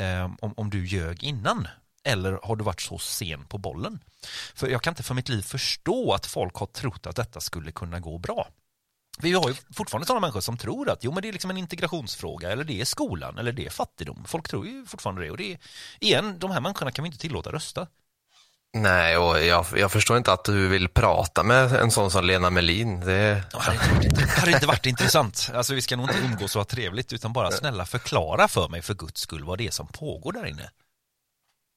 eh, om, om du ljög innan. Eller har du varit så sen på bollen? För jag kan inte för mitt liv förstå att folk har trott att detta skulle kunna gå bra. Vi har ju fortfarande sådana människor som tror att jo, men det är liksom en integrationsfråga eller det är skolan eller det är fattigdom. Folk tror ju fortfarande det och det är, igen, de här människorna kan vi inte tillåta rösta. Nej, och jag, jag förstår inte att du vill prata med en sån som Lena Melin. Det... Ja, det hade inte varit intressant. Alltså, vi ska nog inte umgås och ha trevligt utan bara snälla förklara för mig för guds skull vad det är som pågår där inne.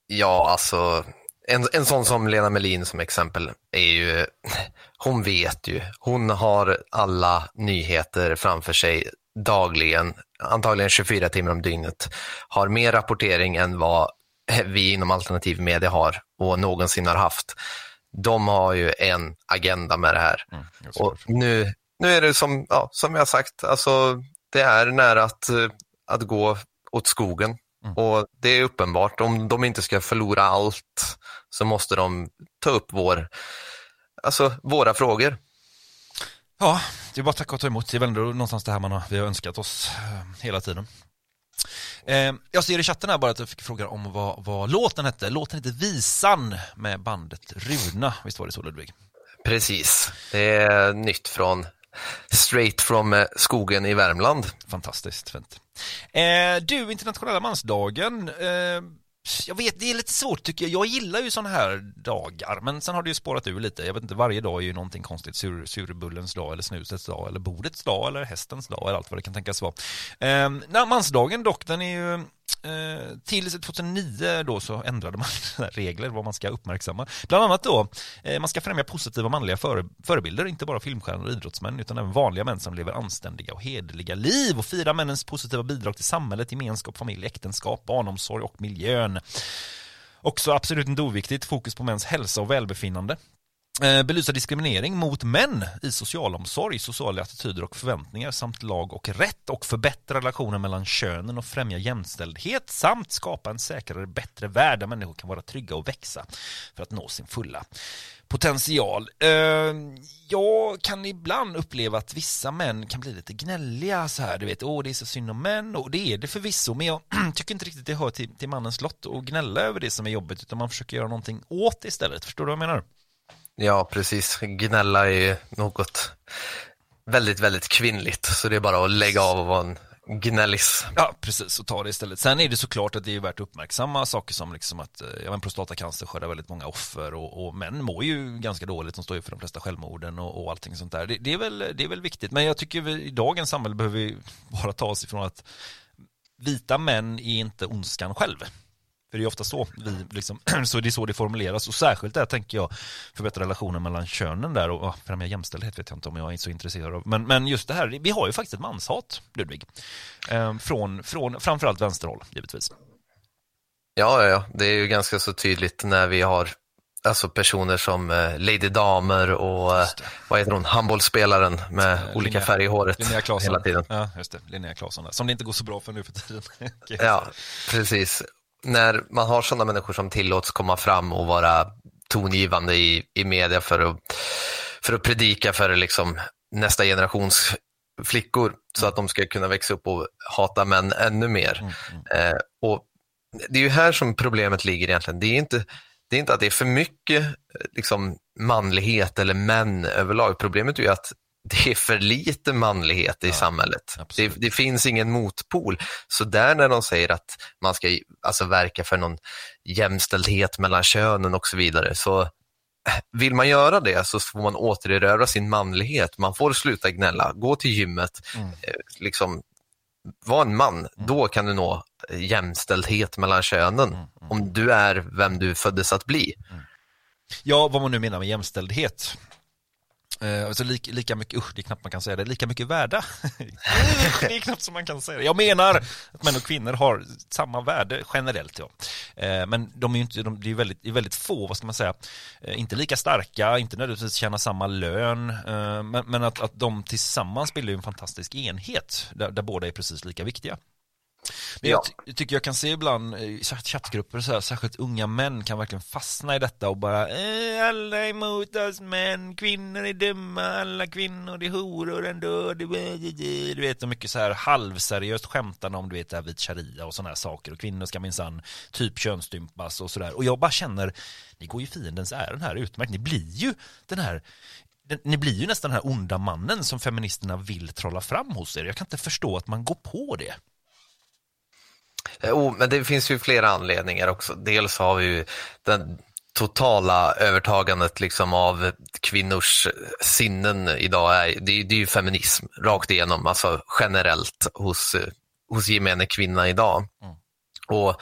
Ja, alltså en, en sån som Lena Melin som exempel är ju, hon vet ju, hon har alla nyheter framför sig dagligen, antagligen 24 timmar om dygnet, har mer rapportering än vad vi inom alternativ media har och någonsin har haft. De har ju en agenda med det här. Mm, och nu, nu är det som, ja, som jag sagt, alltså, det är nära att, att gå åt skogen. Mm. Och det är uppenbart, om de inte ska förlora allt så måste de ta upp vår, alltså, våra frågor. Ja, det är bara att tacka och ta emot. Det är väl ändå någonstans det här man har, vi har önskat oss eh, hela tiden. Eh, jag ser i chatten här bara att jag fick fråga om vad, vad låten hette. Låten heter Visan med bandet Runa. Visst var det så Ludvig? Precis. Det är nytt från Straight from eh, skogen i Värmland. Fantastiskt fint. Eh, du, internationella mansdagen. Eh, jag vet, det är lite svårt tycker jag. Jag gillar ju sådana här dagar, men sen har det ju spårat ur lite. Jag vet inte, varje dag är ju någonting konstigt. Sur, surbullens dag, eller snusets dag, eller bordets dag, eller hästens dag, eller allt vad det kan tänkas vara. Eh, mansdagen dock, den är ju Eh, till 2009 då så ändrade man regler vad man ska uppmärksamma. Bland annat då, eh, man ska främja positiva manliga före, förebilder, inte bara filmstjärnor och idrottsmän utan även vanliga män som lever anständiga och hederliga liv och fira männens positiva bidrag till samhället, gemenskap, familj, äktenskap, barnomsorg och miljön. Också absolut inte oviktigt, fokus på mäns hälsa och välbefinnande. Eh, belysa diskriminering mot män i socialomsorg, sociala attityder och förväntningar samt lag och rätt och förbättra relationen mellan könen och främja jämställdhet samt skapa en säkrare, bättre värld där människor kan vara trygga och växa för att nå sin fulla potential. Eh, jag kan ibland uppleva att vissa män kan bli lite gnälliga så här, du vet, åh det är så synd om män och det är det förvisso, men jag tycker inte riktigt det hör till, till mannens lott att gnälla över det som är jobbigt utan man försöker göra någonting åt det istället. Förstår du vad jag menar? Ja, precis. Gnälla är något väldigt, väldigt kvinnligt. Så det är bara att lägga av och vara en gnällis. Ja, precis, och ta det istället. Sen är det såklart att det är värt att uppmärksamma saker som liksom att eh, ja, men prostatacancer skördar väldigt många offer och, och män mår ju ganska dåligt, de står ju för de flesta självmorden och, och allting sånt där. Det, det, är väl, det är väl viktigt, men jag tycker vi, i dagens samhälle behöver vi bara ta oss ifrån att vita män är inte ondskan själv. För det är ofta så, vi liksom, så det är så det formuleras och särskilt där tänker jag förbättra relationen mellan könen där och främja jämställdhet vet jag inte om jag är så intresserad av. Men, men just det här, vi har ju faktiskt ett manshat, Ludvig. Ehm, från, från framförallt vänsterhåll, givetvis. Ja, ja, det är ju ganska så tydligt när vi har alltså personer som eh, Lady Damer och eh, vad heter hon, handbollsspelaren med Linnea, olika färg i håret Linnea hela tiden. Ja, just det, Linnea Claesson, som det inte går så bra för nu för tiden. ja, precis när man har sådana människor som tillåts komma fram och vara tongivande i, i media för att, för att predika för liksom nästa generations flickor så att de ska kunna växa upp och hata män ännu mer. Mm, mm. Eh, och Det är ju här som problemet ligger egentligen. Det är inte, det är inte att det är för mycket liksom, manlighet eller män överlag. Problemet är ju att det är för lite manlighet i ja, samhället. Det, det, finns ingen motpol. Så där när de säger att man ska alltså, verka för någon jämställdhet mellan könen och så vidare, så eh, vill man göra det så får man återerövra sin manlighet. Man får sluta gnälla, gå till gymmet, mm. Eh, liksom, var en man. Mm. Då kan du nå jämställdhet mellan könen. Mm. mm. Om du är vem du föddes att bli. Mm. Ja, vad man nu menar med jämställdhet. Eh, alltså lika, lika mycket, usch det är knappt man kan säga det, lika mycket värda. det är knappt som man kan säga det. Jag menar att män och kvinnor har samma värde generellt. Ja. Eh, men de är ju inte, de, det är väldigt, är väldigt få, vad ska man säga, eh, inte lika starka, inte nödvändigtvis tjäna samma lön, eh, men, men att, att de tillsammans bildar en fantastisk enhet där, där båda är precis lika viktiga. Men jag, ty tycker jag kan se ibland i chattgrupper så här, särskilt unga män kan verkligen fastna i detta och bara eh, alla är emot oss män, kvinnor är dumma, alla kvinnor är horor ändå, du vet, så mycket så här halvseriöst skämtande om du vet det här vit sharia och sådana här saker och kvinnor ska minsann typ könsstympas och sådär och jag bara känner, ni går ju fiendens ärenden här utmärkt, ni blir ju den här ni blir ju nästan den här onda mannen som feministerna vill trolla fram hos er. Jag kan inte förstå att man går på det. Oh, men det finns ju flera anledningar också. Dels har vi ju den totala övertagandet liksom av kvinnors sinnen idag. Är, det, det är ju feminism rakt igenom, alltså generellt hos, hos gemene kvinna idag. Mm. Och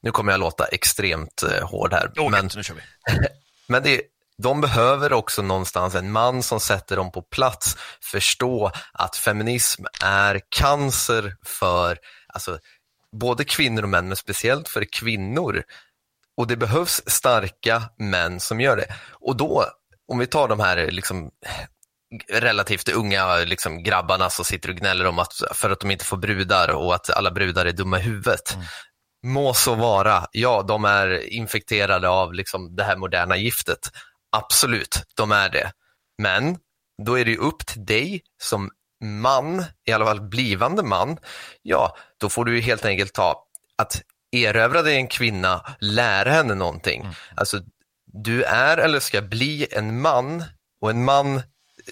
nu kommer jag låta extremt eh, hård här. Oh, men, nu kör vi. men det, de behöver också någonstans en man som sätter dem på plats, förstå att feminism är cancer för alltså, både kvinnor och män, men speciellt för kvinnor. Och det behövs starka män som gör det. Och då, om vi tar de här liksom, relativt unga liksom, grabbarna som sitter och gnäller om att för att de inte får brudar och att alla brudar är dumma i huvudet. Mm. Må så vara, ja de är infekterade av liksom, det här moderna giftet. Absolut, de är det. Men då är det upp till dig som man, i alla fall blivande man, ja, då får du helt enkelt ta att erövra dig en kvinna, lära henne någonting. Mm. Alltså, du är eller ska bli en man och en man,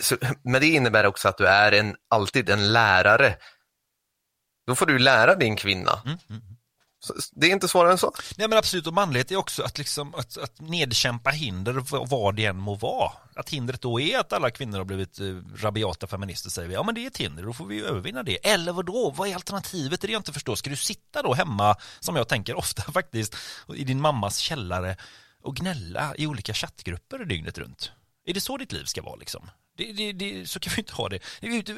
så, men det innebär också att du är en, alltid en lärare. Då får du lära din kvinna. Mm. Det är inte svårare än så. Nej men absolut, och manlighet är också att, liksom, att, att nedkämpa hinder vad det än må vara. Att hindret då är att alla kvinnor har blivit eh, rabiata feminister säger vi. Ja men det är ett hinder, då får vi övervinna det. Eller vad då? Vad är alternativet? Det är det jag inte förstår. Ska du sitta då hemma, som jag tänker ofta faktiskt, i din mammas källare och gnälla i olika chattgrupper dygnet runt? Är det så ditt liv ska vara liksom? Det, det, det, så kan vi inte ha det.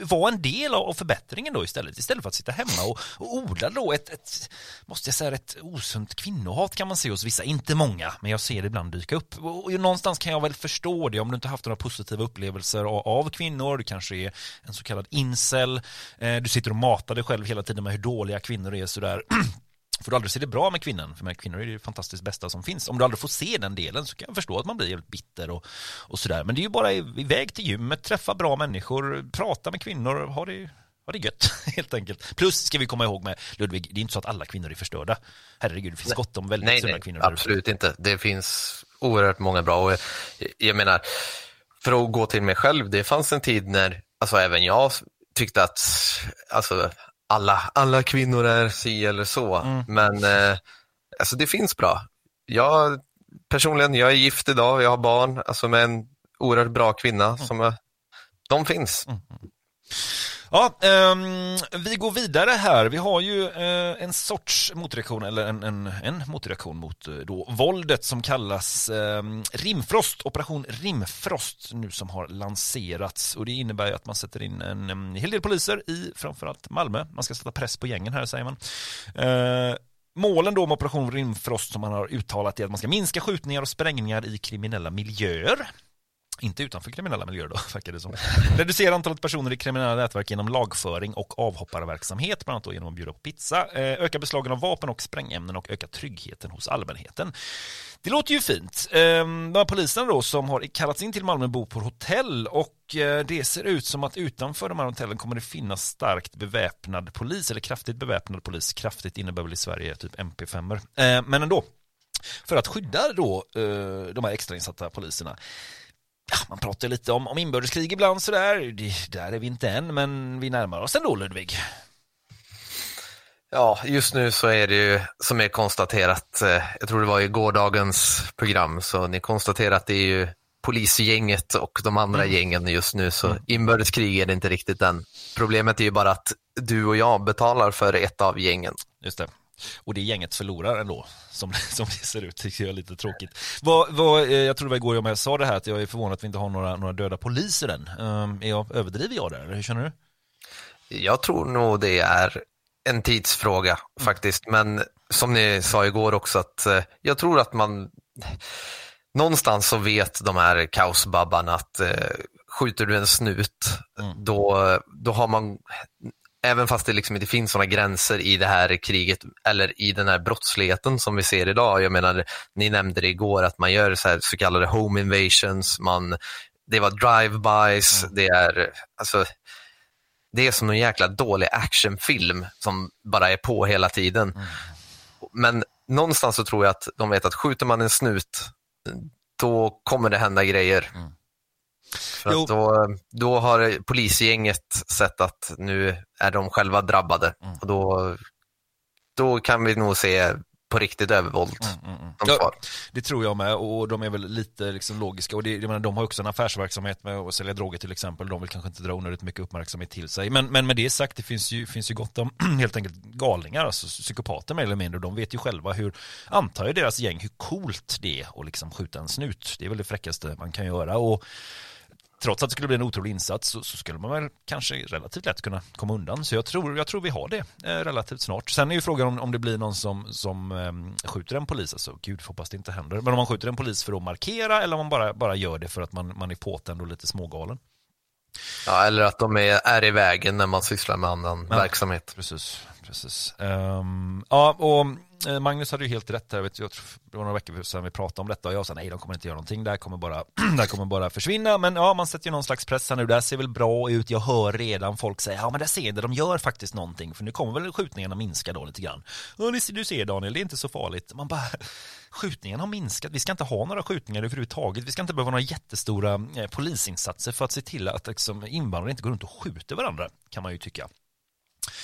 Var en del av förbättringen då istället, istället för att sitta hemma och, och odla då ett, ett, måste jag säga, ett osunt kvinnohat kan man se hos vissa, inte många, men jag ser det ibland dyka upp. Och, och någonstans kan jag väl förstå det om du inte haft några positiva upplevelser av, av kvinnor, du kanske är en så kallad incel, eh, du sitter och matar dig själv hela tiden med hur dåliga kvinnor är sådär Får du aldrig se det bra med kvinnan, för med kvinnor är det fantastiskt bästa som finns. Om du aldrig får se den delen så kan jag förstå att man blir helt bitter och, och sådär. Men det är ju bara iväg till gymmet, träffa bra människor, prata med kvinnor, ha det, ha det gött helt enkelt. Plus ska vi komma ihåg med Ludvig, det är inte så att alla kvinnor är förstörda. Herregud, det finns gott om väldigt nej, sunda nej, kvinnor. Absolut inte. Det finns oerhört många bra och jag menar, för att gå till mig själv, det fanns en tid när, alltså även jag tyckte att, alltså alla, alla kvinnor är si eller så, mm. men eh, alltså det finns bra. Jag personligen, jag är gift idag, jag har barn, alltså med en oerhört bra kvinna mm. som är, de finns. Mm. Ja, um, vi går vidare här. Vi har ju uh, en sorts motreaktion, eller en, en, en motreaktion mot uh, då, våldet som kallas um, Rimfrost, Operation Rimfrost, nu som har lanserats. Och det innebär att man sätter in en, en hel del poliser i framförallt Malmö. Man ska sätta press på gängen här, säger man. Uh, Målen då med Operation Rimfrost som man har uttalat är att man ska minska skjutningar och sprängningar i kriminella miljöer. Inte utanför kriminella miljöer då, verkar det som. Reducera antalet personer i kriminella nätverk genom lagföring och avhopparverksamhet, bland annat då genom att bjuda på pizza. Eh, öka beslagen av vapen och sprängämnen och öka tryggheten hos allmänheten. Det låter ju fint. Ehm, de här poliserna då som har kallats in till Malmö bor på hotell och eh, det ser ut som att utanför de här hotellen kommer det finnas starkt beväpnad polis, eller kraftigt beväpnad polis. Kraftigt innebär väl i Sverige typ MP5. Eh, men ändå, för att skydda då de här extrainsatta poliserna ja, man pratar lite om, om inbördeskrig ibland sådär. Det, där är vi inte än, men vi närmar oss ändå Ludvig. Ja, just nu så är det ju som är konstaterat, eh, jag tror det var i gårdagens program, så ni konstaterar att det är ju polisgänget och de andra mm. gängen just nu, så mm. inbördeskrig är det inte riktigt än. Problemet är ju bara att du och jag betalar för ett av gängen. Just det. Och det gänget förlorar ändå, som, som det ser ut, tycker jag är lite tråkigt. Vad, vad, eh, jag tror det var igår jag sa det här, att jag är förvånad att vi inte har några, några döda poliser än. Um, är jag, överdriver jag där, eller hur känner du? Jag tror nog det är en tidsfråga mm. faktiskt, men som ni sa igår också att eh, jag tror att man någonstans så vet de här kaosbabbarna att eh, skjuter du en snut, mm. då, då har man även fast det liksom inte finns sådana gränser i det här kriget eller i den här brottsligheten som vi ser idag. Jag menar, ni nämnde det igår att man gör så, här, så kallade home invasions, man, det var drive-bys, mm. det är alltså det är som en jäkla dålig actionfilm som bara är på hela tiden. Mm. Men någonstans så tror jag att de vet att skjuter man en snut, då kommer det hända grejer. Mm. För då, då har polisgänget sett att nu är de själva drabbade mm. och då, då kan vi nog se på riktigt övervåld. Mm, mm, mm. Ja, det tror jag med och de är väl lite liksom logiska och det, menar, de har också en affärsverksamhet med att sälja droger till exempel. De vill kanske inte dra onödigt mycket uppmärksamhet till sig. Men, men med det sagt, det finns ju, finns ju gott om helt enkelt galningar, alltså psykopater mer eller mindre. Och de vet ju själva hur, antar jag deras gäng, hur coolt det är att liksom skjuta en snut. Det är väl det fräckaste man kan göra. Och trots att det skulle bli en otrolig insats så, så, skulle man väl kanske relativt lätt kunna komma undan. Så jag tror, jag tror vi har det eh, relativt snart. Sen är ju frågan om, om det blir någon som, som eh, skjuter en polis. Alltså, gud, hoppas det inte händer. Men om man skjuter en polis för att markera eller om man bara, bara gör det för att man, man är påtänd och lite smågalen. Ja, eller att de är, är i vägen när man sysslar med annan ja, verksamhet. Precis, precis. Um, ja, och Eh, Magnus hade ju helt rätt här, vet jag, det var några veckor sedan vi pratade om detta och jag sa nej, de kommer inte göra någonting, det här kommer bara, det här kommer bara försvinna, men ja, man sätter ju någon slags press här nu, det här ser väl bra ut, jag hör redan folk säga, ja men det ser det, de gör faktiskt någonting, för nu kommer väl skjutningarna minska då lite grann. Ja, du ser Daniel, det är inte så farligt, man bara, skjutningarna har minskat, vi ska inte ha några skjutningar överhuvudtaget, vi ska inte behöva några jättestora eh, polisinsatser för att se till att liksom, invandrare inte går runt och skjuter varandra, kan man ju tycka.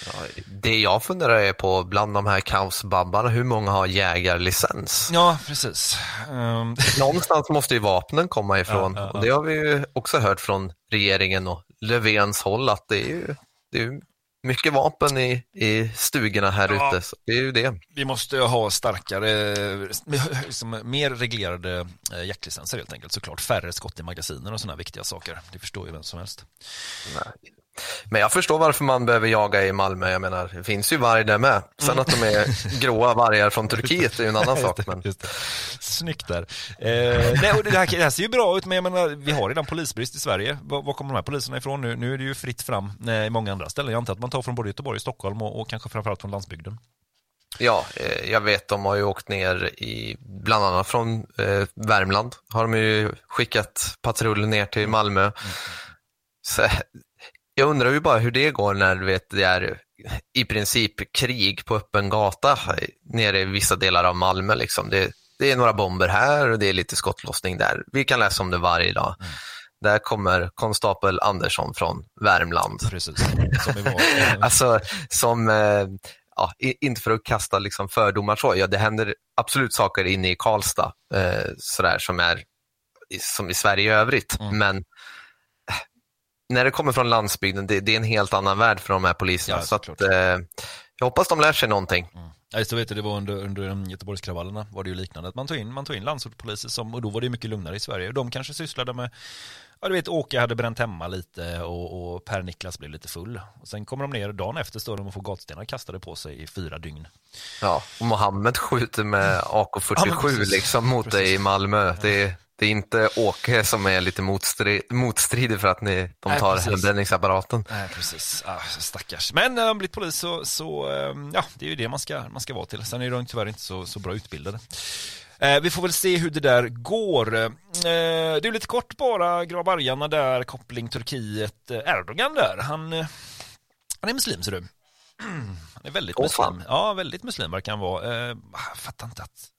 Ja, det jag funderar är på bland de här kaosbabbarna, hur många har jägarlicens? Ja, precis. Um... Någonstans måste ju vapnen komma ifrån. Ja, ja, ja. Och det har vi ju också hört från regeringen och Löfvens håll att det är ju, det är mycket vapen i, i stugorna här ute. Så det är ju det. Vi måste ha starkare, liksom, mer reglerade eh, jaktlicenser helt enkelt såklart. Färre skott i magasiner och sådana viktiga saker. Det förstår ju vem som helst. Nej. Men jag förstår varför man behöver jaga i Malmö. Jag menar, det finns ju varg där med. Sen att de är gråa vargar från Turkiet är ju en annan sak. Men... Just det. Snyggt där. Eh, nej, och det, här, det här ser ju bra ut, men jag menar, vi har redan polisbrist i Sverige. Var, var kommer de här poliserna ifrån nu? Nu är det ju fritt fram nej, i många andra ställen. Jag antar att man tar från både Göteborg och Stockholm och, och kanske framförallt från landsbygden. Ja, eh, jag vet de har ju åkt ner i, bland annat från eh, Värmland har de ju skickat patruller ner till Malmö. Mm. Så, jag undrar ju bara hur det går när du vet, det är i princip krig på öppen gata nere i vissa delar av Malmö. Liksom. Det, det är några bomber här och det är lite skottlossning där. Vi kan läsa om det varje dag. Mm. Där kommer konstapel Andersson från Värmland. Precis, som alltså, som, eh, ja, inte för att kasta liksom fördomar så, ja, det händer absolut saker inne i Karlstad eh, sådär, som är som i Sverige i övrigt. Mm. Men när det kommer från landsbygden, det, det, är en helt annan värld för de här poliserna. Ja, så att, eh, jag hoppas de lär sig någonting. Mm. Ja, det, vet du, det var under, under Göteborgskravallerna var det ju liknande. man tog in, man tog in landsortspoliser som, och då var det mycket lugnare i Sverige. Och de kanske sysslade med, ja du vet, Åke hade bränt hemma lite och, och Per-Niklas blev lite full. Och sen kommer de ner, dagen efter står de och får gatstenar kastade på sig i fyra dygn. Ja, och Mohammed skjuter med AK47 ja, liksom mot precis. dig i Malmö. Det det är inte Åke som är lite motstri motstridig för att ni, de Nej, tar hembränningsapparaten. Nej, precis. Ah, stackars. Men när de blivit polis så, så, ehm, ja, det är ju det man ska, man ska vara till. Sen är de tyvärr inte så, så bra utbildade. Eh, vi får väl se hur det där går. Eh, det är lite kort bara, Grabargarna där, koppling Turkiet, eh, Erdogan där. Han, eh, han är muslim ser du. Han är väldigt oh, muslim. Fan. Ja, väldigt muslim verkar han vara. Eh, fattar inte att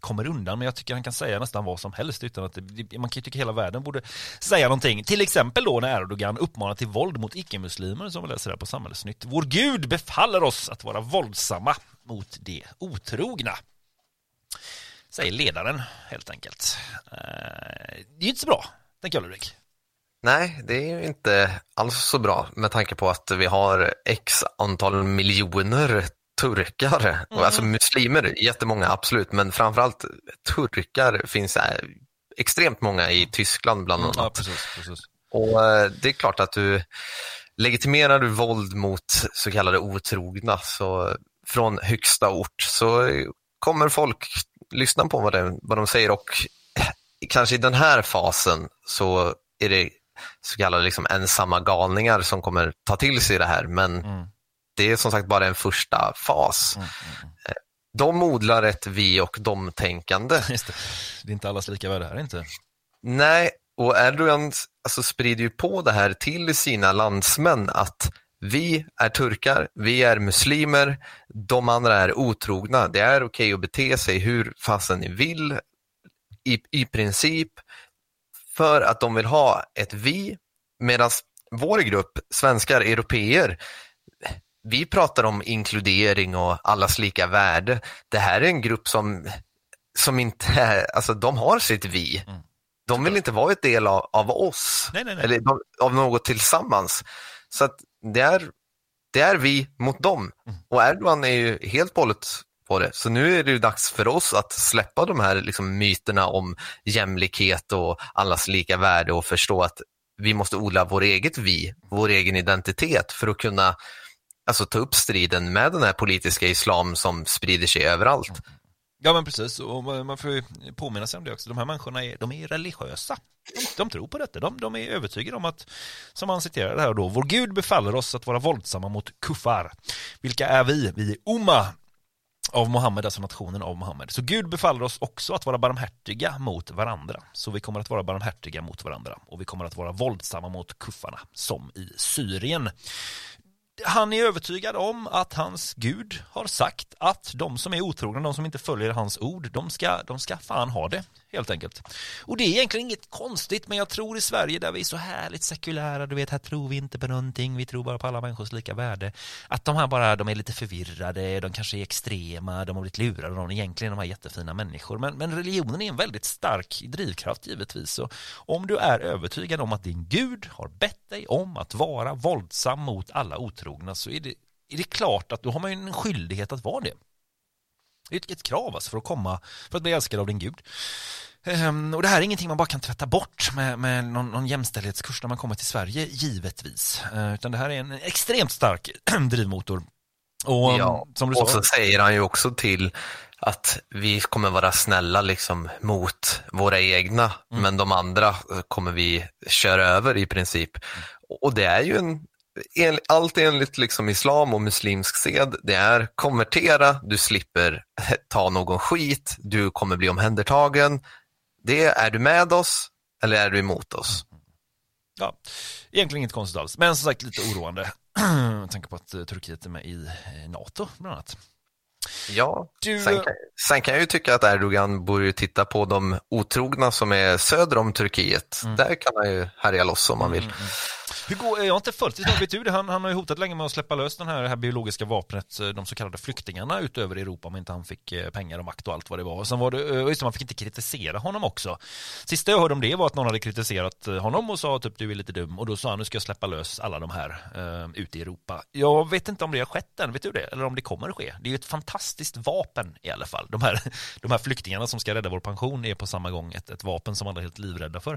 kommer undan, men jag tycker han kan säga nästan vad som helst utan att det, man kan ju tycka hela världen borde säga någonting. Till exempel då när Erdogan uppmanar till våld mot icke-muslimer som vi läser här på Samhällsnytt. Vår Gud befaller oss att vara våldsamma mot det otrogna. Säger ledaren helt enkelt. Eh, det är ju inte så bra, tänker jag Ulrik. Nej, det är ju inte alls så bra med tanke på att vi har x antal miljoner turkar, mm. alltså muslimer, jättemånga absolut, men framförallt turkar finns extremt många i Tyskland bland annat. Mm, ja, precis, precis. Och eh, det är klart att du legitimerar du våld mot så kallade otrogna så från högsta ort så kommer folk lyssna på vad, det, vad de säger och kanske i den här fasen så är det så kallade liksom ensamma galningar som kommer ta till sig det här. Men mm. Det är som sagt bara en första fas. Mm, mm, mm. Eh, de odlar ett vi och dom-tänkande. Det. det. är inte allas lika värde här inte. Nej, och Erdogan alltså, sprider ju på det här till sina landsmän att vi är turkar, vi är muslimer, de andra är otrogna. Det är okej okay att bete sig hur fasen ni vill i, i princip för att de vill ha ett vi medan vår grupp, svenskar, europeer, vi pratar om inkludering och allas lika värde. Det här är en grupp som, som inte, alltså de har sitt vi. Mm. De vill inte vara ett del av, av oss, nej, nej, nej. eller av något tillsammans. Så att det är, det är vi mot dem. Mm. Och Erdogan är ju helt på på det. Så nu är det ju dags för oss att släppa de här liksom, myterna om jämlikhet och allas lika värde och förstå att vi måste odla vår eget vi, vår egen identitet för att kunna alltså, ta upp striden med den här politiska islam som sprider sig överallt. Ja men precis, och man får ju påminna sig om det också. De här människorna är, de är religiösa. De, de tror på detta. De, de, är övertygade om att, som han citerar det här då, vår Gud befaller oss att vara våldsamma mot kuffar. Vilka är vi? Vi är Umma av Mohammed, alltså nationen av Mohammed. Så Gud befaller oss också att vara barmhärtiga mot varandra. Så vi kommer att vara barmhärtiga mot varandra och vi kommer att vara våldsamma mot kuffarna, som i Syrien han är övertygad om att hans Gud har sagt att de som är otrogna, de som inte följer hans ord, de ska, de ska fan ha det, helt enkelt. Och det är egentligen inget konstigt, men jag tror i Sverige där vi är så härligt sekulära, du vet, här tror vi inte på någonting, vi tror bara på alla människors lika värde, att de här bara, de är lite förvirrade, de kanske är extrema, de har blivit lurade, de är egentligen de här jättefina människor, men, men religionen är en väldigt stark drivkraft givetvis, Så om du är övertygad om att din Gud har bett dig om att vara våldsam mot alla otrogna så är det, är det klart att då har man en skyldighet att vara det. Det är ett, ett krav alltså för att komma, för att bli älskad av din Gud. Um, och det här är ingenting man bara kan tvätta bort med, med någon, någon jämställdhetskurs när man kommer till Sverige, givetvis. Uh, utan det här är en extremt stark drivmotor. Och, ja, som du och så säger han ju också till att vi kommer vara snälla liksom mot våra egna, mm. men de andra kommer vi köra över i princip. Mm. Och det är ju en, allt enligt liksom islam och muslimsk sed, det är konvertera, du slipper ta någon skit, du kommer bli omhändertagen, det är du med oss eller är du emot oss? Ja, egentligen inget konstigt alls, men som sagt lite oroande. Jag tänker på att eh, Turkiet är med i eh, NATO bland annat. Ja, du... sen, kan, sen kan jag ju tycka att Erdogan borde titta på de otrogna som är söder om Turkiet. Mm. Där kan han ju härja loss om man vill. Mm, mm. Hur går, jag har inte följt det, vet du det? Han, han har ju hotat länge med att släppa lös den här, det här biologiska vapnet, eh, de så kallade flyktingarna utöver Europa om inte han fick eh, pengar och makt och allt vad det var. Och sen var det, eh, just det, man fick inte kritisera honom också. Sista jag hörde om det var att någon hade kritiserat honom och sa typ du är lite dum och då sa han nu ska jag släppa lös alla de här uh, ute i Europa. Jag vet inte om det har skett än, vet du det? Eller om det kommer att ske. Det är ju ett fantastiskt vapen i alla fall. De här, de här flyktingarna som ska rädda vår pension är på samma gång ett, ett vapen som alla är helt livrädda för.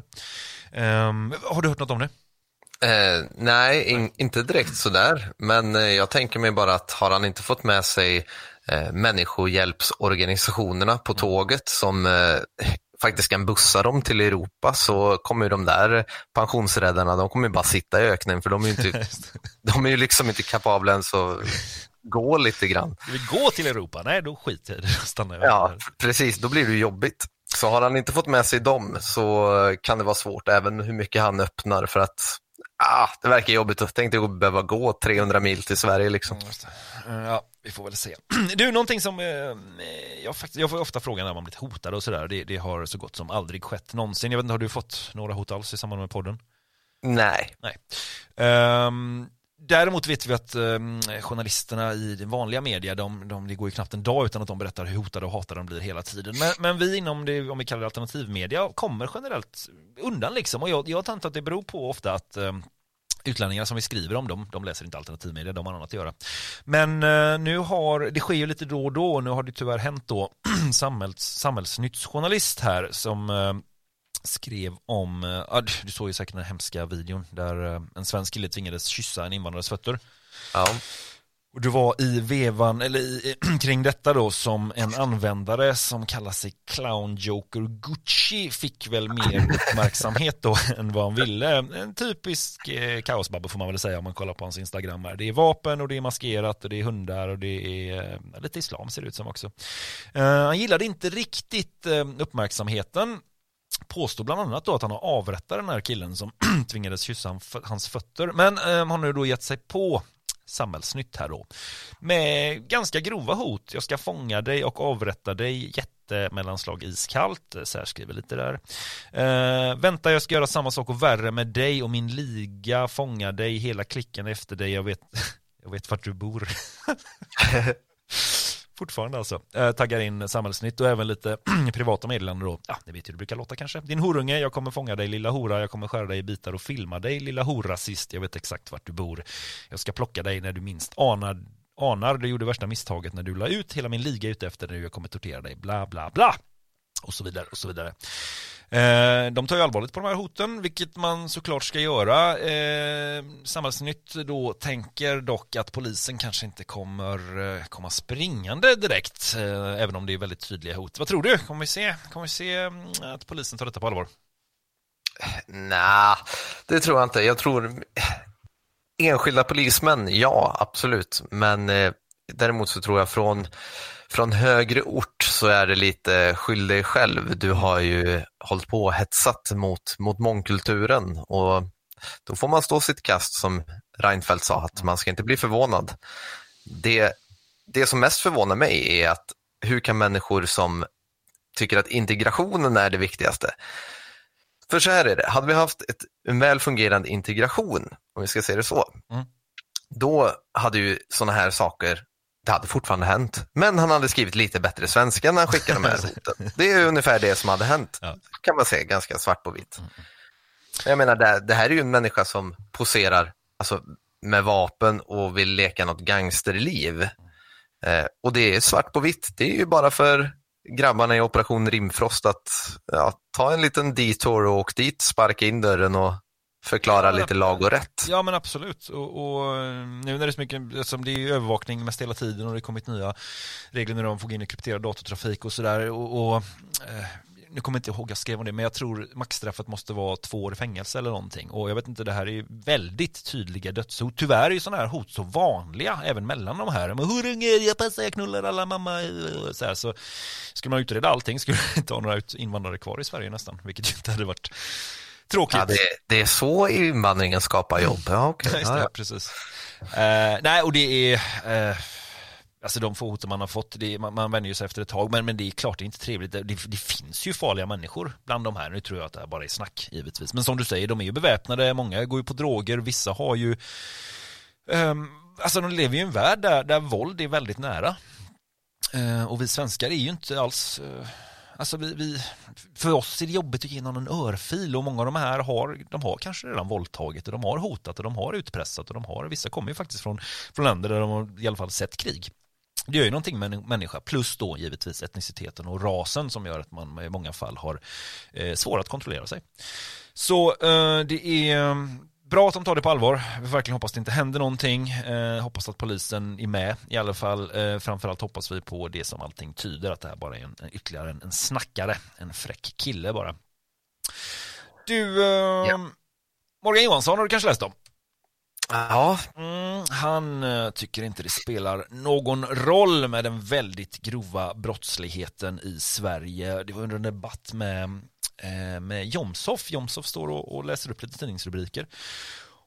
Um, har du hört något om det? Eh, nej, in, inte direkt sådär. Men eh, jag tänker mig bara att har han inte fått med sig eh, människohjälpsorganisationerna på mm. tåget som eh, faktiskt kan bussa dem till Europa så kommer de där pensionsräddarna, de kommer bara sitta i öknen för de är ju, inte, de är ju liksom inte kapabla ens att gå lite grann. Vi gå till Europa? Nej, då skiter jag i det. Ja, precis, då blir det jobbigt. Så har han inte fått med sig dem så kan det vara svårt, även hur mycket han öppnar för att Ah, det verkar jobbigt. Jag tänkte att behöva gå 300 mil till Sverige liksom. Mm, ja, vi får väl se. Du, någonting som, eh, jag, faktiskt, jag får ofta frågan när man blivit hotad och sådär. Det, det, har så gott som aldrig skett någonsin. Jag vet inte, har du fått några hot alls i samband med podden? Nej. Nej. Um, Däremot vet vi att eh, journalisterna i den vanliga media, de, de, det går ju knappt en dag utan att de berättar hur hotade och hatade de blir hela tiden. Men, men vi inom det, om vi kallar det alternativmedia, kommer generellt undan liksom. Och jag, jag har att det beror på ofta att eh, utlänningar som vi skriver om, de, de läser inte alternativmedia, de har annat att göra. Men eh, nu har, det sker ju lite då och då, nu har det tyvärr hänt då, samhälls, samhällsnyttsjournalist här som eh, skrev om, äh, du såg ju säkert den hemska videon där äh, en svensk kille tvingades kyssa en invandrares fötter. Ja. Och det var i vevan, eller i, kring detta då som en användare som kallar sig Clown Joker Gucci fick väl mer uppmärksamhet då än vad han ville. En typisk eh, kaosbabbe får man väl säga om man kollar på hans Instagram här. Det är vapen och det är maskerat och det är hundar och det är eh, lite islam ser det ut som också. Eh, han gillade inte riktigt eh, uppmärksamheten påstår bland annat då att han har avrättat den här killen som tvingades kyssa hans fötter. Men eh, har nu då gett sig på samhällsnytt här då. Med ganska grova hot. Jag ska fånga dig och avrätta dig. Jättemellanslag iskallt. Särskriver lite där. Eh, vänta, jag ska göra samma sak och värre med dig och min liga fångar dig. Hela klicken efter dig. Jag vet, jag vet vart du bor. Fortfarande alltså. Eh, taggar in samhällsnytt och även lite privata meddelanden då. Ja, ni vet hur det brukar låta kanske. Din horunge, jag kommer fånga dig lilla hora, jag kommer skära dig i bitar och filma dig lilla hora sist. Jag vet exakt vart du bor. Jag ska plocka dig när du minst anar, anar du gjorde värsta misstaget när du la ut hela min liga ute efter dig. Jag kommer tortera dig, bla bla bla. Och så vidare och så vidare. Eh, de tar ju allvarligt på de här hoten, vilket man såklart ska göra. Eh, Samhällsnytt då tänker dock att polisen kanske inte kommer eh, komma springande direkt, eh, även om det är väldigt tydliga hot. Vad tror du? Kommer vi se, kommer vi se mm, att polisen tar detta på allvar? Nej, det tror jag inte. Jag tror eh, enskilda polismän, ja, absolut. Men eh, däremot så tror jag från från högre ort så är det lite skyll dig själv. Du har ju hållit på och hetsat mot, mot mångkulturen och då får man stå sitt kast som Reinfeldt sa, att man ska inte bli förvånad. Det, det som mest förvånar mig är att hur kan människor som tycker att integrationen är det viktigaste. För så här är det, hade vi haft ett, en väl fungerande integration, om vi ska se det så, mm. då hade ju sådana här saker det hade fortfarande hänt. Men han hade skrivit lite bättre svenska när han skickade de här hoten. Det är ungefär det som hade hänt. Ja. kan man säga, ganska svart på vitt. Mm. Jag menar, det, det, här är ju en människa som poserar alltså, med vapen och vill leka något gangsterliv. Eh, och det är svart på vitt. Det är ju bara för grabbarna i Operation Rimfrost att ja, ta en liten detour och åka dit, sparka in dörren och förklara ja, lite lag och rätt. Ja men absolut och, och nu när det är så mycket, eftersom det är övervakning mest hela tiden och det har kommit nya regler när de får gå in i krypterad datortrafik och sådär och, och eh, nu kommer jag inte ihåg, jag skrev om det, men jag tror maxstraffet måste vara två år i fängelse eller någonting. Och jag vet inte, det här är väldigt tydliga dödshot. Tyvärr är ju sådana här hot så vanliga, även mellan de här. Men hurunge, jag passar, jag knullar alla mamma. Så, här, så skulle man utreda allting skulle man inte ha några invandrare kvar i Sverige nästan, vilket inte hade varit Tråkigt. Ja, det, det, är så invandringen skapar jobb. Ja, okay. ja, ja. precis. Uh, nej, och det är... Uh, Alltså de få hoten man har fått, är, man, man vänjer sig efter ett tag, men, men det är klart det är inte trevligt. Det, det, det, finns ju farliga människor bland de här. Nu tror jag att det här bara är snack, givetvis. Men som du säger, de är ju beväpnade, många går ju på droger, vissa har ju... Um, alltså de lever ju i en värld där, där våld är väldigt nära. Uh, och vi svenskar är ju inte alls... Uh, Alltså vi, vi, för oss är det jobbigt att ge någon en örfil och många av de här har, de har kanske redan våldtagit och de har hotat och de har utpressat och de har, vissa kommer ju faktiskt från, från länder där de har i alla fall sett krig. Det gör ju någonting med en människa, plus då givetvis etniciteten och rasen som gör att man i många fall har eh, svårt att kontrollera sig. Så eh, det är bra att de tar det på allvar. Vi verkligen hoppas det inte händer någonting. Eh, hoppas att polisen är med i alla fall. Eh, framförallt hoppas vi på det som allting tyder, att det här bara är en, en ytterligare en, en snackare, en fräck kille bara. Du, eh, ja. Morgan Johansson har du kanske läst om? Ja. Mm, han uh, tycker inte det spelar någon roll med den väldigt grova brottsligheten i Sverige. Det var under en debatt med Eh, Eh, med Jomshof. Jomshof står och, och läser upp lite tidningsrubriker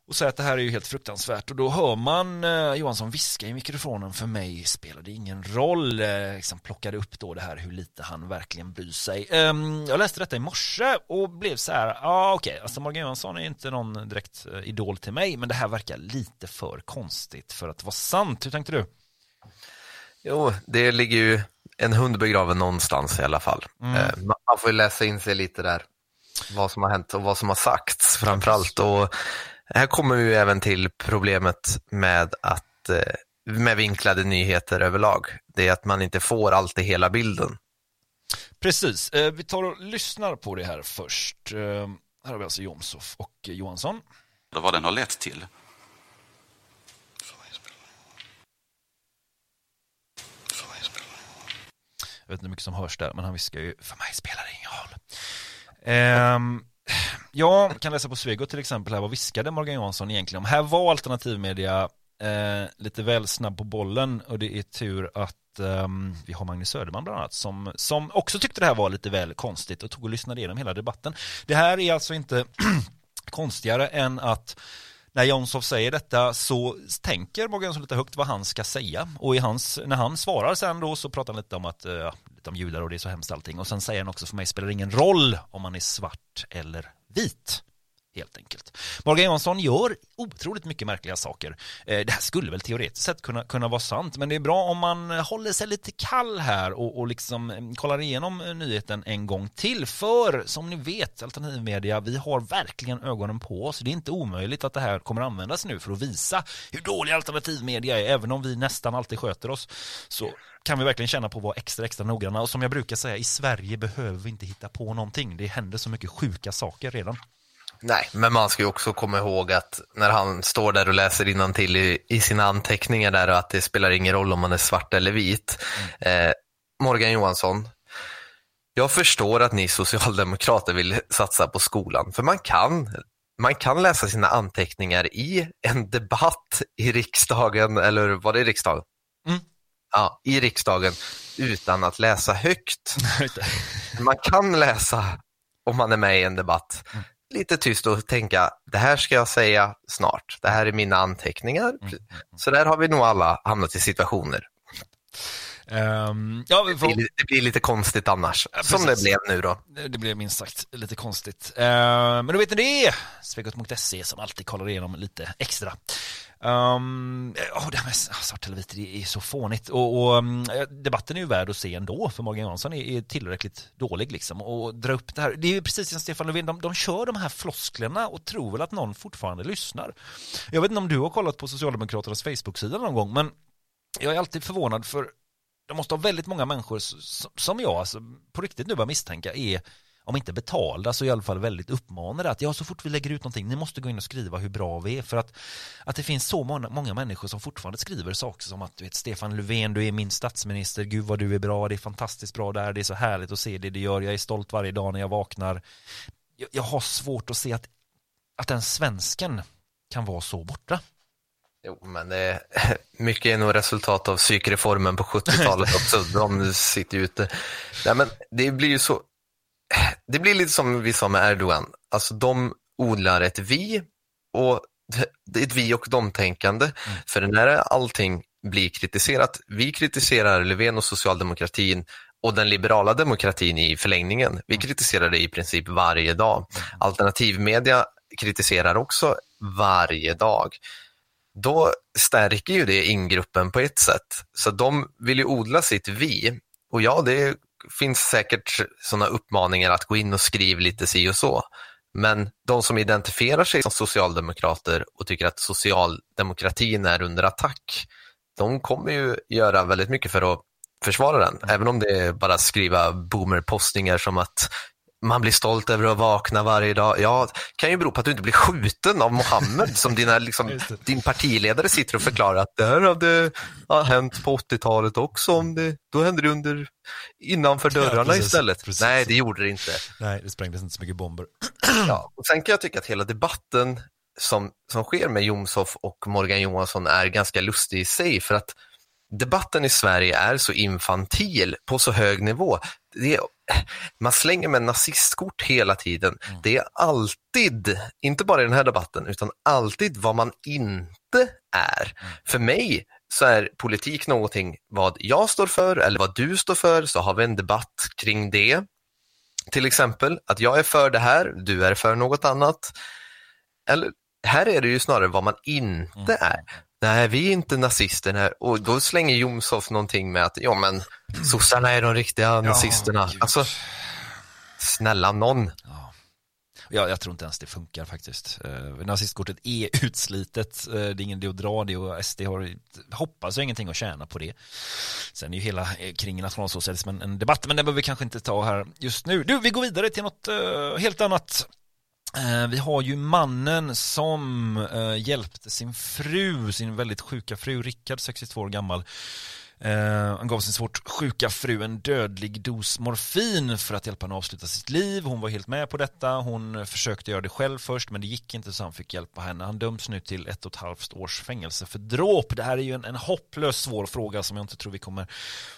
och säger att det här är ju helt fruktansvärt och då hör man eh, Johansson viska i mikrofonen för mig spelar det ingen roll eh, liksom plockade upp då det här hur lite han verkligen bryr sig eh, jag läste detta i morse och blev så här ja ah, okej okay. alltså Morgan Johansson är inte någon direkt eh, idol till mig men det här verkar lite för konstigt för att vara sant hur tänkte du? Jo, det ligger ju en hund begraven någonstans i alla fall. Mm. Eh, man får ju läsa in sig lite där vad som har hänt och vad som har sagts framförallt. Och här kommer vi även till problemet med att eh, med vinklade nyheter överlag. Det är att man inte får alltid hela bilden. Precis, eh, vi tar och lyssnar på det här först. Här har vi alltså Jomshof och Johansson. Vad den har lett till. Vet inte hur mycket som hörs där, men han viskar ju, för mig spelar det ingen roll. Ehm, um, ja, kan läsa på Svegot till exempel här, vad viskade Morgan Johansson egentligen om? Här var alternativmedia eh, lite väl snabb på bollen och det är tur att um, vi har Magnus Söderman bland annat som, som också tyckte det här var lite väl konstigt och tog och lyssnade igenom hela debatten. Det här är alltså inte konstigare än att när Jonsson säger detta så tänker Morgan lite högt vad han ska säga. Och i hans, när han svarar sen då så pratar han lite om att, uh, lite om judar och det är så hemskt allting. Och sen säger han också för mig spelar det ingen roll om man är svart eller vit helt enkelt. Morgan Johansson gör otroligt mycket märkliga saker. Eh, det här skulle väl teoretiskt sett kunna, kunna vara sant, men det är bra om man håller sig lite kall här och, och liksom eh, kollar igenom eh, nyheten en gång till. För som ni vet, alternativmedia, vi har verkligen ögonen på oss. Det är inte omöjligt att det här kommer användas nu för att visa hur dålig alternativmedia är, även om vi nästan alltid sköter oss. Så kan vi verkligen känna på att vara extra, extra noggranna. Och som jag brukar säga, i Sverige behöver vi inte hitta på någonting. Det händer så mycket sjuka saker redan. Nej, men man ska ju också komma ihåg att när han står där och läser till i, i sina anteckningar där och att det spelar ingen roll om man är svart eller vit. Mm. Eh, Morgan Johansson, jag förstår att ni socialdemokrater vill satsa på skolan, för man kan, man kan läsa sina anteckningar i en debatt i riksdagen, eller var det i riksdagen? Mm. Ja, i riksdagen utan att läsa högt. man kan läsa om man är med i en debatt. Lite tyst och tänka, det här ska jag säga snart. Det här är mina anteckningar. Mm. mm, mm. Så där har vi nog alla hamnat i situationer. Um, ja, får... det, blir, det, blir, lite konstigt annars, ja, som det blev nu då. Det blev minst sagt lite konstigt. Uh, men då vet ni det, svegot.se som alltid kollar igenom lite extra. Um, oh, det här med svart eller vit, det är så fånigt. Och, och um, debatten är ju värd att se ändå, för Morgan Johansson är, är tillräckligt dålig liksom. Och dra upp det här, det är ju precis som Stefan Löfven, de, de kör de här flosklerna och tror väl att någon fortfarande lyssnar. Jag vet inte om du har kollat på Socialdemokraternas Facebook-sida någon gång, men jag är alltid förvånad för de måste ha väldigt många människor som jag, alltså, på riktigt nu börjar misstänka, är om inte betalda så i alla fall väldigt uppmanade att ja, så fort vi lägger ut någonting, ni måste gå in och skriva hur bra vi är för att, att det finns så många, många människor som fortfarande skriver saker som att du vet Stefan Löfven, du är min statsminister, gud vad du är bra, det är fantastiskt bra där, det är så härligt att se det du gör, jag är stolt varje dag när jag vaknar. Jag, jag har svårt att se att, att den svensken kan vara så borta. Jo, men det är, mycket är nog resultat av psykreformen på 70-talet också. De sitter ju ute. Nej, men det blir ju så det blir lite som vi sa med Erdogan, alltså de odlar ett vi och ett vi och dom-tänkande. Mm. För när allting blir kritiserat, vi kritiserar Löfven och socialdemokratin och den liberala demokratin i förlängningen. Vi mm. kritiserar det i princip varje dag. Mm. Alternativmedia kritiserar också varje dag. Då stärker ju det ingruppen på ett sätt. Så de vill ju odla sitt vi. Och ja, det finns säkert sådana uppmaningar att gå in och skriva lite si och så. Men de som identifierar sig som socialdemokrater och tycker att socialdemokratin är under attack, de kommer ju göra väldigt mycket för att försvara den. Även om det är bara att skriva boomerpostningar som att man blir stolt över att vakna varje dag. Ja, kan ju bero på att du inte blir skjuten av Mohammed som dina, liksom, din partiledare sitter och förklarar att det här hade ja, hänt på 80-talet också. Om det, då hände det under, innanför dörrarna ja, precis, istället. Precis. Nej, det gjorde det inte. Nej, det sprängdes inte så mycket bomber. Ja, och sen kan jag tycka att hela debatten som, som sker med Jomshof och Morgan Johansson är ganska lustig i sig för att debatten i Sverige är så infantil på så hög nivå. Det man slänger med nazistkort hela tiden. Mm. Det är alltid, inte bara i den här debatten, utan alltid vad man inte är. Mm. För mig så är politik någonting vad jag står för eller vad du står för, så har vi en debatt kring det. Till exempel att jag är för det här, du är för något annat. Eller här är det ju snarare vad man inte mm. är. Nej, vi är inte nazister. Och då slänger Jomshof någonting med att ja, men sossarna är de riktiga ja, nazisterna. Gud. Alltså, snälla någon. Ja. Ja, jag tror inte ens det funkar faktiskt. Eh, nazistkortet är utslitet, eh, det är ingen idé att dra det och SD har, hoppas jag, ingenting att tjäna på det. Sen är ju hela eh, kring nationalsocialismen en debatt, men den behöver vi kanske inte ta här just nu. Du, vi går vidare till något uh, helt annat. Eh, vi har ju mannen som eh, hjälpte sin fru, sin väldigt sjuka fru, Rickard, 62 år gammal, eh, han gav sin svårt sjuka fru en dödlig dos morfin för att hjälpa henne att avsluta sitt liv. Hon var helt med på detta. Hon försökte göra det själv först men det gick inte så han fick hjälpa henne. Han döms nu till ett och ett halvt års fängelse för dråp. Det här är ju en, en hopplös svår fråga som jag inte tror vi kommer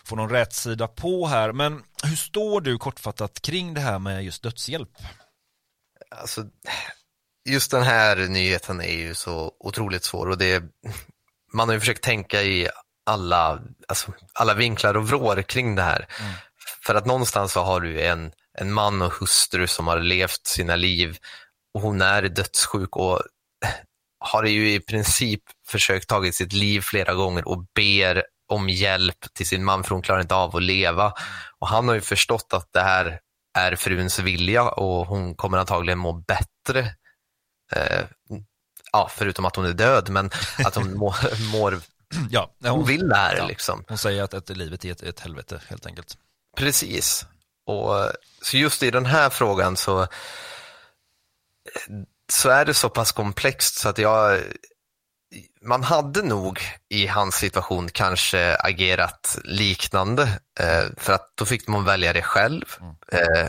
få någon rätt sida på här. Men hur står du kortfattat kring det här med just dödshjälp? Alltså, just den här nyheten är ju så otroligt svår och det, man har ju försökt tänka i alla, alltså, alla vinklar och vrår kring det här. Mm. För att någonstans så har du en, en man och hustru som har levt sina liv och hon är dödssjuk och har ju i princip försökt tagit sitt liv flera gånger och ber om hjälp till sin man för hon klarar inte av att leva. Och han har ju förstått att det här är fruns vilja och hon kommer antagligen må bättre. Eh, ja, förutom att hon är död, men att hon mår, mår ja, hon, hon vill det här. Ja, liksom. Hon säger att, att livet är ett, ett helvete helt enkelt. Precis. Och, så just i den här frågan så, så är det så pass komplext så att jag man hade nog i hans situation kanske agerat liknande eh, för att då fick man välja det själv. Mm. Eh,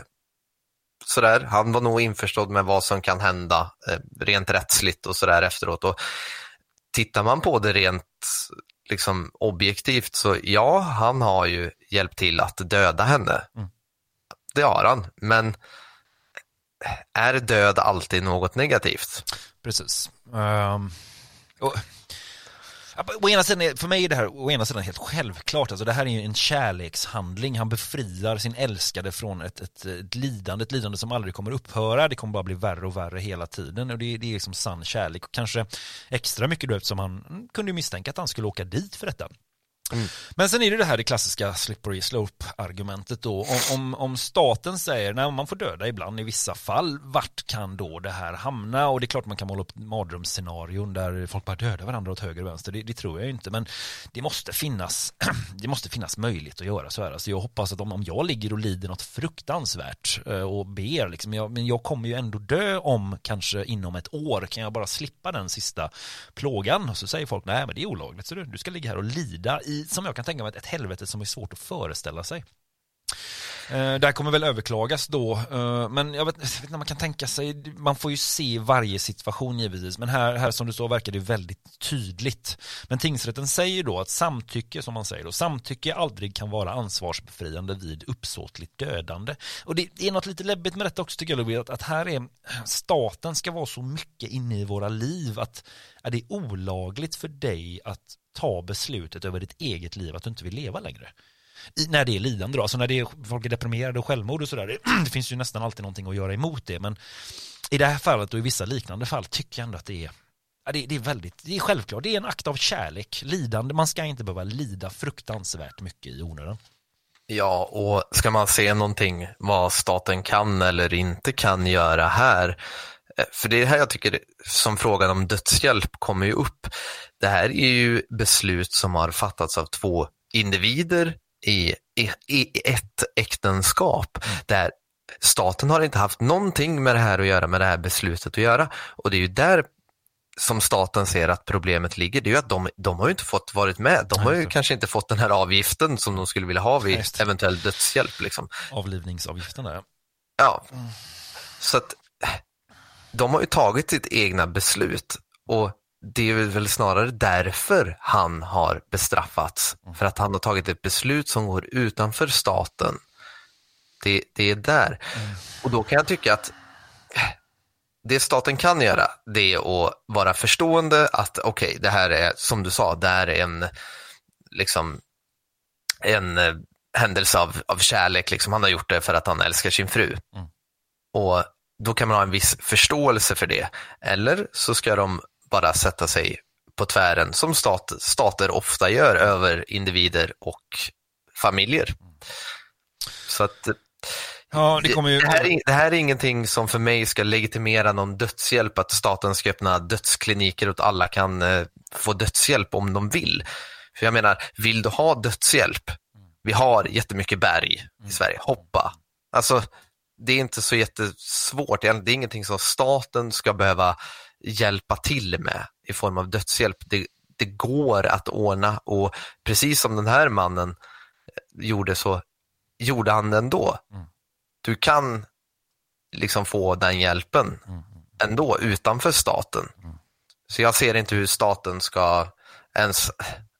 sådär. Han var nog införstådd med vad som kan hända eh, rent rättsligt och sådär efteråt. Och tittar man på det rent liksom, objektivt så ja, han har ju hjälpt till att döda henne. Mm. Det har han, men är död alltid något negativt? Precis. Um, och Å ena sidan, för mig är det här å ena sidan helt självklart. Alltså det här är ju en kärlekshandling. Han befriar sin älskade från ett, ett, ett lidande, ett lidande som aldrig kommer upphöra. Det kommer bara bli värre och värre hela tiden. Och det, det är liksom sann kärlek. Och kanske extra mycket då eftersom han mm, kunde misstänka att han skulle åka dit för detta. Mm. Men sen är det det här det klassiska slippery slope-argumentet då. Om, om, om, staten säger nej man får döda ibland i vissa fall, vart kan då det här hamna? Och det är klart man kan måla upp mardrömsscenarion där folk bara dödar varandra åt höger och vänster. Det, det, tror jag inte, men det måste finnas, det måste finnas möjlighet att göra så här. Alltså jag hoppas att om, om jag ligger och lider något fruktansvärt eh, och ber, liksom, jag, men jag kommer ju ändå dö om kanske inom ett år, kan jag bara slippa den sista plågan? Och så säger folk, nej men det är olagligt, så du, du ska ligga här och lida i som jag kan tänka mig, ett helvete som är svårt att föreställa sig. Eh, det här kommer väl överklagas då, eh, men jag vet, jag vet inte, man kan tänka sig, man får ju se varje situation givetvis, men här, här som du står verkar det väldigt tydligt. Men tingsrätten säger då att samtycke, som man säger då, samtycke aldrig kan vara ansvarsbefriande vid uppsåtligt dödande. Och det, det är något lite läbbigt med detta också tycker jag, att, att här är staten ska vara så mycket inne i våra liv att är det olagligt för dig att ta beslutet över ditt eget liv att du inte vill leva längre. I, när det är lidande då, alltså när det är, folk är deprimerade och självmord och sådär, det finns ju nästan alltid någonting att göra emot det, men i det här fallet och i vissa liknande fall tycker jag ändå att det är det, det, är väldigt, det är självklart, det är en akt av kärlek, lidande, man ska inte behöva lida fruktansvärt mycket i onödan. Ja, och ska man se någonting vad staten kan eller inte kan göra här, för det är här jag tycker som frågan om dödshjälp kommer ju upp. Det här är ju beslut som har fattats av två individer i, i, i ett äktenskap mm. där staten har inte haft någonting med det här att göra, med det här beslutet att göra. Och det är ju där som staten ser att problemet ligger, det är ju att de, de har ju inte fått varit med. De har ju kanske inte fått den här avgiften som de skulle vilja ha vid eventuell dödshjälp. Liksom. Avlivningsavgiften där. Ja, mm. så att de har ju tagit sitt egna beslut och det är väl snarare därför han har bestraffats. Mm. För att han har tagit ett beslut som går utanför staten. Det, det är där. Mm. Och då kan jag tycka att det staten kan göra, det är att vara förstående att okej, okay, det här är som du sa, det här är en, liksom, en eh, händelse av, av kärlek. Liksom. Han har gjort det för att han älskar sin fru. Mm. Och då kan man ha en viss förståelse för det. Eller så ska de bara sätta sig på tvären som stat, stater ofta gör över individer och familjer. Så att Ja, det, ju... det, här är, det, här är, ingenting som för mig ska legitimera någon dödshjälp, att staten ska öppna dödskliniker och att alla kan eh, få dödshjälp om de vill. För jag menar, vill du ha dödshjälp? Vi har jättemycket berg i mm. Sverige, hoppa. Alltså, det är inte så jättesvårt, det är ingenting som staten ska behöva hjälpa till med i form av dödshjälp. Det, det går att ordna och precis som den här mannen eh, gjorde så gjorde han det ändå. Mm. Du kan liksom få den hjälpen Mm. ändå utanför staten. Mm. Så jag ser inte hur staten ska ens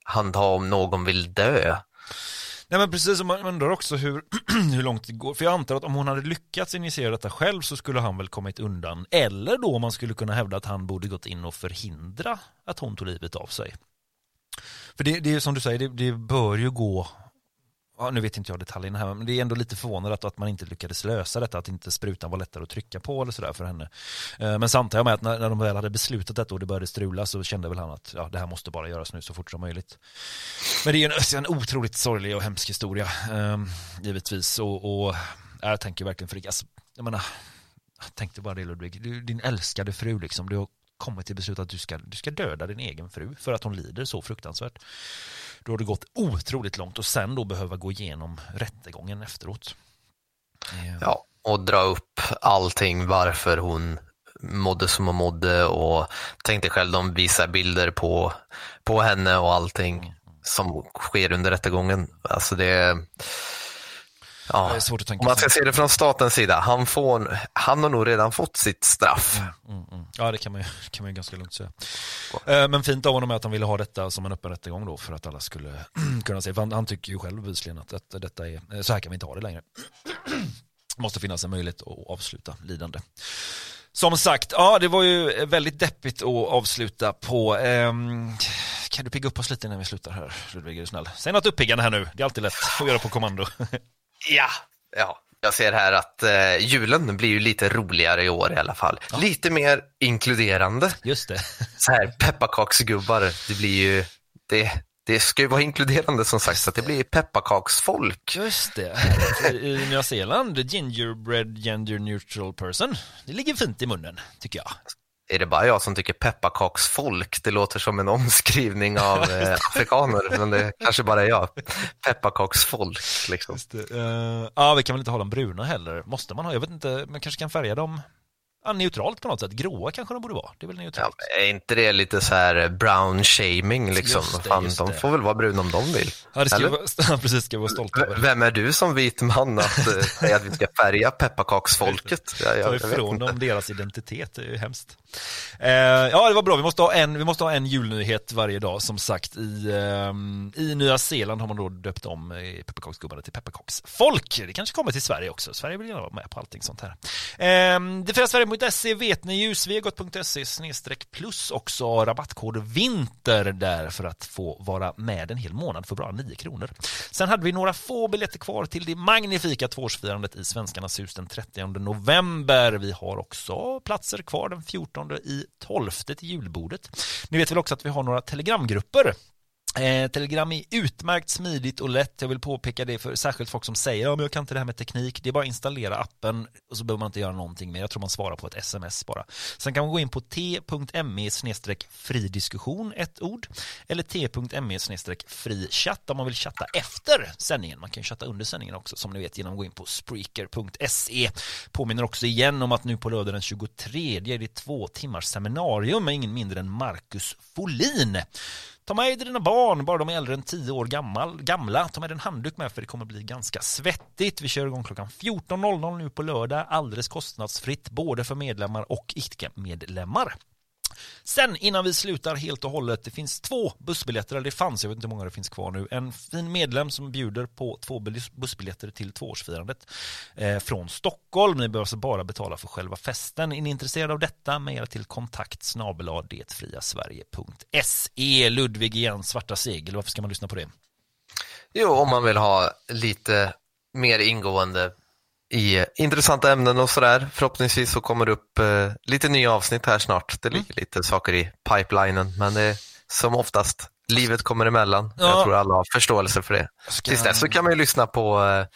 handha om någon vill dö. Nej men precis, och man undrar också hur, hur långt det går. För jag antar att om hon hade lyckats initiera detta själv så skulle han väl kommit undan. Eller då man skulle kunna hävda att han borde gått in och förhindra att hon tog livet av sig. För det, det är som du säger, det, det bör ju gå Ja, nu vet inte jag detaljerna här, men det är ändå lite förvånande att, att man inte lyckades lösa detta, att inte sprutan var lättare att trycka på eller sådär för henne. Eh, Men samtidigt med att när, när de väl hade beslutat detta och det började strula så kände väl han att ja, det här måste bara göras nu så fort som möjligt. Men det är ju en, en otroligt sorglig och hemsk historia, eh, givetvis. Och, och jag tänker verkligen för alltså, jag menar, jag tänkte bara det Ludvig, du, din älskade fru liksom, du har kommit till beslut att du ska, du ska döda din egen fru för att hon lider så fruktansvärt. Då har det gått otroligt långt och sen då behöva gå igenom rättegången efteråt. Eh, Ja, och dra upp allting varför hon mådde som hon mådde och tänk dig själv, de visar bilder på, på henne och allting som sker under rättegången. Alltså det Ja, Det är svårt att tänka om man ska se det från statens sida, han, får, han har nog redan fått sitt straff. Mm, mm. Ja, det kan man, ju, kan man ju ganska lugnt säga. Eh, Men fint av honom är att han ville ha detta som en öppen rättegång då för att alla skulle kunna se. För han, han tycker ju själv bevisligen att, att detta är, eh, så här kan vi inte ha det längre. Det måste finnas en möjlighet att avsluta lidande. Som sagt, ja det var ju väldigt deppigt att avsluta på. Ehm, kan du pigga upp oss lite innan vi slutar här, Ludvig, är du snäll? Säg något uppiggande här nu, det är alltid lätt att göra på kommando. Ja, ja. Jag ser här att eh, julen blir ju lite roligare i år i alla fall. Lite mer inkluderande. Just det. Så här pepparkaksgubbar, det blir ju, det, det ska ju vara inkluderande som sagt, så att det blir pepparkaksfolk. Just det. I Nya Zeeland, gingerbread gender neutral person. Det ligger fint i munnen, tycker jag. Är det bara jag som tycker pepparkaksfolk? Det låter som en omskrivning av eh, afrikaner, men det kanske bara är jag. Pepparkaksfolk, liksom. Just det. Eh, ja, vi kan väl inte ha dem bruna heller. Måste man ha? Jag vet inte, man kanske kan färga dem ja, neutralt på något sätt. Gråa kanske de borde vara. Det är väl Ja, neutralt. är inte det lite så här brown shaming liksom? Just det, Fan, just de det. får väl vara bruna om de vill. Ja, det ska Eller? vara, ja, precis, ska vara stolta över. Vem är du som vit man att eh, säga att vi ska färga pepparkaksfolket? Jag, jag, Ta ifrån dem deras identitet, det är ju hemskt. Eh, ja, det var bra. Vi måste, ha en, vi måste ha en julnyhet varje dag, som sagt. I, ehm, I Nya Zeeland har man då döpt om eh, pepparkaksgubbarna till pepparkaksfolk. Det kanske kommer till Sverige också. Sverige vill gärna vara med på allting sånt här. Eh, det fria Sverige.se vet ni ju, svegot.se snedstreck plus också rabattkod vinter där för att få vara med en hel månad för bara 9 kronor. Sen hade vi några få biljetter kvar till det magnifika tvåårsfirandet i Svenskarnas hus den 30 november. Vi har också platser kvar den 14 i 12 till julbordet. Ni vet väl också att vi har några telegramgrupper Eh, Telegram är utmärkt smidigt och lätt. Jag vill påpeka det för särskilt folk som säger ja, jag kan inte det här med teknik. Det är bara att installera appen och så behöver man inte göra någonting mer. Jag tror man svarar på ett sms bara. Sen kan man gå in på t.me fridiskussion, ett ord, eller t.me fri chatt om man vill chatta efter sändningen. Man kan chatta under sändningen också som ni vet genom att gå in på spreaker.se. Påminner också igen om att nu på lördag den 23 är det två timmars seminarium med ingen mindre än Marcus Folin. Ta med dig dina barn, bara de är äldre än 10 år gammal, gamla. Ta med dig en handduk med för det kommer bli ganska svettigt. Vi kör igång klockan 14.00 nu på lördag, alldeles kostnadsfritt både för medlemmar och icke-medlemmar. Sen innan vi slutar helt och hållet, det finns två bussbiljetter, eller det fanns, jag vet inte hur många det finns kvar nu. En fin medlem som bjuder på två bussbiljetter till tvåårsfirandet eh, från Stockholm. Ni behöver alltså bara betala för själva festen. Är ni intresserade av detta, mejla till kontakt snabel-a detfriasverige.se. Ludvig igen, Svarta segel, varför ska man lyssna på det? Jo, om man vill ha lite mer ingående i intressanta ämnen och sådär. Förhoppningsvis så kommer det upp eh, lite nya avsnitt här snart. Det ligger lite saker i pipelinen, men det är som oftast, livet kommer emellan. Ja. Jag tror alla har förståelse för det. Ska- Tills dess så kan man ju lyssna på, eh,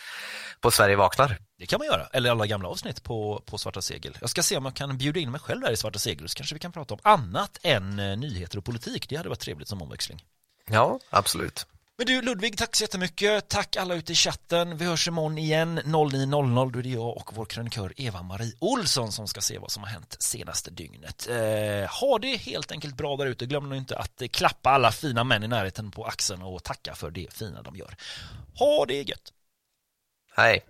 på Sverige vaknar. Det kan man göra, eller alla gamla avsnitt på, på Svarta segel. Jag ska se om jag kan bjuda in mig själv där i Svarta segel, så kanske vi kan prata om annat än eh, nyheter och politik. Det hade varit trevligt som omväxling. Ja, absolut. Men du Ludvig, tack så jättemycket. Tack alla ute i chatten. Vi hörs imorgon igen 09.00. Då är det jag och vår krönikör Eva-Marie Olsson som ska se vad som har hänt senaste dygnet. Eh, ha det helt enkelt bra där ute. Glöm nu inte att klappa alla fina män i närheten på axeln och tacka för det fina de gör. Ha det gött. Hej.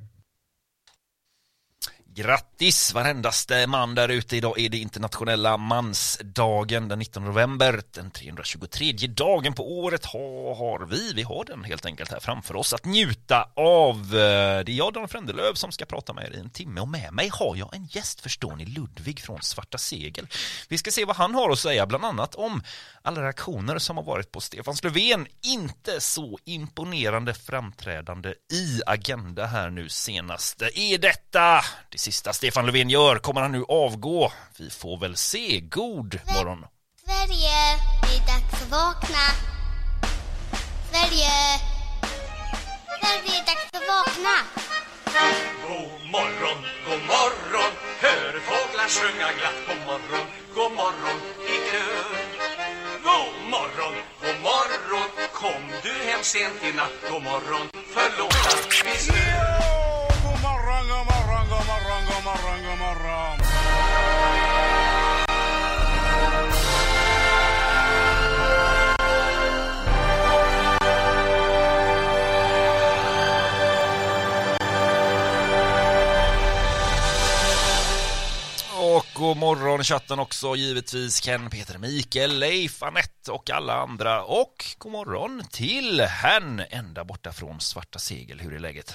Grattis varendaste man där ute. Idag är det internationella mansdagen den 19 november. Den 323 dagen på året har vi. Vi har den helt enkelt här framför oss att njuta av. Det är jag, Dan Frändelöv, som ska prata med er i en timme och med mig har jag en gäst, förstår ni, Ludvig från Svarta Segel. Vi ska se vad han har att säga, bland annat om alla reaktioner som har varit på Stefan Löfven. Inte så imponerande framträdande i Agenda här nu senast. Är detta det sista Stefan Löfven gör? Kommer han nu avgå? Vi får väl se. God morgon. Sverige, det är dags att vakna. Sverige, Sverige, det är dags att vakna. God morgon, god morgon, hör fåglar sjunga glatt. God morgon, god morgon i grön. God morgon, god morgon, kom du hem sent i natt. God morgon, förlåt att vi snö god morgon, god morgon. Och god morgon chatten också, givetvis Ken, Peter, Mikael, Leif, Anette och alla andra. Och god morgon till herrn ända borta från Svarta Segel. Hur är läget?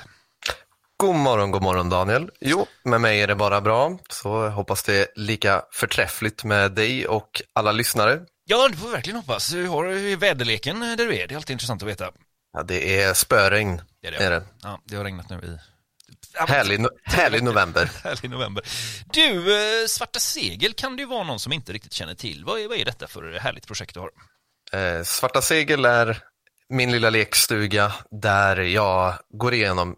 God morgon, god morgon Daniel. Jo, med mig är det bara bra. Så jag hoppas det är lika förträffligt med dig och alla lyssnare. Ja, det får vi verkligen hoppas. Hur har är väderleken där du är? Det är alltid intressant att veta. Ja, det är spöregn. Det är det. Är det. Ja, det har regnat nu i... Härlig, no- härlig november. Härlig november. Du, eh, Svarta Segel kan det ju vara någon som inte riktigt känner till. Vad är, vad är detta för härligt projekt du har? Eh, Svarta segel är min lilla lekstuga där jag går igenom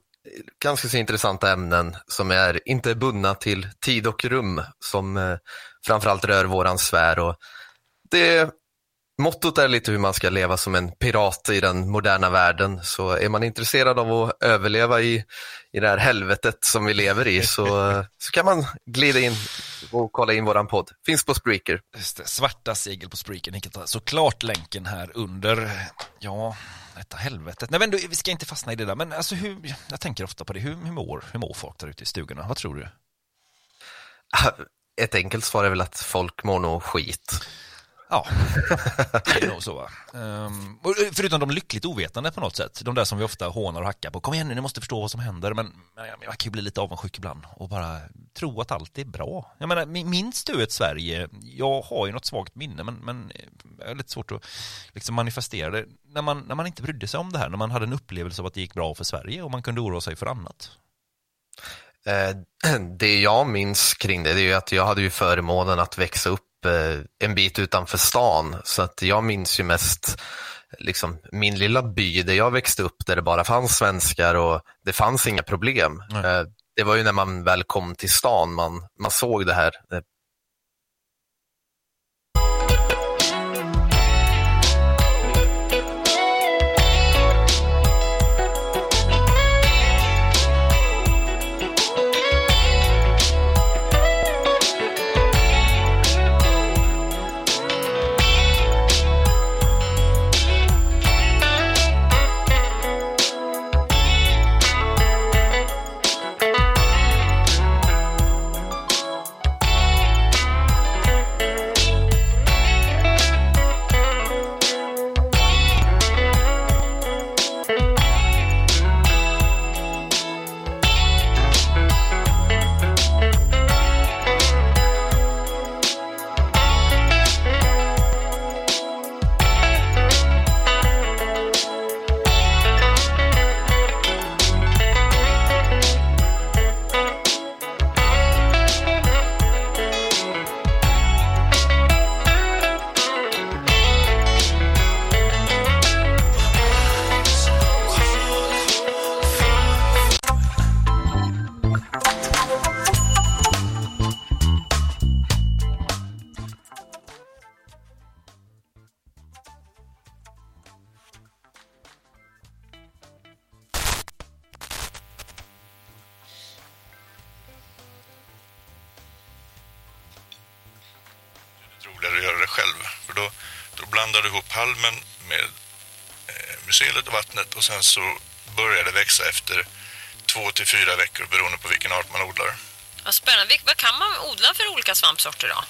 ganska så intressanta ämnen som är inte bundna till tid och rum som eh, framförallt rör våran sfär. Och det, mottot är lite hur man ska leva som en pirat i den moderna världen. Så är man intresserad av att överleva i, i det här helvetet som vi lever i så, så kan man glida in och kolla in våran podd. Finns på Spreaker. Just det, svarta segel på Spreaker. Ni kan ta såklart länken här under. Ja, detta helvetet. Nej men du, vi ska inte fastna i det där. Men alltså hur, jag tänker ofta på det. Hur, hur, mår, hur mår folk där ute i stugorna? Vad tror du? Ett enkelt svar är väl att folk mår nog skit. Ja, det är nog så va. Um, förutom de lyckligt ovetande på något sätt. De där som vi ofta hånar och hackar på. Kom igen nu, ni måste förstå vad som händer. Men jag, kan ju bli lite avundsjuk ibland och bara tro att allt är bra. Jag menar, minns du ett Sverige? Jag har ju något svagt minne men, men eh, jag har lite svårt att liksom manifestera det. När man, när man inte brydde sig om det här, när man hade en upplevelse av att det gick bra för Sverige och man kunde oroa sig för annat. Eh, det jag minns kring det, det är ju att jag hade ju förmånen att växa upp en bit utanför stan. Så att jag minns ju mest liksom, min lilla by där jag växte upp där det bara fanns svenskar och det fanns inga problem. Eh, Det var ju när man väl kom till stan man, man såg det här. Och sen så börjar det växa efter två till fyra veckor beroende på vilken art man odlar. Vad spännande. Vad kan man odla för olika svampsorter då?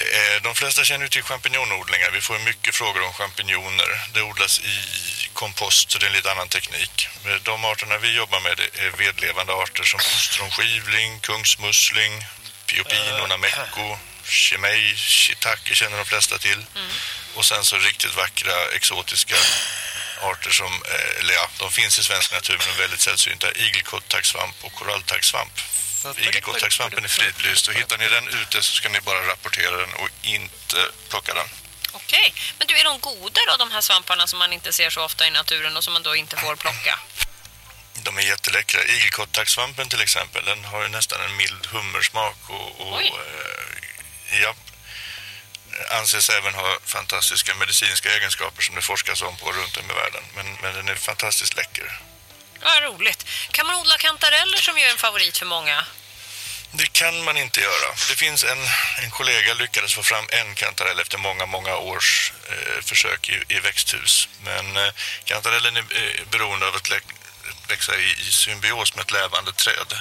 Är, de flesta känner till champinjonodlingar. Vi får mycket frågor om champinjoner. Det odlas i kompost så det är en lite annan teknik. De arterna vi jobbar med är vedlevande arter som ostronskivling, kungsmussling, piopin, onamecco, chimay, shiitake känner de flesta till. Och sen så riktigt vackra exotiska arter som, eh, eller ja, de finns i svensk natur men de är väldigt sällsynta. Igelkottacksvamp och koralltacksvamp. Igelkottacksvampen är fridlyst och hittar ni den ute så ska ni bara rapportera den och inte plocka den. Okej. Men du, är de goda då, de här svamparna som man inte ser så ofta i naturen och som man då inte får plocka? De är jätteläckra. Igelkottacksvampen till exempel, den har ju nästan en mild hummersmak och, och eh, ja, anses även ha fantastiska medicinska egenskaper som det forskas om på runt om i världen. Men, men den är fantastiskt läcker. Vad roligt. Kan man odla kantareller som ju är en favorit för många? Det kan man inte göra. Det finns en, en kollega lyckades få fram en kantarell efter många, många års eh, försök i, i växthus. Men eh, kantarellen är eh, beroende av att växa i, i symbios med ett levande träd.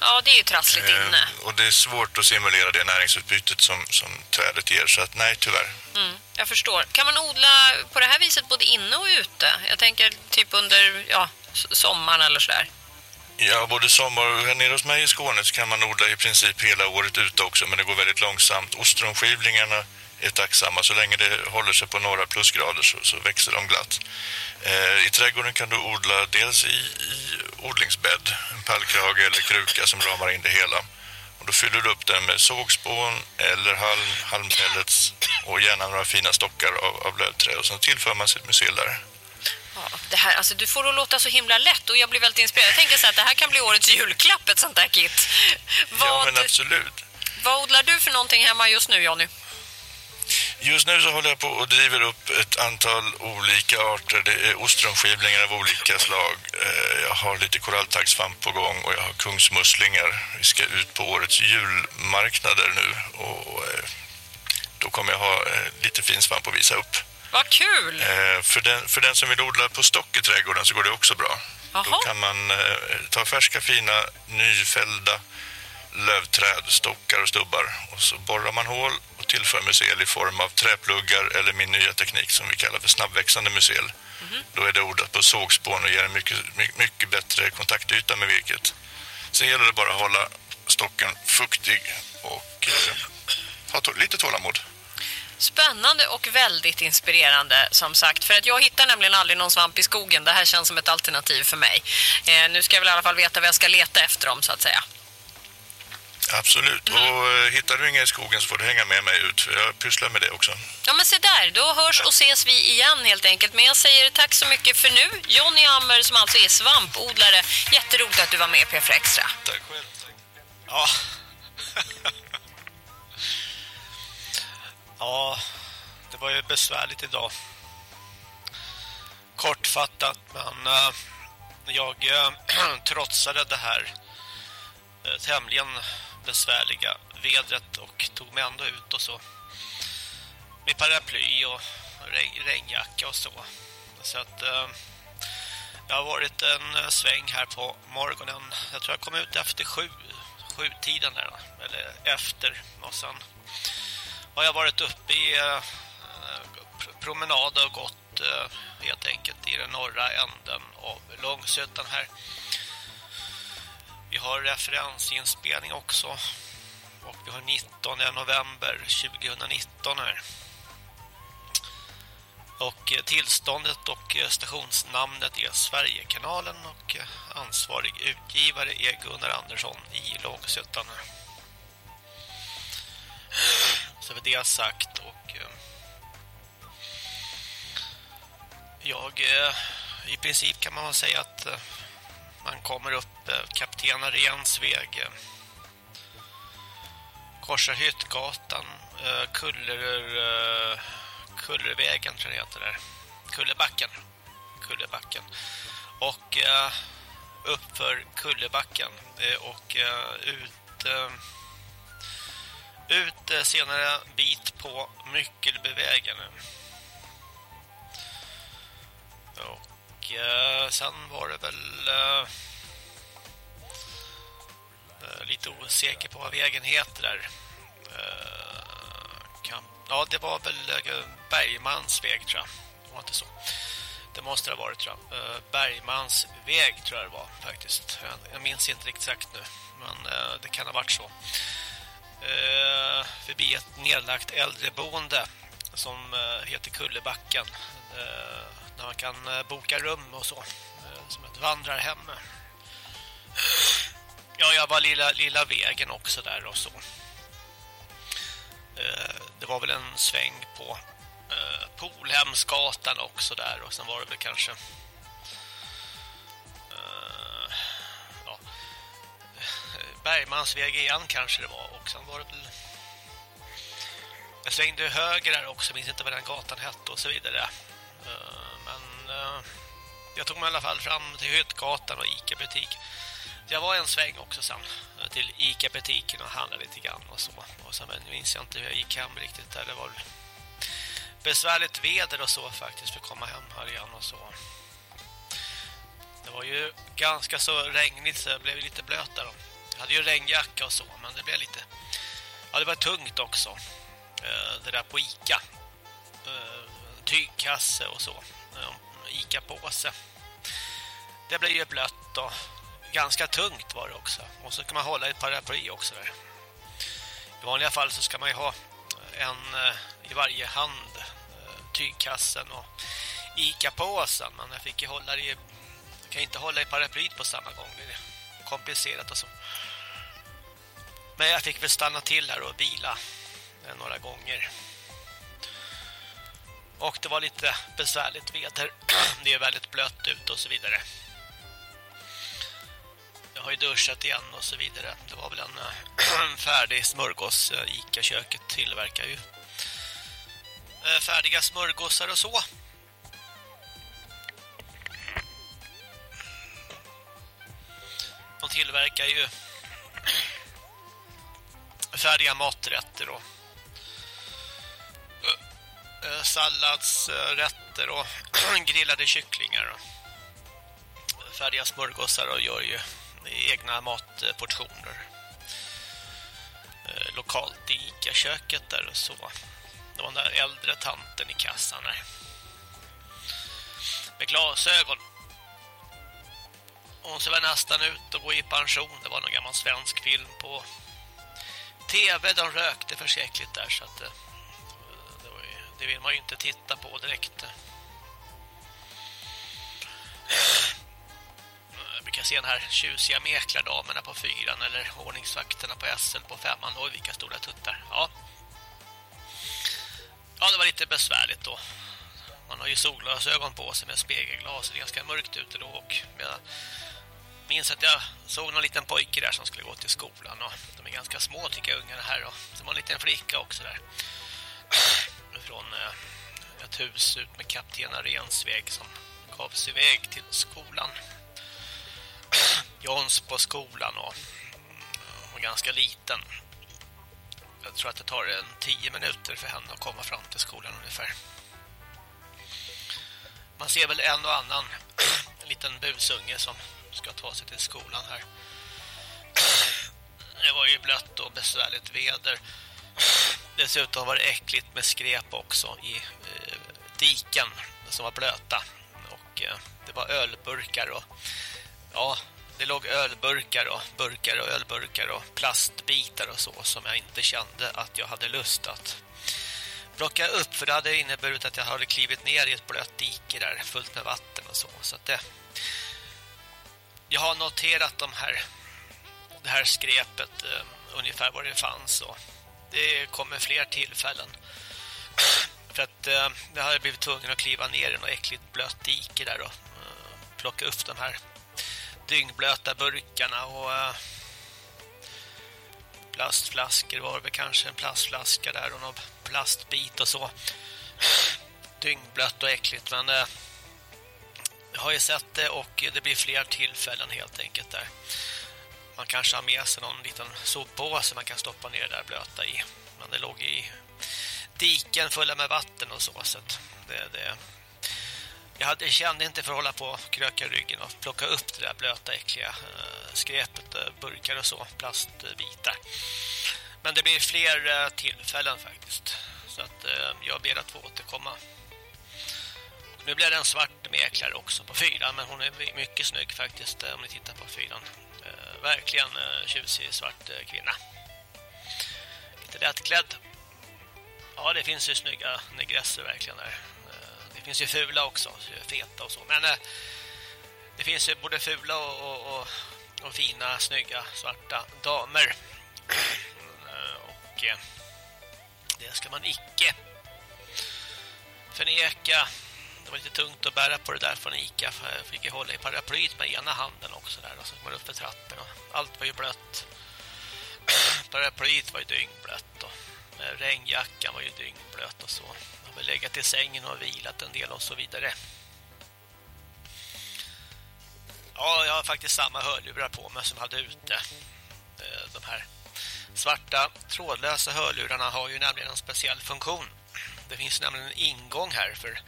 Ja, det är ju trassligt Eh, inne. och det är svårt att simulera det näringsutbytet som, som trädet ger. Så att nej, tyvärr. Mm, jag förstår. Kan man odla på det här viset både inne och ute? Jag tänker typ under ja, sommaren eller sådär. Ja, både sommar och här nere hos mig i Skåne så kan man odla i princip hela året ute också, men det går väldigt långsamt. Ostronskivlingarna är tacksamma. Så länge det håller sig på några plusgrader så, så växer de glatt. Eh, I trädgården kan du odla dels i, i odlingsbädd, en pallkrage eller kruka som ramar in det hela. Och då fyller du upp den med sågspån eller halm, halmpellets och gärna några fina stockar av, av lövträ. Och sen tillför man sitt mycel där. Ja, det här, alltså, du får det att låta så himla lätt och jag blir väldigt inspirerad. Jag tänker så här att det här kan bli årets julklapp, ett sånt där kit. Ja, Vad, men absolut. vad odlar du för någonting hemma just nu, Jonny? Just nu så håller jag på och driver upp ett antal olika arter. Det är ostronskivlingar av olika slag. Eh, Jag har lite koralltaggsvamp på gång och jag har kungsmusslingar. Vi ska ut på årets julmarknader nu och eh, då kommer jag ha eh, lite finsvamp att visa upp. Vad kul! För den, för den som vill odla på stock i trädgården så går det också bra. Då Jaha. kan man ta färska fina nyfällda lövträd, stockar och stubbar och så borrar man hål och tillför mycel i form av träpluggar eller min nya teknik som vi kallar för snabbväxande mycel. Då är det odlat på sågspån och ger en mycket, mycket, bättre kontaktyta med virket. Sen gäller det bara att hålla stocken fuktig och eh, ha lite tålamod. Spännande och väldigt inspirerande som sagt. För att jag hittar nämligen aldrig någon svamp i skogen. Det här känns som ett alternativ för mig. Eh, nu ska jag väl i alla fall veta vad jag ska leta efter dem så att säga. Absolut. Och eh, hittar du inga i skogen så får du hänga med mig ut för jag pysslar med det också. Ja men se där, då hörs och ses vi igen helt enkelt. Men jag säger tack så mycket för nu. Jonny Ammer som alltså är svampodlare. Jätteroligt att du var med på P4 Extra. Tack själv. Ja. ja, det var ju besvärligt idag. Kortfattat, men eh, jag eh, trotsade det här tämligen besvärliga vädret och tog mig ändå ut och så med paraply och regn, regnjacka och så. Så att eh, jag har varit en eh, sväng här på morgonen. Jag tror jag kom ut efter sju, sju tiden där, eller efter. Och sen har jag varit uppe i eh, pr- promenad och gått eh, helt enkelt i den norra änden av Långsötan här. Vi har referensinspelning också. Och vi har 19 november 2019 här. Och eh, tillståndet och eh, stationsnamnet är Sverigekanalen och eh, ansvarig utgivare är Gunnar Andersson i Långsötan. Så med det sagt och jag i princip kan man säga att man kommer upp eh, Kapten Arens väg eh, korsar Hyttgatan eh, Kuller Kullervägen tror jag det heter där. Kullebacken. Kullebacken. Och uppför upp för Kullebacken och ut ut senare bit på Myckelbevägen. Och eh, sen var det väl eh, eh lite osäker på vad vägen heter där. Eh, kan, ja, det var väl eh, Bergmans väg tror jag. Det var inte så. Det måste det ha varit tror jag. Eh, Bergmans väg tror jag det var faktiskt. Jag, jag minns inte riktigt exakt nu. Men eh, det kan ha varit så. Eh, förbi ett nedlagt äldreboende som eh, heter Kullebacken. Eh, där man kan eh, boka rum och så. Eh, som ett vandrarhem. Ja, jag var lilla, lilla vägen också där och så. Eh, det var väl en sväng på Polhemsgatan också där och sen var det väl kanske ja, Bergmansväg igen kanske det var och sen var det väl jag svängde höger där också, minns inte vad den gatan hette och så vidare. Eh, men eh, jag tog mig i alla fall fram till Hyttgatan och Ica-butik. Jag var en sväng också sen eh, till Ica-butiken och handlade lite grann och så. Och sen men minns jag inte hur jag gick hem riktigt där. Det var besvärligt väder och så faktiskt för att komma hem här igen och så. Det var ju ganska så regnigt så jag blev lite blöt där. Jag hade ju regnjacka och så men det blev lite... Ja, det var tungt också. Det där på Ica. Tygkasse och så. Ehm, Ica-påse. Det blev ju blött och ganska tungt var det också. Och så kan man hålla ett paraply också där. I vanliga fall så ska man ju ha en eh, i varje hand. Eh, tygkassen och Ica-påsen. Men jag fick ju hålla det i... Jag kan inte hålla i paraplyt på samma gång. Det är komplicerat och så. Men jag fick väl stanna till här och vila eh, några gånger. Och det var lite besvärligt väder. Det är väldigt blött ute och så vidare. Jag har ju duschat igen och så vidare. Det var väl en färdig smörgås. Eh, Ica-köket tillverkar ju eh, färdiga smörgåsar och så. De tillverkar ju färdiga maträtter och Eh, salladsrätter och grillade kycklingar och färdiga smörgåsar och gör ju egna matportioner Eh, lokalt i Ica-köket där och så. Det var den där äldre tanten i kassan där. Med glasögon. Hon ser väl nästan ut att gå i pension. Det var någon gammal svensk film på tv. De rökte försäkligt där så att eh, det, vill man ju inte titta på direkt. Jag brukar se den här tjusiga mäklardamerna på fyran eller ordningsvakterna på SL på femman. Oj, vilka stora tuttar. Ja. Ja, det var lite besvärligt då. Man har ju solglasögon på sig med spegelglas. Det är ganska mörkt ute då och jag minns att jag såg någon liten pojke där som skulle gå till skolan och de är ganska små tycker jag ungarna här och så var en liten flicka också där från eh, ett hus ut med kapten Arensväg som gav sig iväg till skolan Jons på skolan och hon var ganska liten jag tror att det tar en tio minuter för henne att komma fram till skolan ungefär man ser väl en och annan en liten busunge som ska ta sig till skolan här. Det var ju blött och besvärligt väder. Dessutom var det äckligt med skräp också i eh, diken som var blöta. Och eh, det var ölburkar och ja, det låg ölburkar och burkar och ölburkar och plastbitar och så som jag inte kände att jag hade lust att plocka upp för det hade inneburit att jag hade klivit ner i ett blött dike där fullt med vatten och så så att det jag har noterat de här det här skrepet eh, ungefär var det fanns och det kommer fler tillfällen för att eh, jag hade blivit tvungen att kliva ner i något äckligt blött dike där och eh, plocka upp de här dyngblöta burkarna och eh, plastflaskor var det kanske en plastflaska där och någon plastbit och så dyngblött och äckligt men eh, jag har ju sett det och det blir fler tillfällen helt enkelt där. Man kanske har med sig någon liten soppåse man kan stoppa ner det där blöta i. Men det låg i diken fulla med vatten och så. så att det, det, Jag hade, kände inte för att hålla på och kröka ryggen och plocka upp det där blöta, äckliga eh, skräpet, eh, burkar och så, plastbitar. Men det blir fler eh, tillfällen faktiskt. Så att jag ber att få återkomma. Nu blir det en svart mäklare också på fyran, men hon är mycket snygg faktiskt om ni tittar på fyran. Eh, verkligen eh, tjusig svart eh, kvinna. Lite lättklädd. Ja, det finns ju snygga negresser verkligen där. Det finns ju fula också, feta och så. Men eh, det finns ju både fula och, och, och, och fina, snygga, svarta damer. Och eh, det ska man icke förneka. Det var lite tungt att bära på det där från Ica. Jag fick hålla i paraplyet med ena handen också där. Och så kom man upp för trappen och allt var ju blött. Paraplyet var ju dyngblött och eh, regnjackan var ju dyngblöt och så väl legat i sängen och vilat en del och så vidare. Ja, jag har faktiskt samma hörlurar på mig som hade ute. Eh, de här svarta trådlösa hörlurarna har ju nämligen en speciell funktion. Det finns nämligen en ingång här för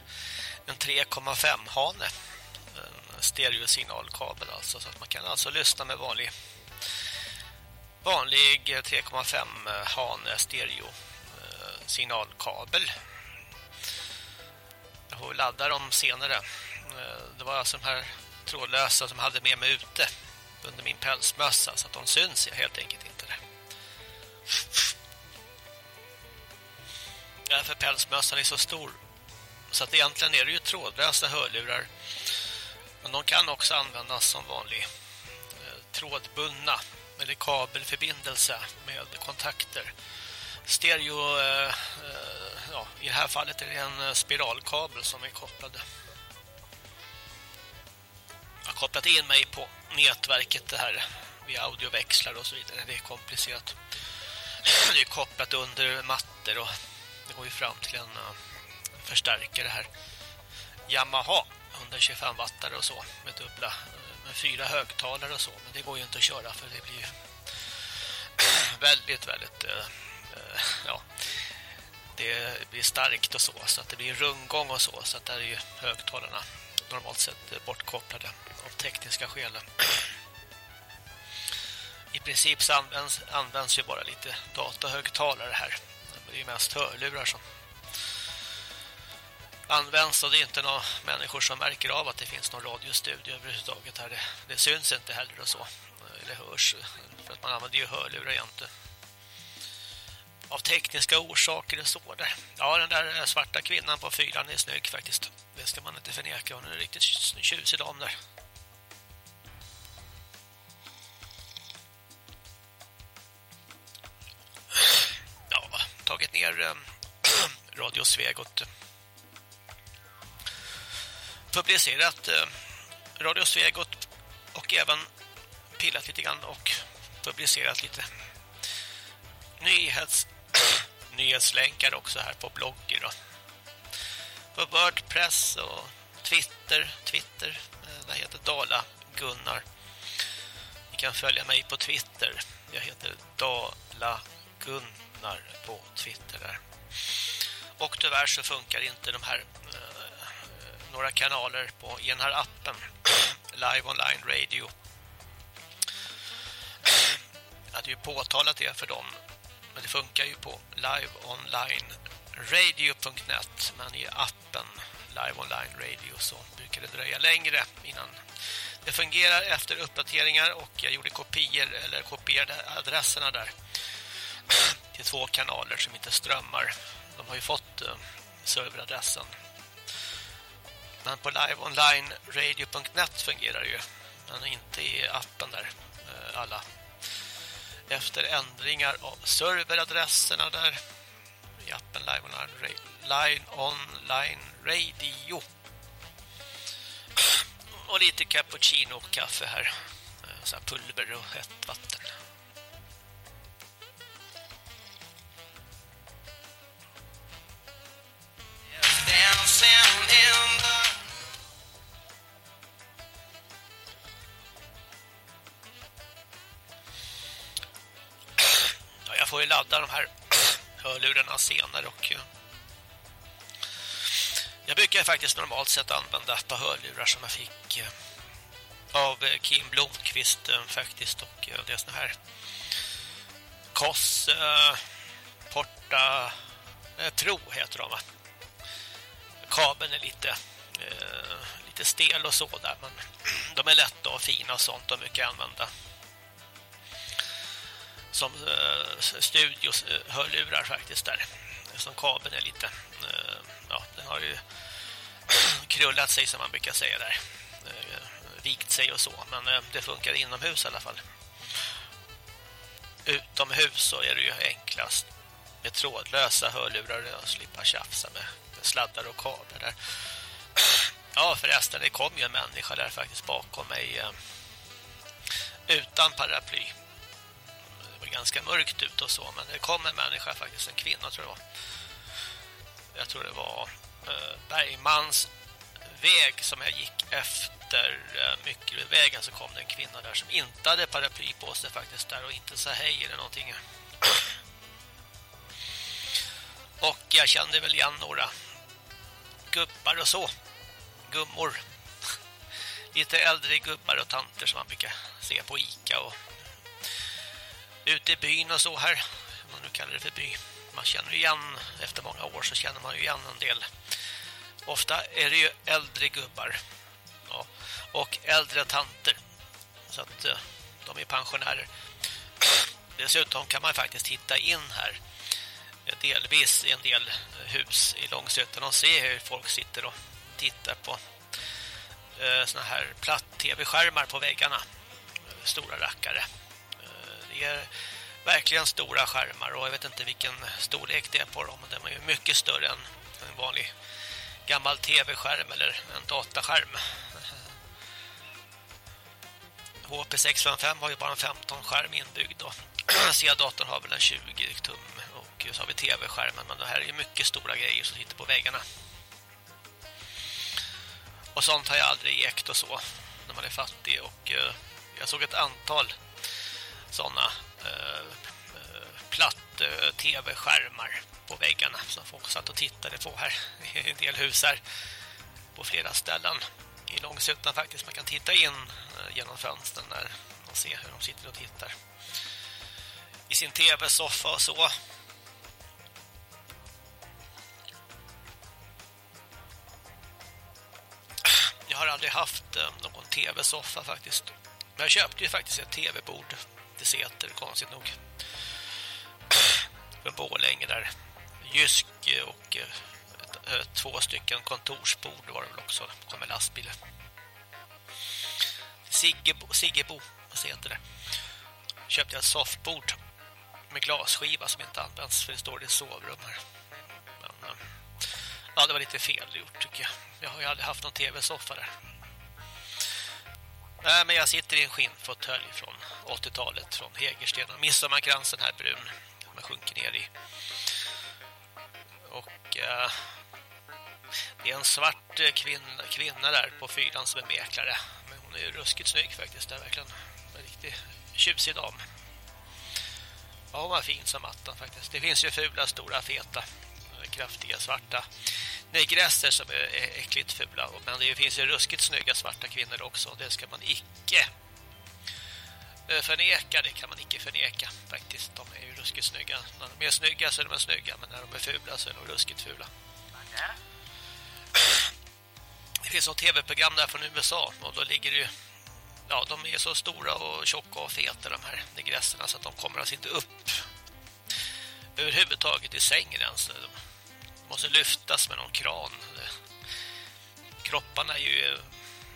en 3,5 hane. En stereosignalkabel alltså så att man kan alltså lyssna med vanlig vanlig 3,5 eh, hane stereo eh, signalkabel jag får ladda dem senare. Eh, det var alltså de här trådlösa som hade med mig ute under min pälsmössa så att de syns jag helt enkelt inte där. Pälsmössan är så stor. Så att egentligen är det ju trådlösa hörlurar. Men de kan också användas som vanlig eh, trådbundna eller kabelförbindelse med kontakter. Stereo eh, eh, ja, i det här fallet är det en eh, spiralkabel som är kopplad jag har kopplat in mig på nätverket det här via audioväxlar och så vidare. Det är komplicerat. Det är kopplat under mattor och det går ju fram till en eh, förstärkare här Yamaha 125 wattare och så med dubbla eh, med fyra högtalare och så men det går ju inte att köra för det blir ju väldigt väldigt eh, eh, ja, det blir starkt och så så att det blir rundgång och så så att där är ju högtalarna normalt sett bortkopplade av tekniska skäl. I princip så används, används ju bara lite datahögtalare här. Det är mest hörlurar som används och det är inte några människor som märker av att det finns någon radiostudio överhuvudtaget här. Det, det syns inte heller och så. Eller hörs. För att man använder ju hörlurar egentligen av tekniska orsaker och så där. Ja, den där svarta kvinnan på fyran är snygg faktiskt. Det ska man inte förneka. Hon är riktigt tjusig dam där. Ja, tagit ner eh, Radio Svegot. Publicerat eh, Radio Svegot och även pillat lite grann och publicerat lite nyhets nyhetslänkar också här på blogger och på Wordpress och Twitter, Twitter, eh, vad där heter Dala Gunnar. Ni kan följa mig på Twitter. Jag heter Dala Gunnar på Twitter där. Och tyvärr så funkar inte de här eh, några kanaler på i den här appen Live Online Radio. Jag hade ju påtalat det för dem men det funkar ju på liveonlineradio.net men i appen Live Online Radio så brukar det dröja längre innan det fungerar efter uppdateringar och jag gjorde kopior eller kopierade adresserna där till två kanaler som inte strömmar. De har ju fått eh, serveradressen. Men på liveonlineradio.net fungerar det ju men inte i appen där eh, alla efter ändringar av serveradresserna där i appen Live Online, Line Online Radio. Och lite cappuccino och kaffe här. Eh, så här pulver och hett vatten. Dancing in the får ju ladda de här hörlurarna senare och eh, Jag brukar faktiskt normalt sett använda ett par hörlurar som jag fick eh, av eh, Kim Blomqvist faktiskt och det är såna här Koss Porta Pro heter de va? Kabeln är lite lite stel och så där men de är lätta och fina och sånt och mycket använda som eh, studiohörlurar eh, faktiskt där som kabeln är lite eh, ja, den har ju krullat sig som man brukar säga där eh, vikt sig och så men eh, det funkar inomhus i alla fall utomhus så är det ju enklast med trådlösa hörlurar och slippa tjafsa med sladdar och kablar där. Ja förresten, det kom ju en människa där faktiskt bakom mig eh, utan paraply. Det ganska mörkt ut, och så, men det kom en människa faktiskt, en kvinna tror jag Jag tror det var eh, Bergmans väg som jag gick efter eh, Myckelvägen så kom det en kvinna där som inte hade paraply på sig faktiskt där och inte sa hej eller någonting. Och jag kände väl igen några gubbar och så. Gummor. Lite äldre gubbar och tanter som man brukar se på Ica och ute i byn och så här. Man nu kallar det för by. Man känner igen, efter många år så känner man ju igen en del. Ofta är det ju äldre gubbar. Ja. Och äldre tanter. Så att eh, de är pensionärer. Dessutom kan man faktiskt hitta in här eh, delvis i en del hus i Långsötan och se hur folk sitter och tittar på eh, såna här platt-tv-skärmar på väggarna. Stora rackare. Är verkligen stora skärmar och jag vet inte vilken storlek det är på dem. Den är ju mycket större än en vanlig gammal tv-skärm eller en dataskärm. HP655 har ju bara en 15 skärm inbyggd då. C-datorn har väl en 20 tum och så har vi tv-skärmen men det här är ju mycket stora grejer som sitter på väggarna. Och sånt har jag aldrig ägt och så när man är fattig och eh, jag såg ett antal sådana eh, platt eh, tv-skärmar på väggarna som folk satt och tittade på här i en del hus här på flera ställen i Långsuttan faktiskt. Man kan titta in eh, genom fönstren där och se hur de sitter och tittar i sin tv-soffa och så. Jag har aldrig haft eh, någon tv-soffa faktiskt. Men jag köpte ju faktiskt ett tv-bord till Säter, konstigt nog. Från Borlänge där. Jysk och eh, eh, två stycken kontorsbord var det väl också. Kom med lastbilen. Siggebo, Siggebo, vad heter det? Köpte jag ett soffbord med glasskiva som inte används för det står det i sovrum här. Men, eh, ja, det var lite fel gjort tycker jag. Jag har ju aldrig haft någon tv-soffa där. Nej, men jag sitter i en skinnfåtölj från 80-talet från Hägersten och midsommarkransen här brun. Man sjunker ner i. Och eh, det är en svart eh, kvinna, kvinna där på fyran som är mäklare. Men hon är ju ruskigt snygg faktiskt. Det är verkligen en riktigt tjusig dam. Ja, hon var fin som attan faktiskt. Det finns ju fula, stora, feta, kraftiga, svarta negresser som är äckligt fula. Men det finns ju ruskigt snygga svarta kvinnor också. Det ska man icke eh, förneka. Det kan man icke förneka faktiskt. De är ju ruskigt snygga. När de är snygga så är de snygga. Men när de är fula så är de ruskigt fula. Det finns ett tv-program där från USA. Och då ligger det ju ja, de är så stora och tjocka och feta de här negresserna så att de kommer alltså inte upp överhuvudtaget i sängen ens. De måste lyftas med någon kran. Kropparna är ju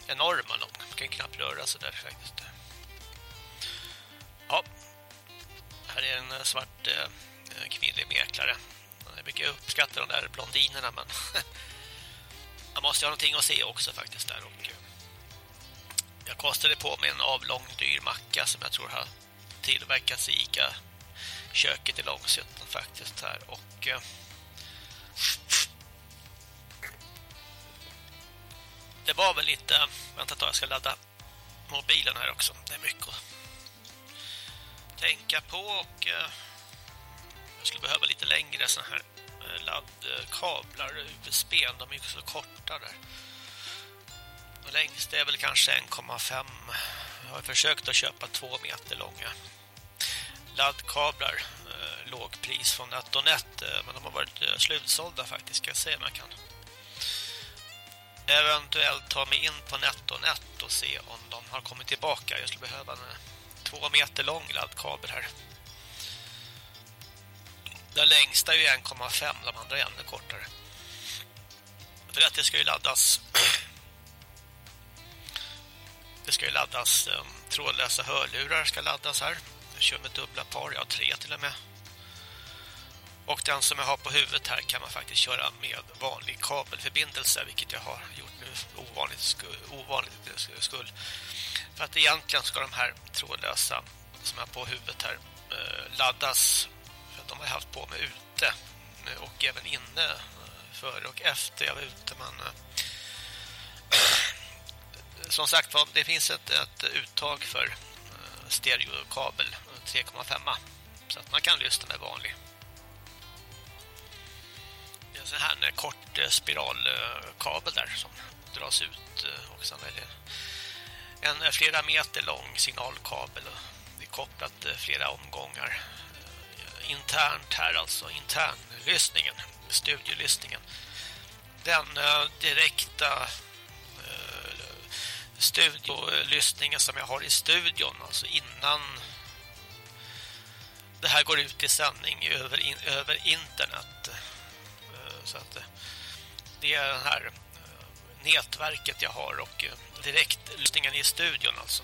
enorma. De kan knappt röra sig där faktiskt. Ja, här är en svart eh, kvinnlig mäklare. Jag brukar uppskatta de där blondinerna men man måste ha någonting att se också faktiskt där och eh, jag kostade på mig en avlång dyr macka som jag tror har tillverkats i Ica köket i Långsötan faktiskt här och eh, det var väl lite vänta ett jag ska ladda mobilen här också det är mycket att tänka på och eh, jag skulle behöva lite längre sådana här eh, laddkablar, USB, de är ju så korta där. Och längst är väl kanske 1,5. Jag har försökt att köpa två meter långa laddkablar. Eh, Lågpris från NetOnNet, eh, men de har varit eh, slutsålda faktiskt. Ska jag se om jag kan eventuellt ta mig in på NetOnNet och se om de har kommit tillbaka. Jag skulle behöva en eh, två meter lång laddkabel här. Den längsta är ju 1,5, de andra är ännu kortare. För att det ska ju laddas det ska ju laddas trådlösa hörlurar ska laddas här. Jag kör med dubbla par, jag har tre till och med. Och den som jag har på huvudet här kan man faktiskt köra med vanlig kabelförbindelse, vilket jag har gjort nu ovanligt skull. Ovanligt skull. För att egentligen ska de här trådlösa som jag har på huvudet här eh, laddas för att de har haft på mig ute och även inne eh, före och efter jag var ute men eh, som sagt det finns ett, ett uttag för stereokabel 3,5 så att man kan lyssna med vanlig. En sån här kort eh, spiralkabel där som dras ut eh, och sen är det en eh, flera meter lång signalkabel och det är kopplat flera omgångar. Internt här alltså internlyssningen studiolyssningen. Den direkta studiolyssningen som jag har i studion alltså innan det här går ut i sändning över, in, över internet så att eh, det är det här eh, nätverket jag har och eh, direktlyssningen i studion alltså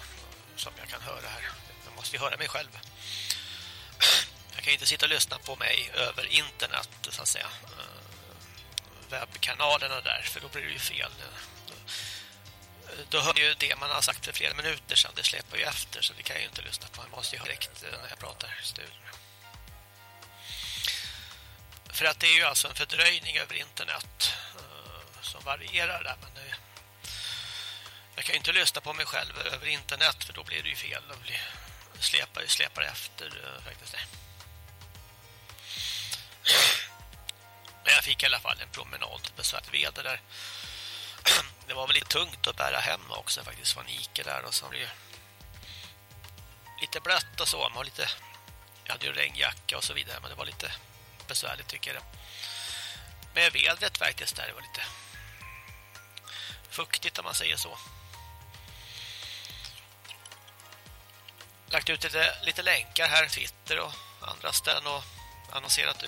som jag kan höra här jag måste ju höra mig själv jag kan inte sitta och lyssna på mig över internet så att säga webbkanalerna där för då blir det ju fel då hör ju det man har sagt för flera minuter sedan. Det släpper ju efter så det kan jag ju inte lyssna på. Man måste ju höra direkt när jag pratar i studion. För att det är ju alltså en fördröjning över internet uh, som varierar där. Men det, jag kan ju inte lyssna på mig själv över internet för då blir det ju fel. Då blir, släpar, släpar efter uh, faktiskt det. Men jag fick i alla fall en promenad besvärt väder där det var väl lite tungt att bära hem också faktiskt från Ica där och så blev lite blött och så. Man var lite, jag hade ju regnjacka och så vidare men det var lite besvärligt tycker jag. Med vädret faktiskt där det var lite fuktigt om man säger så. Lagt ut lite, lite länkar här, Twitter och andra ställen och annonserat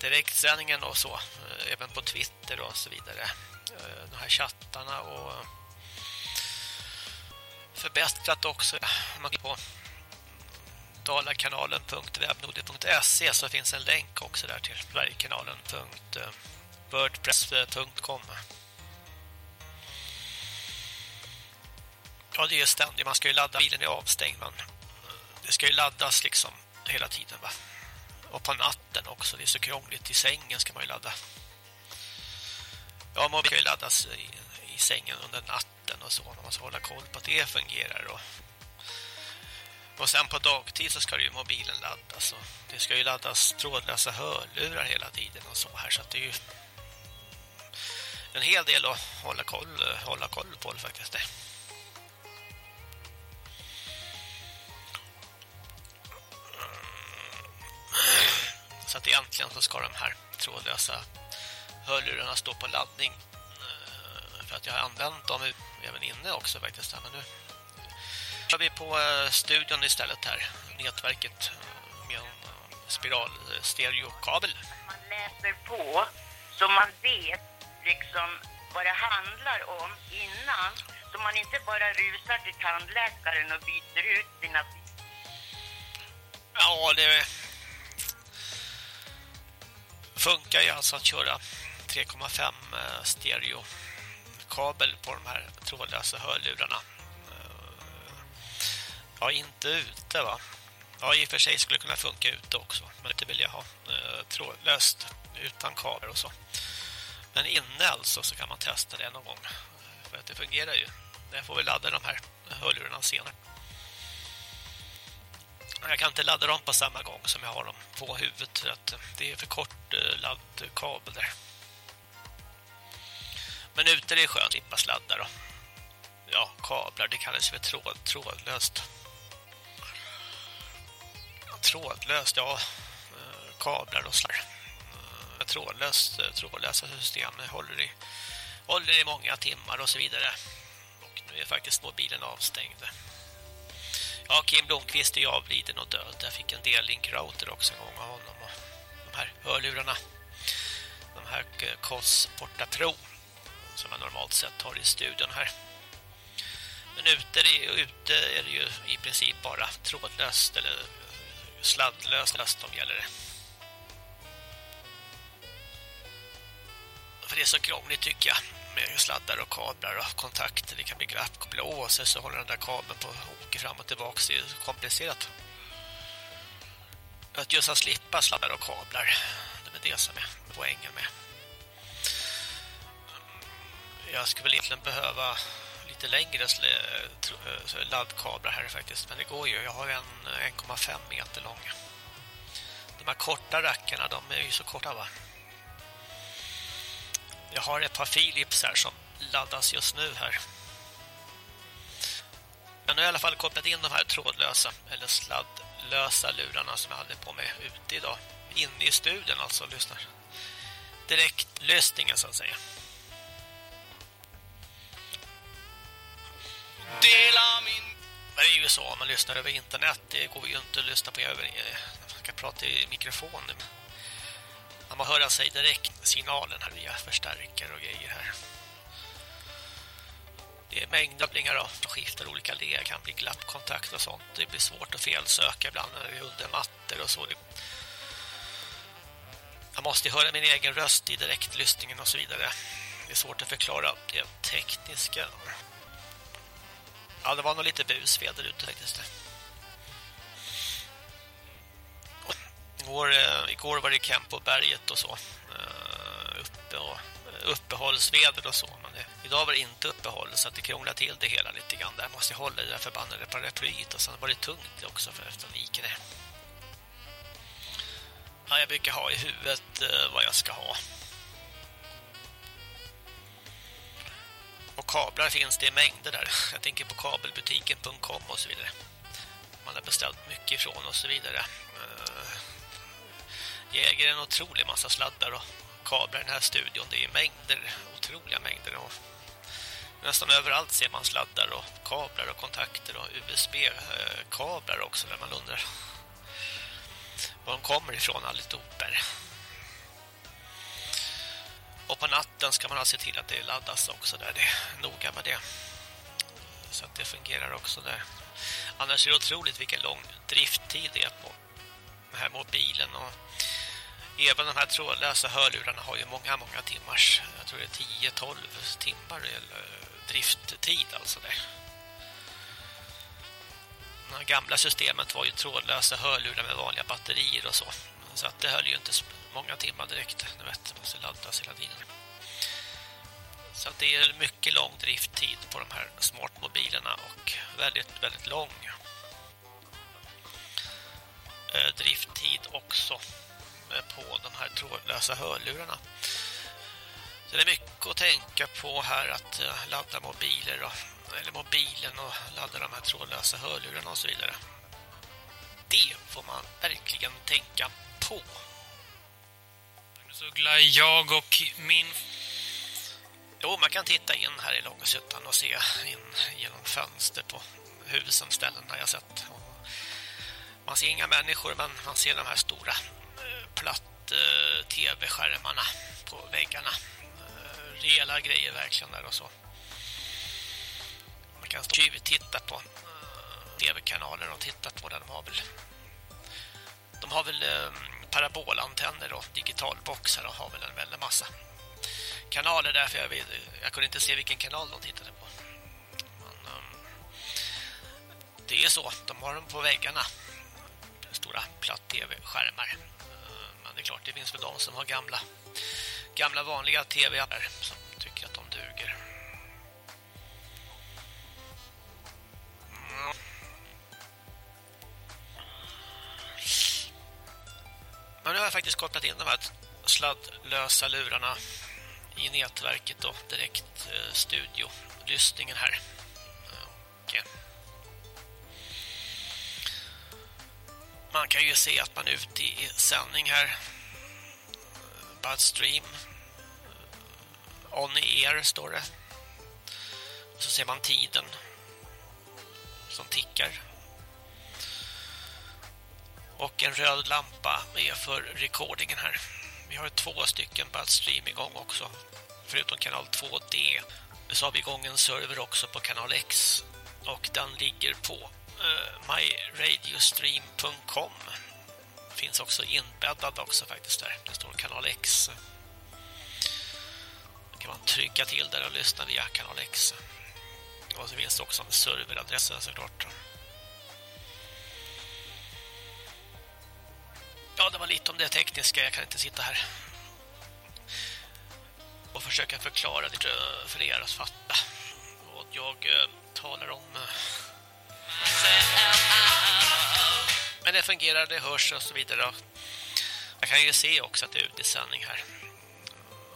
direktsändningen och så, eh, även på Twitter och så vidare. Eh, de här chattarna och förbättrat också man på dalakanalen.webnode.se så finns en länk också där till Sverigekanalen.wordpress.com Ja, det är ständigt. Man ska ju ladda bilen är avstängd, men det ska ju laddas liksom hela tiden, va? Och på natten också. Det är så krångligt. I sängen ska man ju ladda. Ja, man kan ju laddas i, i sängen under natten och så. Man måste hålla koll på att det fungerar. Och, och sen på dagtid så ska ju mobilen laddas. Och det ska ju laddas trådlösa hörlurar hela tiden och så här. Så att det är ju en hel del att hålla koll, hålla koll på det faktiskt. Det. Så att egentligen så ska de här trådlösa hörlurarna stå på laddning eh, för att jag har använt dem även inne också faktiskt. Men nu kör vi på eh, studion istället här, nätverket eh, med en spiral stereokabel. Man läser på så man vet liksom vad det handlar om innan så man inte bara rusar till tandläkaren och byter ut sina Ja, det funkar ju alltså att köra 3,5 eh, stereo kabel på de här trådlösa hörlurarna. Ja, inte ute va? Ja, i och för sig skulle det kunna funka ute också. Men det vill jag ha eh, trådlöst utan kabel och så. Men inne alltså så kan man testa det någon gång. Eh, för att det fungerar ju. Jag får väl ladda de här hörlurarna senare. Jag kan inte ladda dem på samma gång som jag har dem på huvudet för att eh, det är för kort eh, laddkabel där. Men ute är det skönt att slippa sladdar då. ja, kablar, det kallas för tråd, trådlöst. Trådlöst, ja, eh, kablar och sådär. Eh, trådlöst, eh, trådlösa system håller i, håller i många timmar och så vidare. Och nu är faktiskt mobilen avstängd. Ja, Kim Blomqvist är avliden och död. Jag fick en del link router också en gång av honom. Och de här hörlurarna, de här Koss Porta Pro som jag normalt sett har i studion här. Men ute är, det, ute är det ju i princip bara trådlöst eller sladdlöst som gäller det. För det är så krångligt tycker jag med sladdar och kablar och kontakter. Det kan bli glapp och blåser så håller den där kabeln på och åker fram och tillbaka. Det är komplicerat. Att just att slippa sladdar och kablar. Det är det som är poängen med. Jag skulle väl egentligen behöva lite längre eh, eh, laddkablar här faktiskt. Men det går ju. Jag har en 1,5 meter lång. De här korta rackarna, de är ju så korta va? Jag har ett par Philips här som laddas just nu här. Jag har i alla fall kopplat in de här trådlösa eller sladdlösa lurarna som jag hade på mig ute idag. Inne i studion alltså, lyssnar. Direkt lösningen så att säga. Dela min... Det är ju så om man lyssnar över internet. Det går ju inte att lyssna på över... Man ska prata i mikrofon Man Man höra sig direkt signalen här via förstärkare och grejer här. Det är mängder av blingar skiftar olika lägen, kan bli glappkontakt och sånt. Det blir svårt att felsöka ibland när det är under mattor och så. Jag måste höra min egen röst i direktlyssningen och så vidare. Det är svårt att förklara det tekniska. Ja, det var nog lite busväder ute faktiskt. Igår, eh, igår var det kamp på berget och så. Eh, uppe och eh, uppehållsveder och så. Men det, idag var det inte uppehåll så att det krånglade till det hela lite grann. Där måste jag hålla i det där förbannade paraplyet och sen var det tungt också för efter viken det. Ja, jag brukar ha i huvudet eh, vad jag ska ha. Och kablar finns det i mängder där. Jag tänker på kabelbutiken.com och så vidare. Man har beställt mycket ifrån och så vidare. Eh, Jag äger en otrolig massa sladdar och kablar i den här studion. Det är mängder, otroliga mängder. Och nästan överallt ser man sladdar och kablar och kontakter och USB-kablar också där man undrar var de kommer ifrån allihop. Och på natten ska man ha se till att det laddas också där. Det är noga med det. Så att det fungerar också där. Annars är det otroligt vilken lång drifttid det är på den här mobilen och även de här trådlösa hörlurarna har ju många, många timmars, jag tror det är 10-12 timmar drifttid alltså det. De gamla systemet var ju trådlösa hörlurar med vanliga batterier och så. Så att det höll ju inte många timmar direkt. Nu vet, det måste laddas hela tiden. Så att det är mycket lång drifttid på de här smartmobilerna och väldigt, väldigt lång eh, drifttid också eh, på de här trådlösa hörlurarna. Så det är mycket att tänka på här att eh, ladda mobiler och, eller mobilen och ladda de här trådlösa hörlurarna och så vidare. Det får man verkligen tänka på. Så jag och min... Jo, man kan titta in här i Långsuttan och se in genom fönster på husen ställen har jag sett. Man ser inga människor men man ser de här stora eh, platt-tv-skärmarna eh, på väggarna. Eh, rejäla grejer verkligen där och så. Man kan stå och titta på tv-kanaler och titta på den de har väl. De har väl parabolantenner och digitalboxar och har väl en väldig massa kanaler där för jag, vet, jag kunde inte se vilken kanal de tittade på. Men, um, det är så, de har dem på väggarna. Stora platt tv-skärmar ehm, det är klart, det finns väl de som har gamla gamla vanliga tv-appar som tycker att de duger. Mm. Ja, nu har jag faktiskt kopplat in de här sladdlösa lurarna i nätverket och direkt eh, studio lyssningen här. Och, eh, man kan ju se att man är ute i sändning här. Eh, Budstream. Eh, on air står det. Och så ser man tiden som tickar. Och en röd lampa är för recordingen här. Vi har två stycken Budstream igång också. Förutom kanal 2D så har vi igång en server också på kanal X. Och den ligger på eh, uh, myradiostream.com Finns också inbäddad också faktiskt där. Det står kanal X. Då kan man trycka till där och lyssna via kanal X. Och så finns det också en serveradress såklart. Ja, det var lite om det tekniska. Jag kan inte sitta här och försöka förklara det för er att fatta. Och jag eh, talar om... Eh, men det fungerar, det hörs och så vidare. Jag kan ju se också att det är ute i sändning här.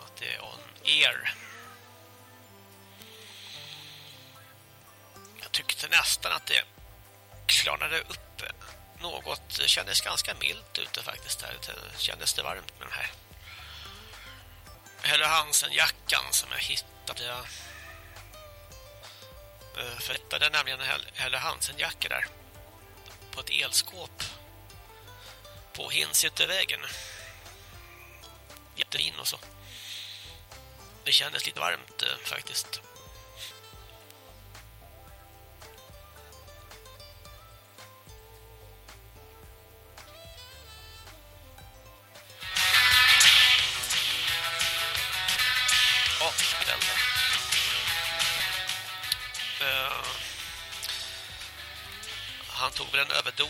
Att det är on air. Jag tyckte nästan att det klarnade upp något. Det kändes ganska milt ute faktiskt. här. Det kändes det varmt med den här Helle Hansen-jackan som jag hittade. Eh, jag hittade nämligen en Helle Hansen-jacka där. På ett elskåp. På Hinsyttervägen. Jättefin och så. Det kändes lite varmt eh, faktiskt.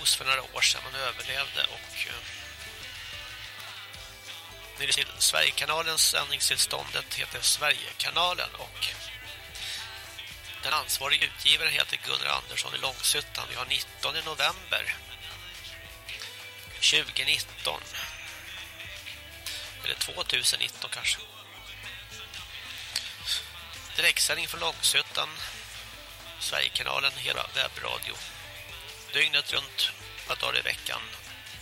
En för några år sedan man överlevde och eh, uh, till Sverigekanalens sändningstillståndet heter Sverigekanalen och den ansvariga utgivaren heter Gunnar Andersson i Långsuttan. Vi har 19 november 2019 eller 2019 kanske. Direktsändning från Långsuttan Sverigekanalen, hela webbradio dygnet runt, ett dagar i veckan.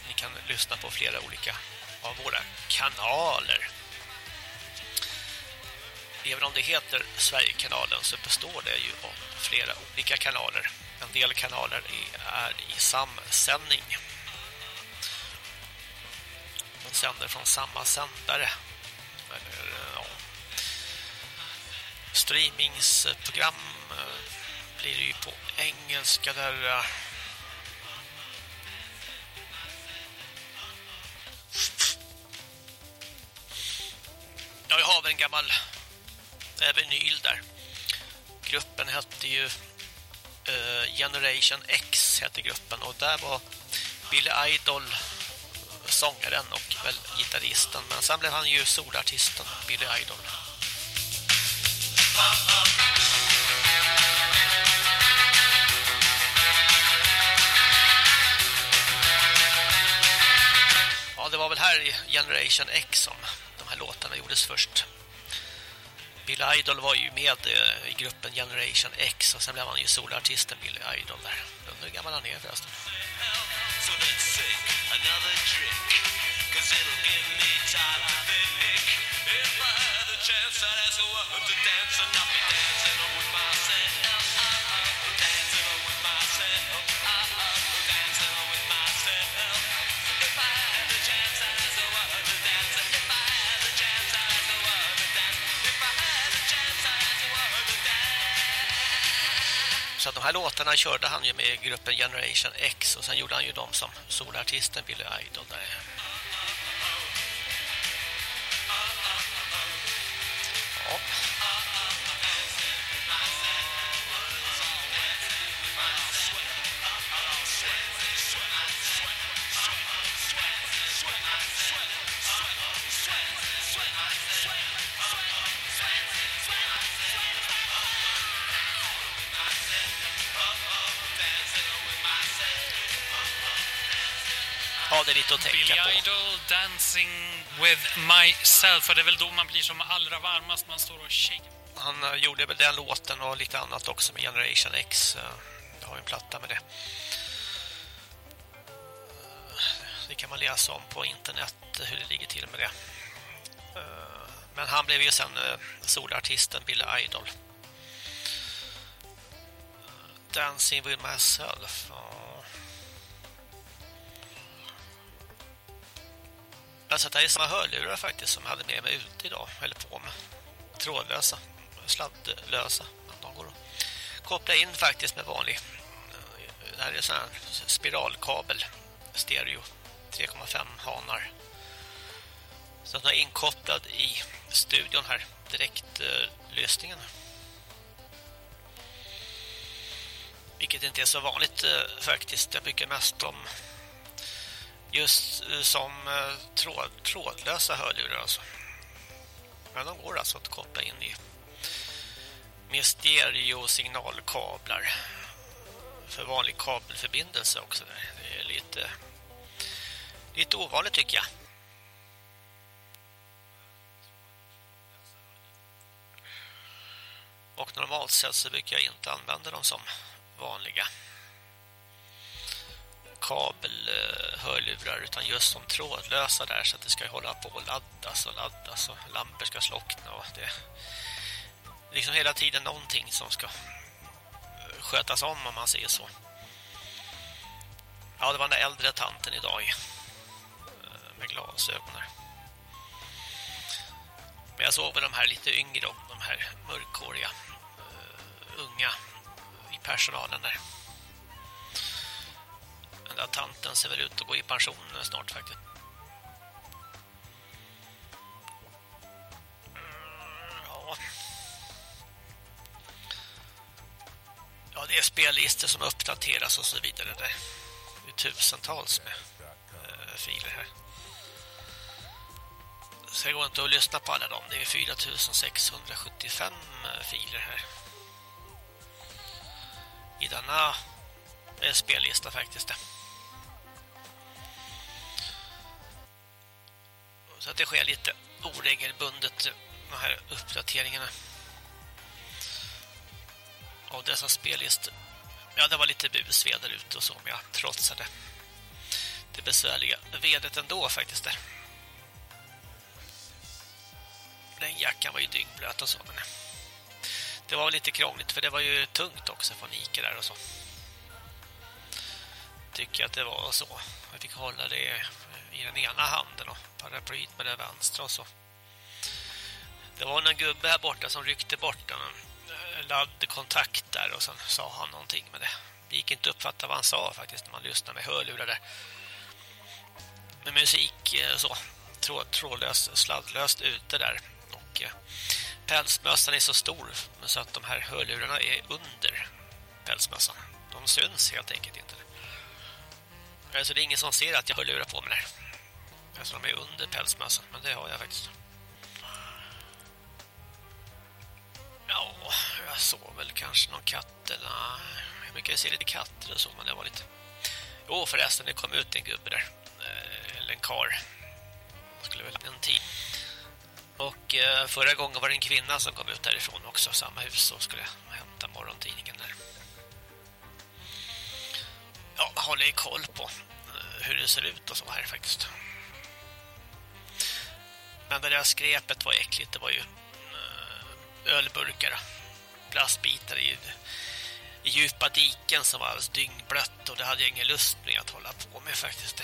Ni kan lyssna på flera olika av våra kanaler. Även om det heter Sverigekanalen så består det ju av flera olika kanaler. En del kanaler är i samsändning. De sänder från samma sändare. Eller, ja. Streamingsprogram eh, blir det ju på engelska där eh, Ja, jag har väl en gammal eh, vinyl där. Gruppen hette ju uh, Generation X hette gruppen och där var Billy Idol sångaren och väl gitarristen men sen blev han ju solartisten Billy Idol. Det var väl här i Generation X som de här låtarna gjordes först. Billy Idol var ju med eh, i gruppen Generation X och sen blev han ju solartisten Billy Idol där. Undrar hur gammal han är förresten. So let's take another drink Cause it'll give me time to think If I had the chance I'd ask a woman to dance And not be dancing with myself Så att de här låtarna körde han ju med gruppen Generation X och sen gjorde han ju dem som solartisten Billy Idol där. Är lite att tänka Billy på. Idol, Dancing with myself. Och det är väl då man blir som allra varmast. Man står och shake. Han eh, gjorde väl den låten och lite annat också med Generation X. Eh, Jag har ju en platta med det. Det kan man läsa om på internet hur det ligger till med det. Eh, Men han blev ju sen eh, solartisten Billy Idol. Dancing with myself. Jag satt här i samma hörlurar faktiskt som jag hade med mig ute idag. Eller på mig. Trådlösa. Sladdlösa. De går att koppla in faktiskt med vanlig. Eh, det här är sån här spiralkabel. Stereo. 3,5 hanar. Så den är inkopplad i studion här. Direkt eh, lösningen. Vilket inte är så vanligt eh, faktiskt. Jag brukar mest om just eh, som eh, tråd, trådlösa hörlurar alltså. Men de går alltså att koppla in i med stereosignalkablar för vanlig kabelförbindelse också. Där. Det är lite lite ovanligt tycker jag. Och normalt sett så brukar jag inte använda dem som vanliga kabelhörlurar utan just som trådlösa där så att det ska hålla på och laddas och laddas och lampor ska slockna och det är liksom hela tiden någonting som ska eh, skötas om om man säger så. Ja, det var den där äldre tanten idag eh, med glasögon. Men jag såg väl de här lite yngre och de här mörkhåriga uh, unga i personalen där. Den där tanten ser väl ut att gå i pension snart faktiskt. Mm, ja. Ja, det är spellistor som uppdateras och så vidare. Det är tusentals med äh, filer här. Så det går inte att lyssna på alla dem. Det är 4675 eh, filer här. I denna eh, spellista faktiskt. Så att det sker lite oregelbundet eh, de här uppdateringarna av dessa spellistor. Ja, det var lite busväder ute och så, men jag trotsade det besvärliga vädret ändå faktiskt där. Den jackan var ju dyngblöt och så, men eh, det var lite krångligt för det var ju tungt också från Ica där och så. Tycker jag att det var så. Jag fick hålla det i den ena handen och paraplyt med det vänstra och så. Det var en gubbe här borta som ryckte bort en eh, laddkontakt där och sen sa han någonting med det. Det gick inte att uppfatta vad han sa faktiskt när man lyssnade med hörlurar där. Med musik eh, så tråd, trådlöst, sladdlöst ute där och eh, pälsmössan är så stor så att de här hörlurarna är under pälsmössan. De syns helt enkelt inte. Alltså det är ingen som ser att jag har lurat på mig där. Alltså de är under pälsmössan, men det har jag faktiskt. Ja, jag såg väl kanske någon katt eller... Jag brukar se lite katter och så, men det var lite... Jo, förresten, det kom ut en gubbe där. Eh, eller en kar. Skulle väl en tid. Och eh, förra gången var det en kvinna som kom ut därifrån också, samma hus, och skulle hämta morgontidningen där. Ja, håller ju koll på eh, hur det ser ut och så här faktiskt. Men det där skräpet var äckligt, det var ju eh, ölburkar, plastbitar i, i djupa diken som var alldeles dyngblött och det hade jag ingen lust med att hålla på med faktiskt.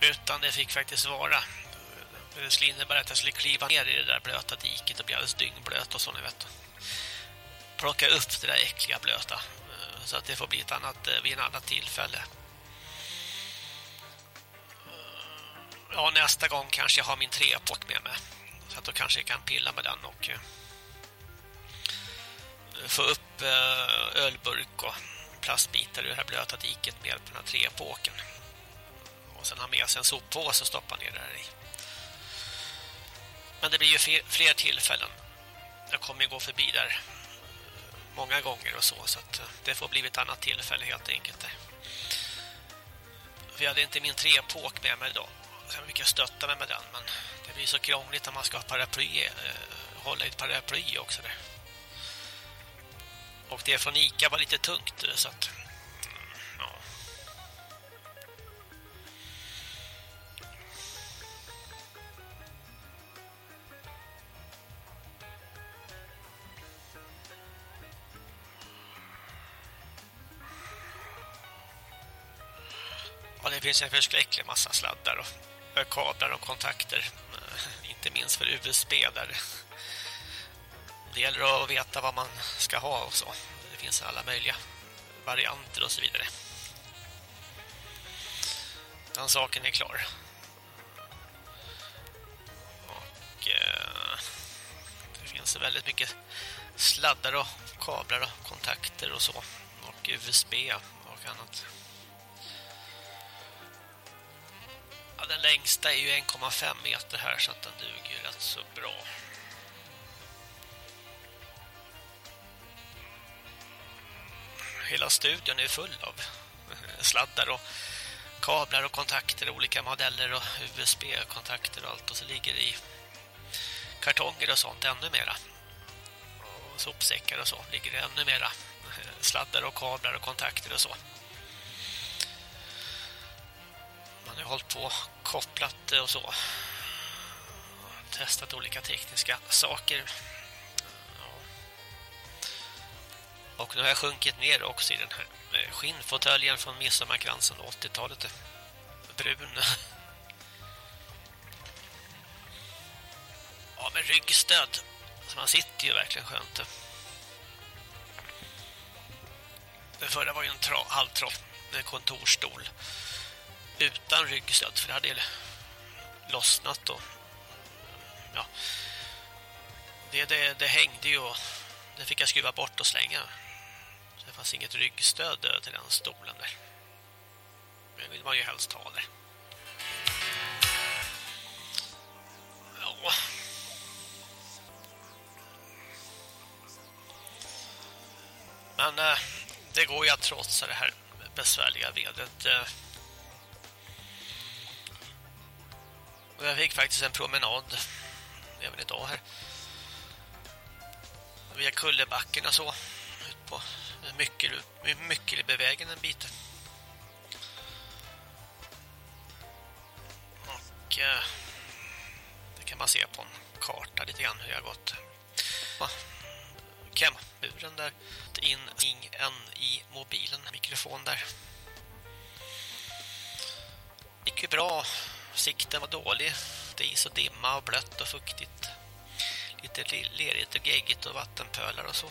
Utan det fick faktiskt vara. Det skulle innebära att jag skulle kliva ner i det där blöta diket och bli alldeles dyngblöt och så, ni vet. Plocka upp det där äckliga blöta. Eh, så att det får bli ett annat, eh, vid en annat tillfälle. Ja, nästa gång kanske jag har min treport med mig. Så att då kanske jag kan pilla med den och eh, få upp eh, ölburk och plastbitar ur det här blöta diket med på den här trepåken och sen ha med sig en soppåse och stoppa ner där i. Men det blir ju fler tillfällen. Jag kommer ju gå förbi där eh, många gånger och så. Så att det får bli ett annat tillfälle helt enkelt. För jag hade inte min trepåk med mig idag. Jag mycket stötta mig med den. Men det blir så krångligt när man ska ha paraply, eh, hålla i ett paraply också där. Och det från Ica var lite tungt eh, så att mm, ja. Ja, det finns en förskräcklig massa sladdar och kablar och kontakter. Eh, inte minst för USB där. Det gäller att veta vad man ska ha och så. Det finns alla möjliga varianter och så vidare. Den saken är klar. Och eh, det finns väldigt mycket sladdar och kablar och kontakter och så. Och USB och annat. Ja, den längsta är ju 1,5 meter här så att den duger rätt så bra. Hela studion är full av sladdar och kablar och kontakter, olika modeller och USB-kontakter och allt och så ligger det i kartonger och sånt ännu mera. Och sopsäckar och så ligger det ännu mera sladdar och kablar och kontakter och så. Man har hållit på kopplat och så. Testat olika tekniska saker. Och nu har jag sjunkit ner också i den här eh, skinnfåtöljen från midsommarkransen 80-talet. Brun. Ja, med ryggstöd. Så man sitter ju verkligen skönt. Den förra var ju en tra, halvtropp med kontorstol utan ryggstöd för det hade lossnat och ja. Det, det, det hängde ju och det fick jag skruva bort och slänga. Så det fanns inget ryggstöd till den stolen där. Det vill man ju helst ha där ja. Men eh, det går ju att trotsa det här besvärliga vädret eh, Och jag fick faktiskt en promenad även idag här. Via Kullebacken och så. Ut på Myckelebevägen en bit. Och eh, det kan man se på en karta lite grann hur jag har gått. Kemmuren där. In, in en i mobilen. Mikrofon där. Det gick ju bra sikten var dålig. Det är is och dimma och blött och fuktigt. Lite lerigt och geggigt och vattenpölar och så.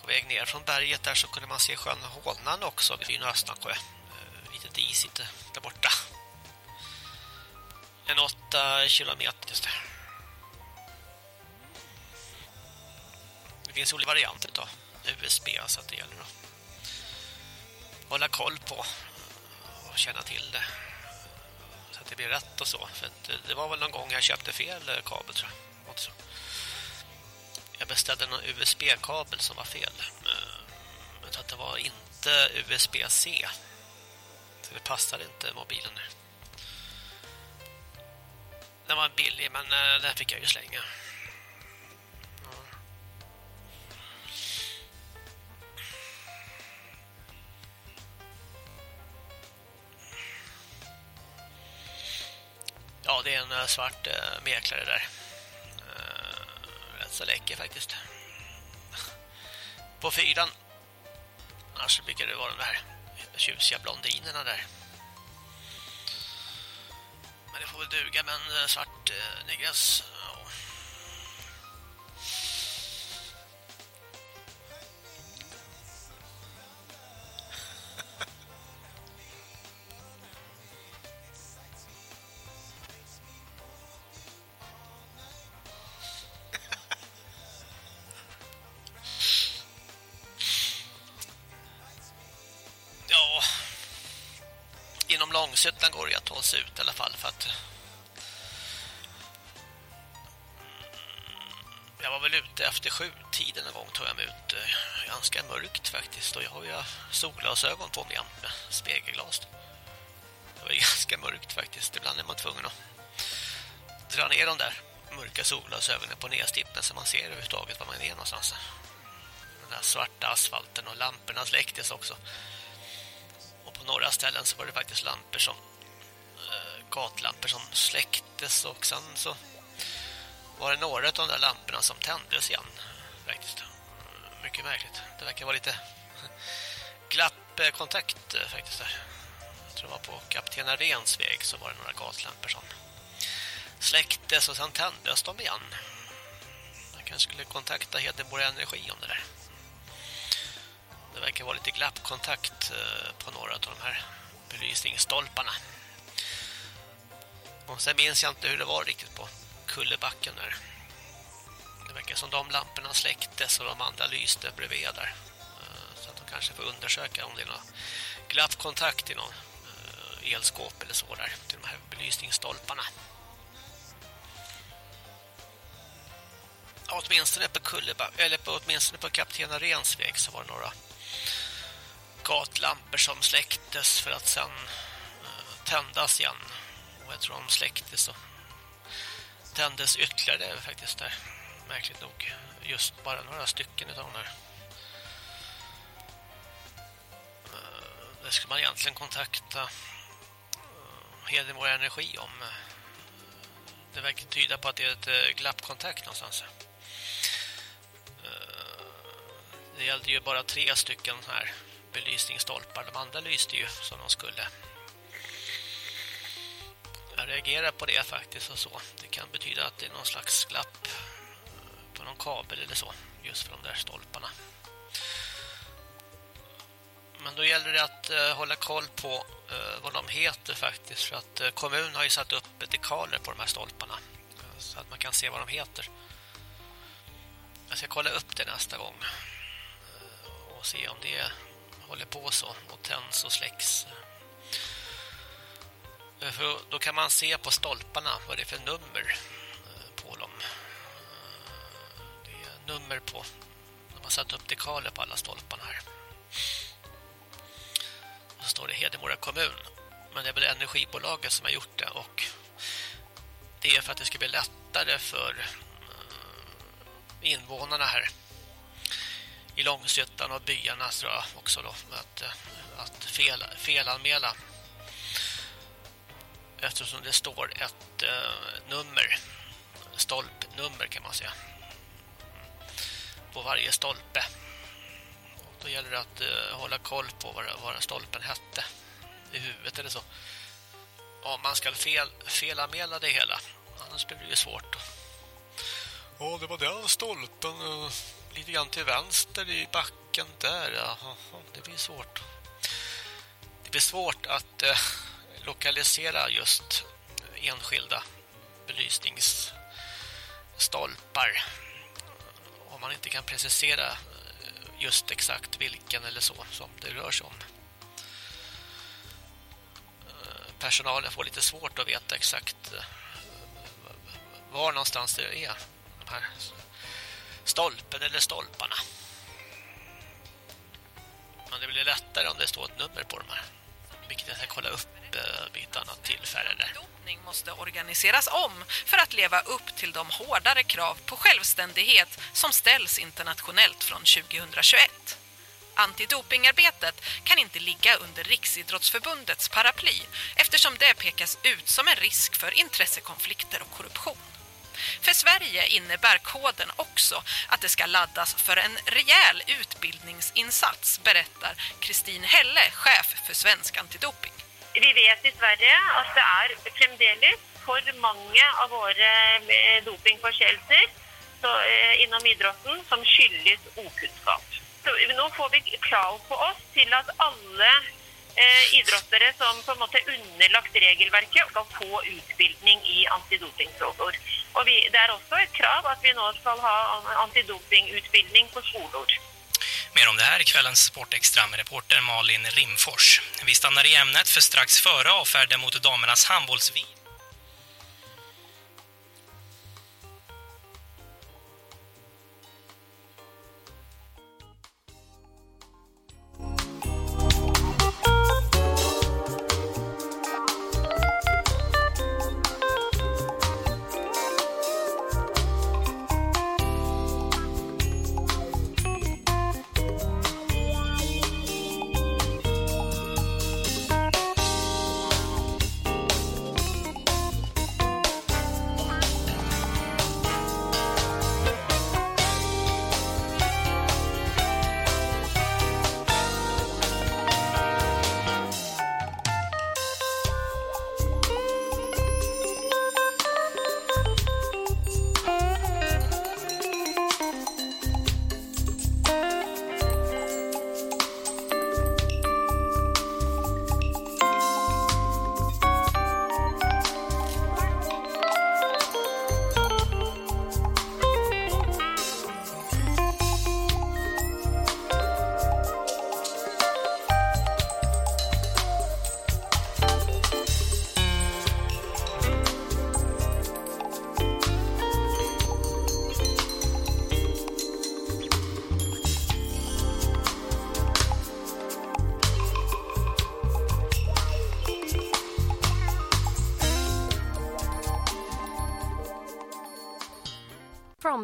På väg ner från berget där så kunde man se sjön Hånan också vid Östansjö. Eh, Lite disigt där borta. En åtta kilometer just det. Det finns olika varianter av USB så att det gäller att hålla koll på och känna till det. Så att det blir rätt och så. För det var väl någon gång jag köpte fel eh, kabel tror jag. Så. Jag beställde någon USB-kabel som var fel. Jag tror att det var inte USB-C. Så det passade inte mobilen. Den var billig men eh, den fick jag ju slänga. Ja, det är en eh, svart eh, mäklare där. Eh, rätt så läcker faktiskt. På fyran. Annars brukar det vara de där tjusiga blondinerna där. Men det får väl duga med en eh, svart eh, negress. Ja. Går det att ta sig ut i alla fall för att jag var väl ute efter sju tiden en gång tog jag mig ut eh, ganska mörkt faktiskt och jag har ju solglasögon på mig med spegelglas. Det var ganska mörkt faktiskt. Ibland är man tvungen att dra ner de där mörka solglasögonen på nedstippen så man ser överhuvudtaget var man är någonstans. Den där svarta asfalten och lamporna släcktes också. På några ställen så var det faktiskt lampor som eh, gatlampor som släcktes och sen så var det några av de där lamporna som tändes igen faktiskt. Mm, mycket märkligt. Det verkar vara lite glappkontakt eh, eh, faktiskt där. Jag tror det var på Kapten Arens väg så var det några gatlampor som släcktes och sen tändes de igen. Jag kanske skulle kontakta Hedemora Energi om det där. Det verkar vara lite glappkontakt eh, på några av de här belysningsstolparna. Och sen minns jag inte hur det var riktigt på kullebacken där. Det verkar som de lamporna släcktes och de andra lyste bredvid där. Eh, så att de kanske får undersöka om det är någon glappkontakt i någon eh, elskåp eller så där till de här belysningsstolparna. åtminstone på Kulleba eller på åtminstone på Kapten Arens väg så var det några gatlampor som släcktes för att sen eh, tändas igen. Och jag tror de släcktes och tändes ytterligare faktiskt där. Märkligt nog. Just bara några stycken av de där. Eh, det skulle man egentligen kontakta eh, Hedemora Energi om. Det verkar tyda på att det är ett glappkontakt någonstans. Det gällde ju bara tre stycken här belysningsstolpar. De andra lyste ju som de skulle. Jag reagerar på det faktiskt och så. Det kan betyda att det är någon slags glapp eh, på någon kabel eller så. Just för de där stolparna. Men då gäller det att uh, hålla koll på uh, vad de heter faktiskt. För att uh, kommunen har ju satt upp dekaler på de här stolparna. Så att man kan se vad de heter. Jag ska kolla upp det nästa gång och se om det håller på så och tänds och släcks. Eh, för då kan man se på stolparna vad det är för nummer eh, på dem. Eh, det är nummer på. De har satt upp dekaler på alla stolparna här. Så står det Hedemora kommun. Men det är väl energibolaget som har gjort det och det är för att det ska bli lättare för invånarna här i Långsötan och byarna tror jag också då att, eh, att fel, felanmäla. Eftersom det står ett eh, nummer stolpnummer kan man säga på varje stolpe. Och då gäller det att eh, hålla koll på vad, vad stolpen hette i huvudet eller så. Om man ska fel, felanmäla det hela annars blir det ju svårt Ja, det var den stolpen eh, lite grann till vänster i backen där. Jaha, det blir svårt. Det blir svårt att eh, lokalisera just enskilda belysningsstolpar om man inte kan precisera eh, just exakt vilken eller så som det rör sig om. Eh, personalen får lite svårt att veta exakt eh, var någonstans det är de här stolpen eller stolparna. Men det blir lättare om det står ett nummer på de här. Vilket jag ska kolla upp eh, vid ett annat tillfälle. Dopning måste organiseras om för att leva upp till de hårdare krav på självständighet som ställs internationellt från 2021. Antidopingarbetet kan inte ligga under Riksidrottsförbundets paraply eftersom det pekas ut som en risk för intressekonflikter och korruption. För Sverige innebär koden också att det ska laddas för en rejäl utbildningsinsats, berättar Kristin Helle, chef för Svensk Antidoping. Vi vet i Sverige att det är framdeles för många av våra eh, dopingförseelser eh, inom idrotten som skyldes okunskap. Så nu får vi krav på oss till att alla Eh, idrottare som på en måte är underlagt regelverket ska få utbildning i antidopingfrågor. Och vi, det är också ett krav att vi nu ska ha antidopingutbildning på skolor. Mer om det här i kvällens Sportextra med reporter Malin Rimfors. Vi stannar i ämnet för strax före avfärden mot damernas handbolls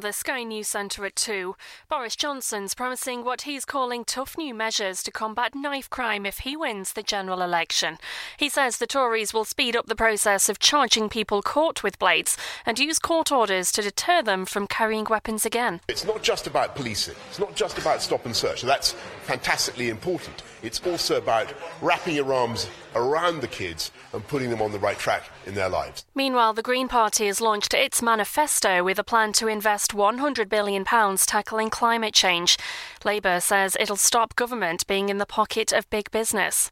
the Sky News Centre at 2. Boris Johnson's promising what he's calling tough new measures to combat knife crime if he wins the general election. He says the Tories will speed up the process of charging people caught with blades and use court orders to deter them from carrying weapons again. It's not just about policing, it's not just about stop and search. That's fantastically important. It's also about wrapping your arms around the kids and putting them on the right track in their lives. Meanwhile, the Green Party has launched its manifesto with a plan to invest £100 billion tackling climate change. Labour says it'll stop government being in the pocket of big business.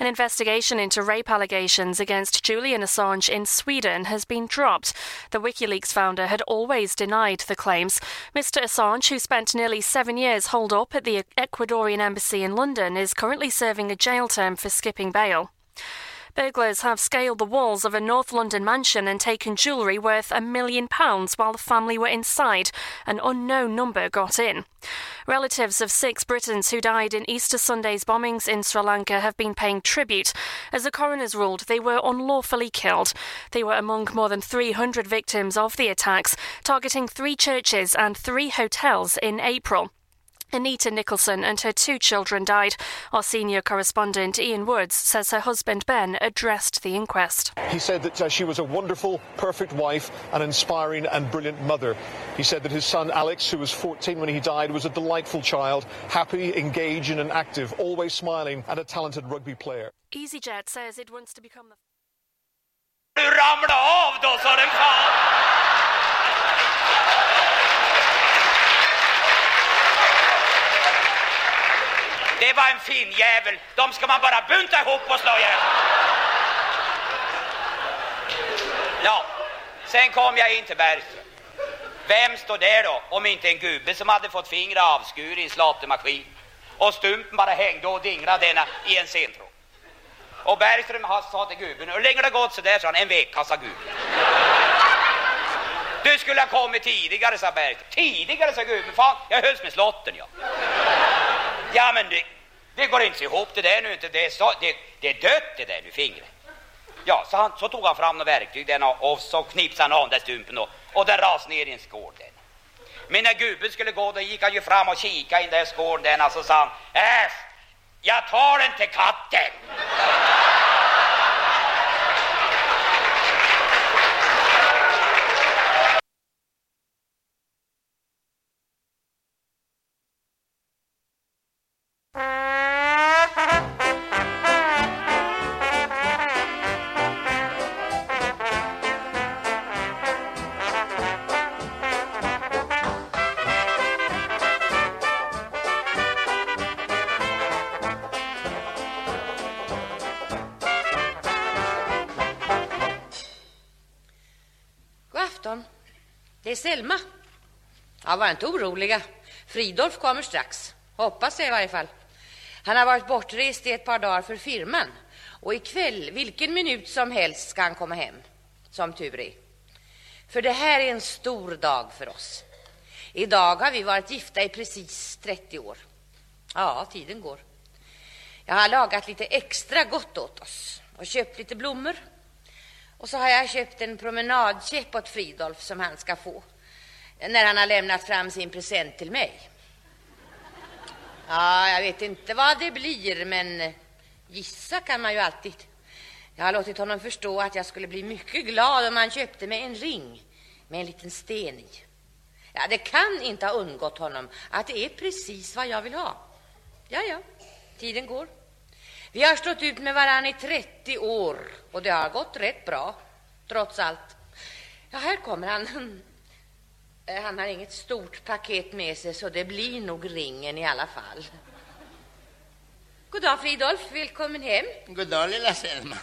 An investigation into rape allegations against Julian Assange in Sweden has been dropped. The WikiLeaks founder had always denied the claims. Mr. Assange, who spent nearly seven years holed up at the Ecuadorian embassy in London, is currently serving a jail term for skipping bail. Burglars have scaled the walls of a North London mansion and taken jewellery worth a million pounds while the family were inside. An unknown number got in. Relatives of six Britons who died in Easter Sunday's bombings in Sri Lanka have been paying tribute, as the coroner's ruled they were unlawfully killed. They were among more than 300 victims of the attacks, targeting three churches and three hotels in April. Anita Nicholson and her two children died. Our senior correspondent Ian Woods says her husband Ben addressed the inquest. He said that uh, she was a wonderful, perfect wife, an inspiring and brilliant mother. He said that his son Alex, who was 14 when he died, was a delightful child, happy, engaging and active, always smiling, and a talented rugby player. EasyJet says it wants to become the Det var en fin jävel. De ska man bara bunta ihop och slå ihjäl. Ja, sen kom jag in till Bergström. Vem står där då om inte en gubbe som hade fått fingrar avskuret i en slatemaskin och stumpen bara hängde och dinglade denna i en sentråd. Och Bergström sa till gubben, hur länge har det gått så där? sa han, en vecka, sa gubben. Du skulle ha kommit tidigare, sa Berg. Tidigare, sa gubben. Fan, jag hölls med slotten, ja. Ja, men det, det går inte ihop det där nu inte. Det är, så, det, det är dött det där nu, fingret. Ja, så, han, så tog han fram något verktyg den, och, och så knipsade han av den där stumpen och, och den rasade ner i en skål. Den. Men när gubben skulle gå då gick han ju fram och kikade i den där skålen den och så sa han Äsch, jag tar den till katten. Det är Selma. Ja, var inte oroliga. Fridolf kommer strax. Hoppas jag i varje fall. Han har varit bortrest i ett par dagar för firman. Och ikväll, vilken minut som helst, ska han komma hem. Som tur är. För det här är en stor dag för oss. Idag har vi varit gifta i precis 30 år. Ja, tiden går. Jag har lagat lite extra gott åt oss och köpt lite blommor. Och så har jag köpt en promenadkäpp åt Fridolf som han ska få när han har lämnat fram sin present till mig. Ja, jag vet inte vad det blir, men gissa kan man ju alltid. Jag har låtit honom förstå att jag skulle bli mycket glad om han köpte mig en ring med en liten sten i. Ja, det kan inte ha undgått honom att det är precis vad jag vill ha. Ja, ja, tiden går. Vi har stått ut med varann i 30 år och det har gått rätt bra, trots allt. Ja, här kommer han. Eh, Han har inget stort paket med sig, så det blir nog ringen i alla fall. God dag, Fridolf. Välkommen hem. God dag, lilla Selma.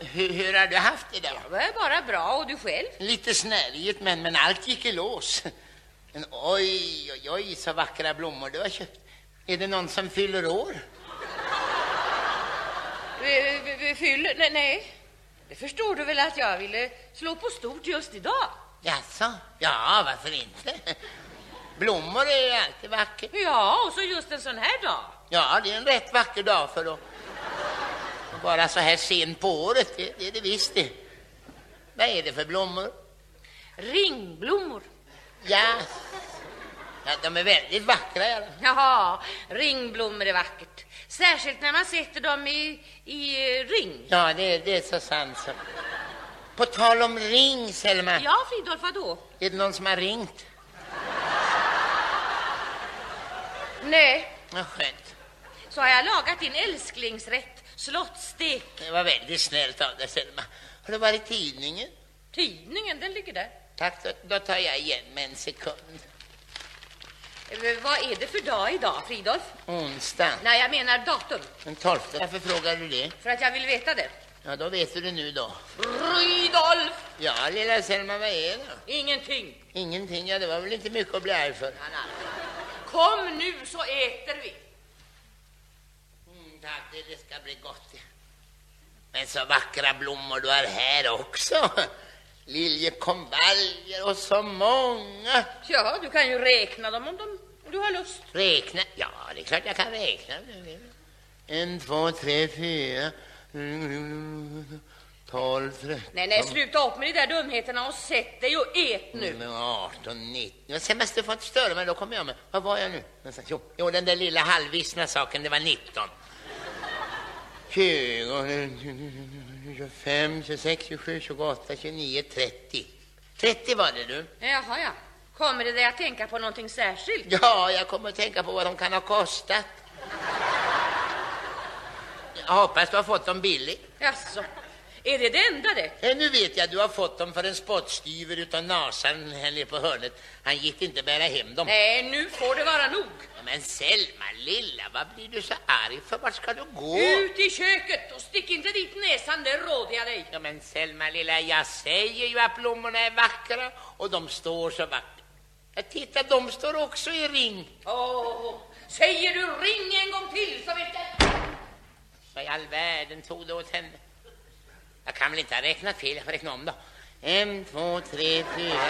Hur, hur har du haft det då? Det var bara bra. Och du själv? Lite snärjigt, men, men allt gick i lås. Men oj, oj, oj, så vackra blommor du har köpt. Är det någon som fyller år? Fyller... Nej, nej. Det förstår du väl att jag ville slå på stort just idag? Jaså? Ja, varför inte? Blommor är ju alltid vackert. Ja, och så just en sån här dag. Ja, det är en rätt vacker dag för att vara så här sent på året. Det, det är det visst det. Vad är det för blommor? Ringblommor. Ja. ja, de är väldigt vackra. Ja. Jaha, ringblommor är vackert. Särskilt när man sätter dem i, i ring. Ja, det, det är så sant. Som. På tal om ring, Selma. Ja, Fridolf, vadå? Är det någon som har ringt? Nej, Vad skönt. så har jag lagat din älsklingsrätt, slottsstek. Det var väldigt snällt av dig, Selma. Har du varit i tidningen? Tidningen, den ligger där. Tack, då, då tar jag igen med en sekund. Eh, Vad är det för dag idag, Fridolf? Onsdag. Nej, jag menar datum. Den tolfte. Varför frågar du det? För att jag vill veta det. Ja, då vet du det nu då. Fridolf! Ja, lilla Selma, vad är det? Ingenting. Ingenting, ja, det var väl inte mycket att bli arg för. Kom nu så äter vi. Mm, tack, det, det ska bli gott. Men så vackra blommor du har här också. Liljekonvaljer och så många. Ja, du kan ju räkna dem om, de, om du har lust. Räkna? Ja, det är klart jag kan räkna. En, två, tre, fyra, tolv, tretton. Nej, nej, sluta upp med de där dumheterna och sätt dig och ät nu. Mm, 18, 19. Men sen måste du få ett större, men då kommer jag med. Vad var jag nu? Jo, jo den där lilla halvvissna saken, det var 19. 20, 25, 26, 27, 28, 29, 30. 30 var det du. Jaha, ja. Kommer det dig att tänka på någonting särskilt? Ja, jag kommer att tänka på vad de kan ha kostat. Jag hoppas du har fått dem billigt. Jaså, är det det enda det? Nu vet jag, du har fått dem för en spottstyver utav nasan här nere på hörnet. Han gick inte bära hem dem. Nej, nu får det vara nog. Men Selma, lilla, vad blir du så arg för? Vart ska du gå? Ut i köket och stick inte dit näsan, det råder jag dig. Ja, men Selma, lilla, jag säger ju att blommorna är vackra och de står så vackert. Ja, titta, de står också i ring. Åh, säger du ring en gång till så vet jag... Vad i all världen tog det åt henne? Jag kan väl inte ha räknat fel, jag får räkna om då. En, två, tre, fyra.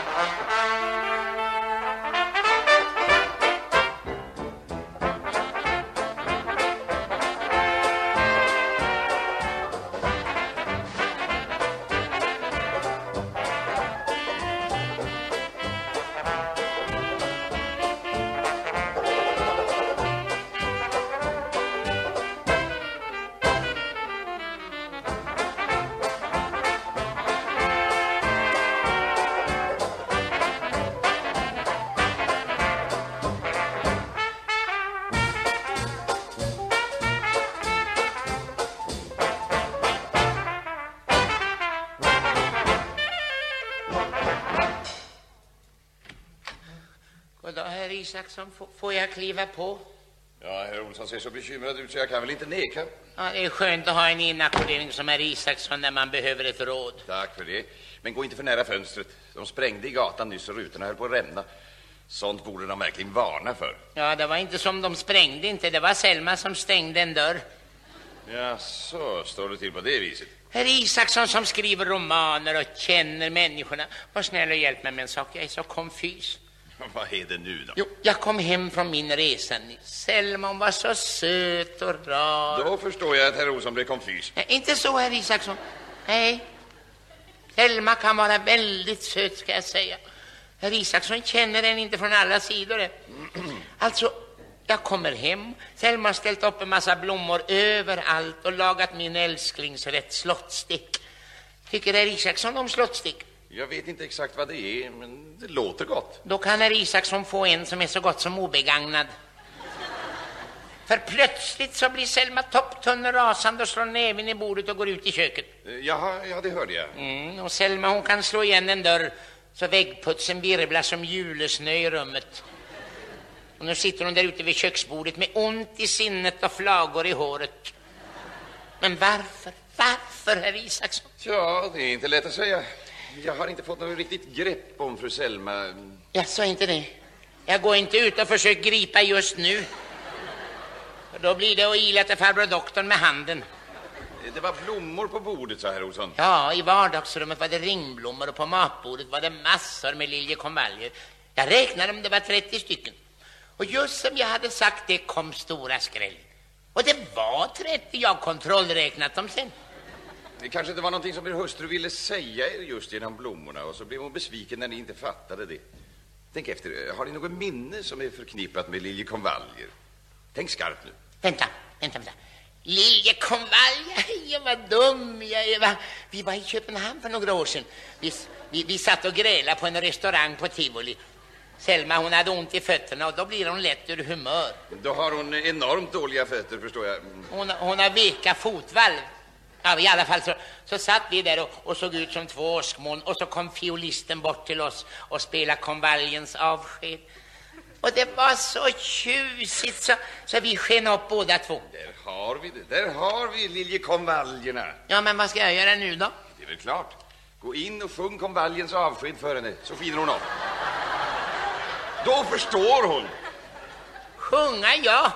Får jag kliva på? Ja, herr Olsson ser så bekymrad ut så jag kan väl inte neka. Ja, det är skönt att ha en inackordering som herr Isaksson när man behöver ett råd. Tack för det. Men gå inte för nära fönstret. De sprängde i gatan nyss och rutorna höll på att rämna. Sånt borde de verkligen varna för. Ja, det var inte som de sprängde inte. Det var Selma som stängde en dörr. Ja, så står det till på det viset. Herr Isaksson som skriver romaner och känner människorna. Var snäll och hjälp mig med en sak. Jag är så konfys. Vad är det nu då? Jo, jag kom hem från min resa nyss. Selma hon var så söt och rar. Då förstår jag att herr Olsson blev konfys. Nej, inte så, herr Isaksson. Nej. Selma kan vara väldigt söt, ska jag säga. Herr Isaksson känner den inte från alla sidor. Alltså, jag kommer hem. Selma har ställt upp en massa blommor överallt och lagat min älsklingsrätt slottstick. Tycker herr Isaksson om slottstick? Jag vet inte exakt vad det är, men det låter gott. Då kan herr Isaksson få en som är så gott som obegagnad. För plötsligt så blir Selma topptunn och rasande och slår näven i bordet och går ut i köket. Eh, Jaha, ja, det hörde jag. Mm, och Selma hon kan slå igen en dörr så väggputsen virvlar som julesnö i rummet. Och nu sitter hon där ute vid köksbordet med ont i sinnet och flagor i håret. Men varför, varför, herr Isaksson? Ja, det är inte lätt att säga. Jag har inte fått något riktigt grepp om fru Selma. Jag sa inte det. Jag går inte ut och försöker gripa just nu. För då blir det att ila till farbror doktorn med handen. Det var blommor på bordet, sa herr Olsson. Ja, i vardagsrummet var det ringblommor och på matbordet var det massor med liljekonvaljer. Jag räknade om det var 30 stycken. Och just som jag hade sagt det kom stora skräll. Och det var 30, jag har kontrollräknat dem sen. Det kanske inte var någonting som er hustru ville säga er just genom blommorna och så blev hon besviken när ni inte fattade det. Tänk efter, har ni något minne som är förknippat med liljekonvaljer? Tänk skarpt nu. Vänta, vänta, vänta. Liljekonvalj, jag var dum jag är. Va? Vi var i Köpenhamn för några år sedan. Vi, vi, vi satt och grälade på en restaurang på Tivoli. Selma hon hade ont i fötterna och då blir hon lätt ur humör. Då har hon enormt dåliga fötter, förstår jag. Mm. Hon, hon har veka fotvalv. Ja, I alla fall så, så satt vi där och, och såg ut som två åskmoln och så kom fiolisten bort till oss och spelade konvaljens avsked. Och det var så tjusigt så, så vi sken upp båda två. Där har vi det. Där har vi liljekonvaljerna. Ja, men vad ska jag göra nu då? Det är väl klart. Gå in och sjung konvaljens avsked för henne, så skiner hon upp. Då förstår hon. Sjunga, ja.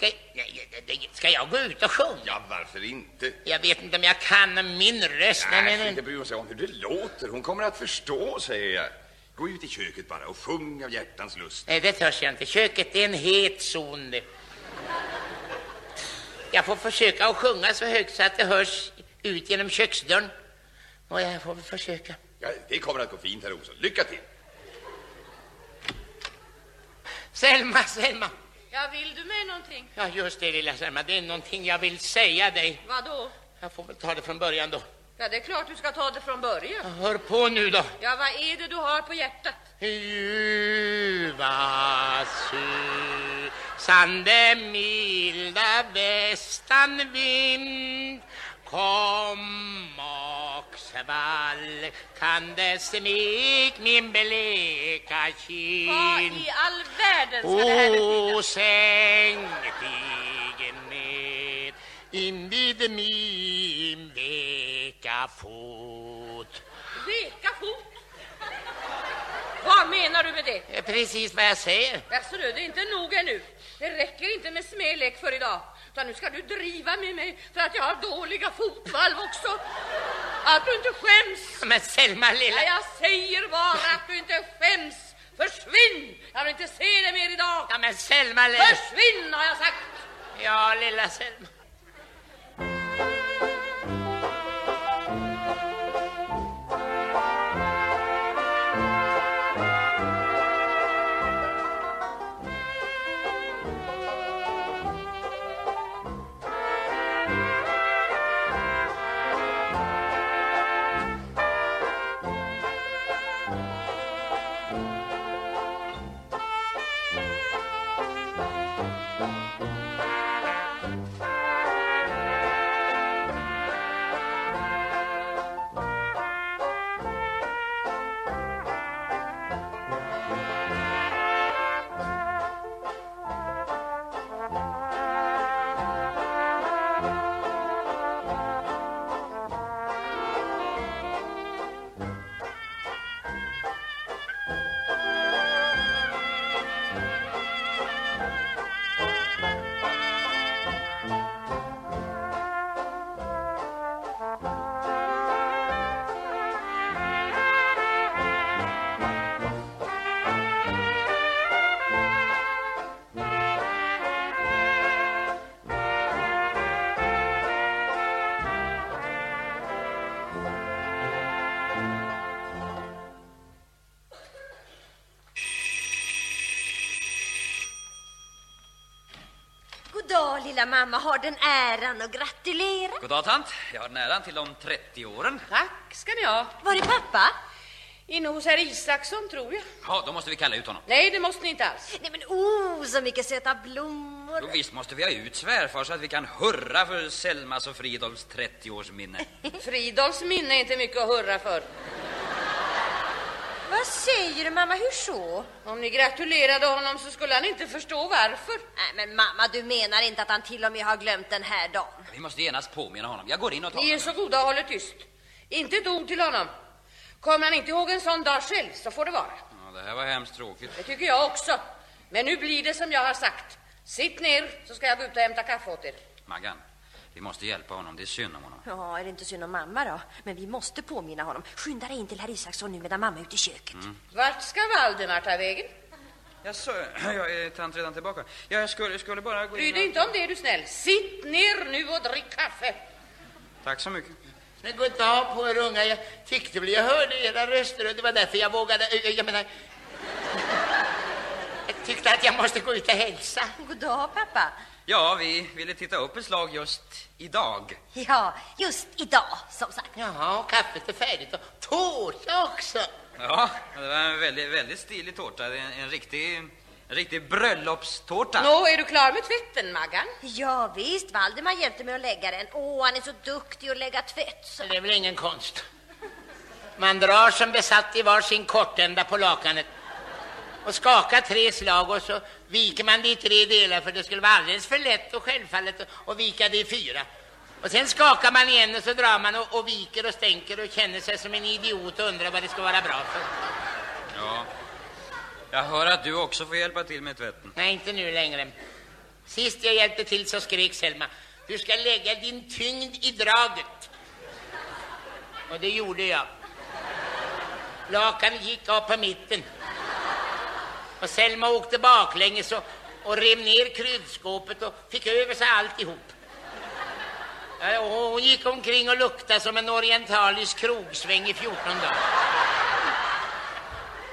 Ska, ska jag gå ut och sjunga? Ja, varför inte? Jag vet inte om jag kan min röst. Nej, men- inte bry sig om hur det låter. Hon kommer att förstå, säger jag. Gå ut i köket bara och sjung av hjärtans lust. Nej, det törs jag inte. Köket är en het zon. Jag får försöka att sjunga så högt så att det hörs ut genom köksdörren. Och jag får väl försöka. Ja, det kommer att gå fint, herr Olsson. Lycka till. Selma, Selma. Ja, vill du med någonting? Ja, just det, lilla Selma. Det är någonting jag vill säga dig. Vad då? Jag får väl ta det från början då. Ja, det är klart du ska ta det från början. Hör på nu då. Ja, vad är det du har på hjärtat? Ljuva susande milda västanvind Kom och svalkande smek min bleka kind Vad i all världen ska det här betyda? O sänk dig med invid min veka fot Veka fot? Vad menar du med det? Precis vad jag säger. Jaså du, det är inte nog ännu. Det räcker inte med smälek för idag. Utan nu ska du driva med mig för att jag har dåliga fotvalv också. Att du inte skäms. Men Selma lilla... Ja, jag säger bara att du inte skäms. Försvinn! Jag vill inte se dig mer idag. Ja, men Selma lilla... Försvinn har jag sagt. Ja, lilla Selma. Lilla mamma, har den äran att gratulera. God dag, tant. Jag har näran till de 30 åren. Tack ska ni ha. Var är pappa? Inne hos herr Isaksson, tror jag. Ja, då måste vi kalla ut honom. Nej, det måste ni inte alls. Nej men oh, så mycket söta blommor. Jo, visst måste vi ha ut svärfar så att vi kan hurra för Selmas och Fridolfs 30-årsminne. Fridolfs minne är inte mycket att hurra för. Vad säger du mamma, hur så? Om ni gratulerade honom så skulle han inte förstå varför. Nej men mamma, du menar inte att han till och med har glömt den här dagen? Vi måste genast påminna honom. Jag går in och tar Ni är så goda och håller tyst. Inte ett ord till honom. Kommer han inte ihåg en sån dag själv så får det vara. Ja, det här var hemskt tråkigt. Det tycker jag också. Men nu blir det som jag har sagt. Sitt ner så ska jag gå ut och hämta kaffe åt er. Maggan, vi måste hjälpa honom. Det är synd om honom. Ja, är det inte synd om mamma då? Men vi måste påminna honom. Skynda dig in till herr Isaksson nu medan mamma är ute i köket. Mm. Vart ska Valdemar ta vägen? Jaså, jag är tant redan tillbaka. Ja, jag skulle, skulle bara gå Bry in dig inte om det, är du snäll. Sitt ner nu och drick kaffe. Tack så mycket. Men god dag på er unga. Jag tyckte väl jag hörde era röster och det var därför jag vågade... Jag menar... Jag tyckte att jag måste gå ut och hälsa. God dag, pappa. Ja, vi ville titta upp ett slag just idag. Ja, just idag, som sagt. Jaha, och kaffet är färdigt och tårta också. Ja, det var en väldigt, väldigt stilig tårta. Det är En, en riktig, en riktig bröllopstårta. Nå, är du klar med tvätten, Maggan? Ja, visst. Valdemar hjälpte mig att lägga den. Åh, han är så duktig att lägga tvätt. Så. Det är väl ingen konst. Man drar som besatt i var sin kortända på lakanet och skakar tre slag och så viker man det i tre delar för det skulle vara alldeles för lätt och självfallet att- vika det i fyra. Och sen skakar man igen och så drar man och, och viker och stänker och känner sig som en idiot och undrar vad det ska vara bra för. Ja. Jag hör att du också får hjälpa till med tvätten. Nej, inte nu längre. Sist jag hjälpte till så skrek Selma, du ska lägga din tyngd i draget. Och det gjorde jag. Lakan gick av på mitten. Och Selma åkte baklänges och, och rev ner kryddskåpet och fick över sig alltihop. Och hon gick omkring och luktade som en orientalisk krogsväng i 14 dagar.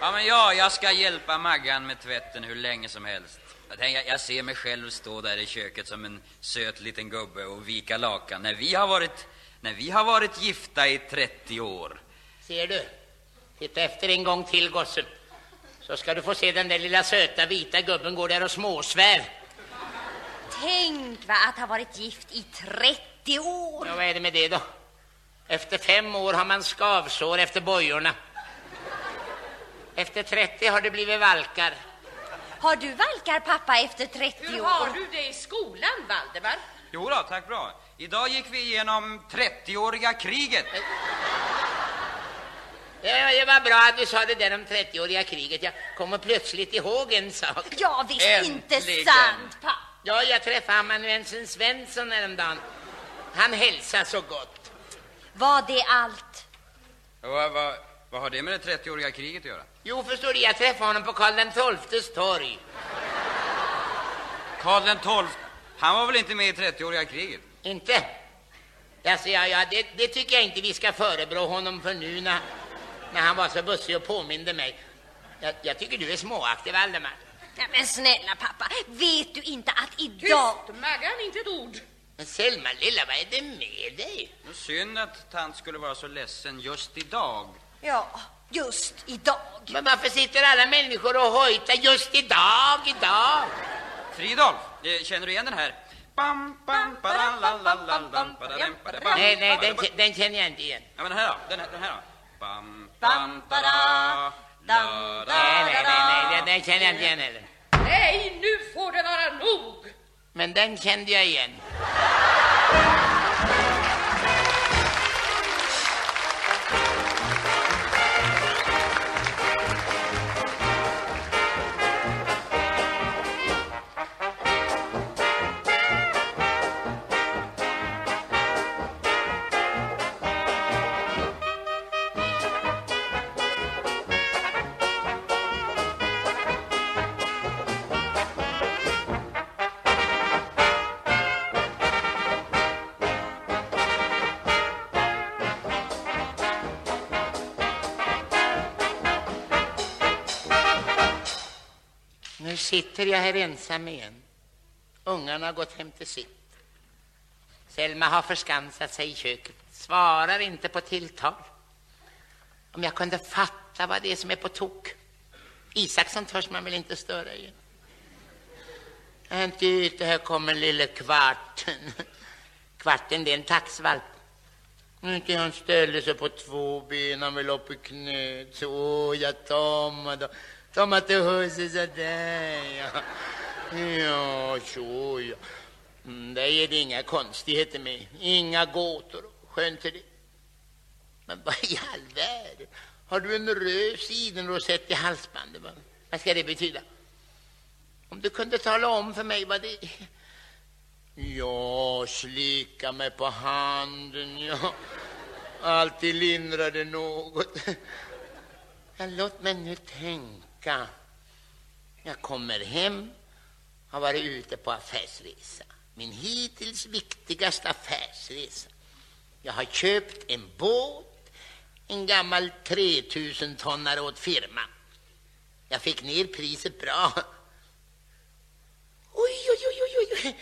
Ja, men ja, jag ska hjälpa Maggan med tvätten hur länge som helst. Jag, jag ser mig själv stå där i köket som en söt liten gubbe och vika lakan när vi har varit, när vi har varit gifta i 30 år. Ser du? Titta efter en gång till, gossen. Så ska du få se den där lilla söta vita gubben gå där och småsvär. Tänk va, att ha varit gift i 30 år. Ja, vad är det med det då? Efter fem år har man skavsår efter bojorna. Efter 30 har det blivit valkar. Har du valkar, pappa, efter 30 Hur år? har du det i skolan, Valdemar? Jo då, tack bra. Idag gick vi igenom 30-åriga kriget. Ja, det var bra att du sa det där om 30-åriga kriget. Jag kommer plötsligt ihåg en sak. Ja, visst, inte Äntligen. sant, pappa. Ja, jag träffade amanuensen Svensson häromdagen. Han hälsar så gott. Var det allt? Vad, vad, vad har det med det 30-åriga kriget att göra? Jo, förstår du, jag träffade honom på Karl XIIs torg. Karl den XII, han var väl inte med i 30-åriga kriget? Inte? Alltså, ja, ja, det, det tycker jag inte vi ska förebrå honom för nu när, när han var så bussig och påminde mig. Jag, jag tycker du är småaktig, Valdemar. Ja, men snälla pappa, vet du inte att idag... Tyst, Maggan, inte ett ord. Men Selma, lilla, vad är det med dig? Synd att tant skulle vara så ledsen just idag. Ja, just idag. Men varför sitter alla människor och hojtar just idag, idag? Fridolf, eh, känner du igen den här? Nej, nej, den, den känner jag inte igen. Ja, men den här då? Den här, den här då? Bam, Bam, bada, Nej, nej, nej, nej, den, den känner jag inte igen heller. Nej, nu får det vara nog. Men den kände jag igen. Sitter jag här ensam igen. Ungarna har gått hem till sitt. Selma har förskansat sig i köket, svarar inte på tilltal. Om jag kunde fatta vad det är som är på tok. Isaksson törs man väl inte störa igen. Jag inte här kommer lille kvarten. Kvarten, det är en taxvalp. Nu inte han ställer sig på två ben, han vill upp i knät. Så, jag tar då. Toma mig till huset sådär, ja. Ja, så, ja. Mm, där är det inga konstigheter med. Inga gåtor. Skönt är det. Men vad i all världen? Har du en röd sidenrosett i halsbandet? va? Vad ska det betyda? Om du kunde tala om för mig vad det... är. Ja, slicka mig på handen, ja. Alltid lindrar det något. Ja, låt mig nu e tänka. Jag kommer hem, har varit ute på affärsresa. Min hittills viktigaste affärsresa. Jag har köpt en båt, en gammal 3000-tonnare åt firman. Jag fick ner priset bra. Oj, oj, oj, oj, oj.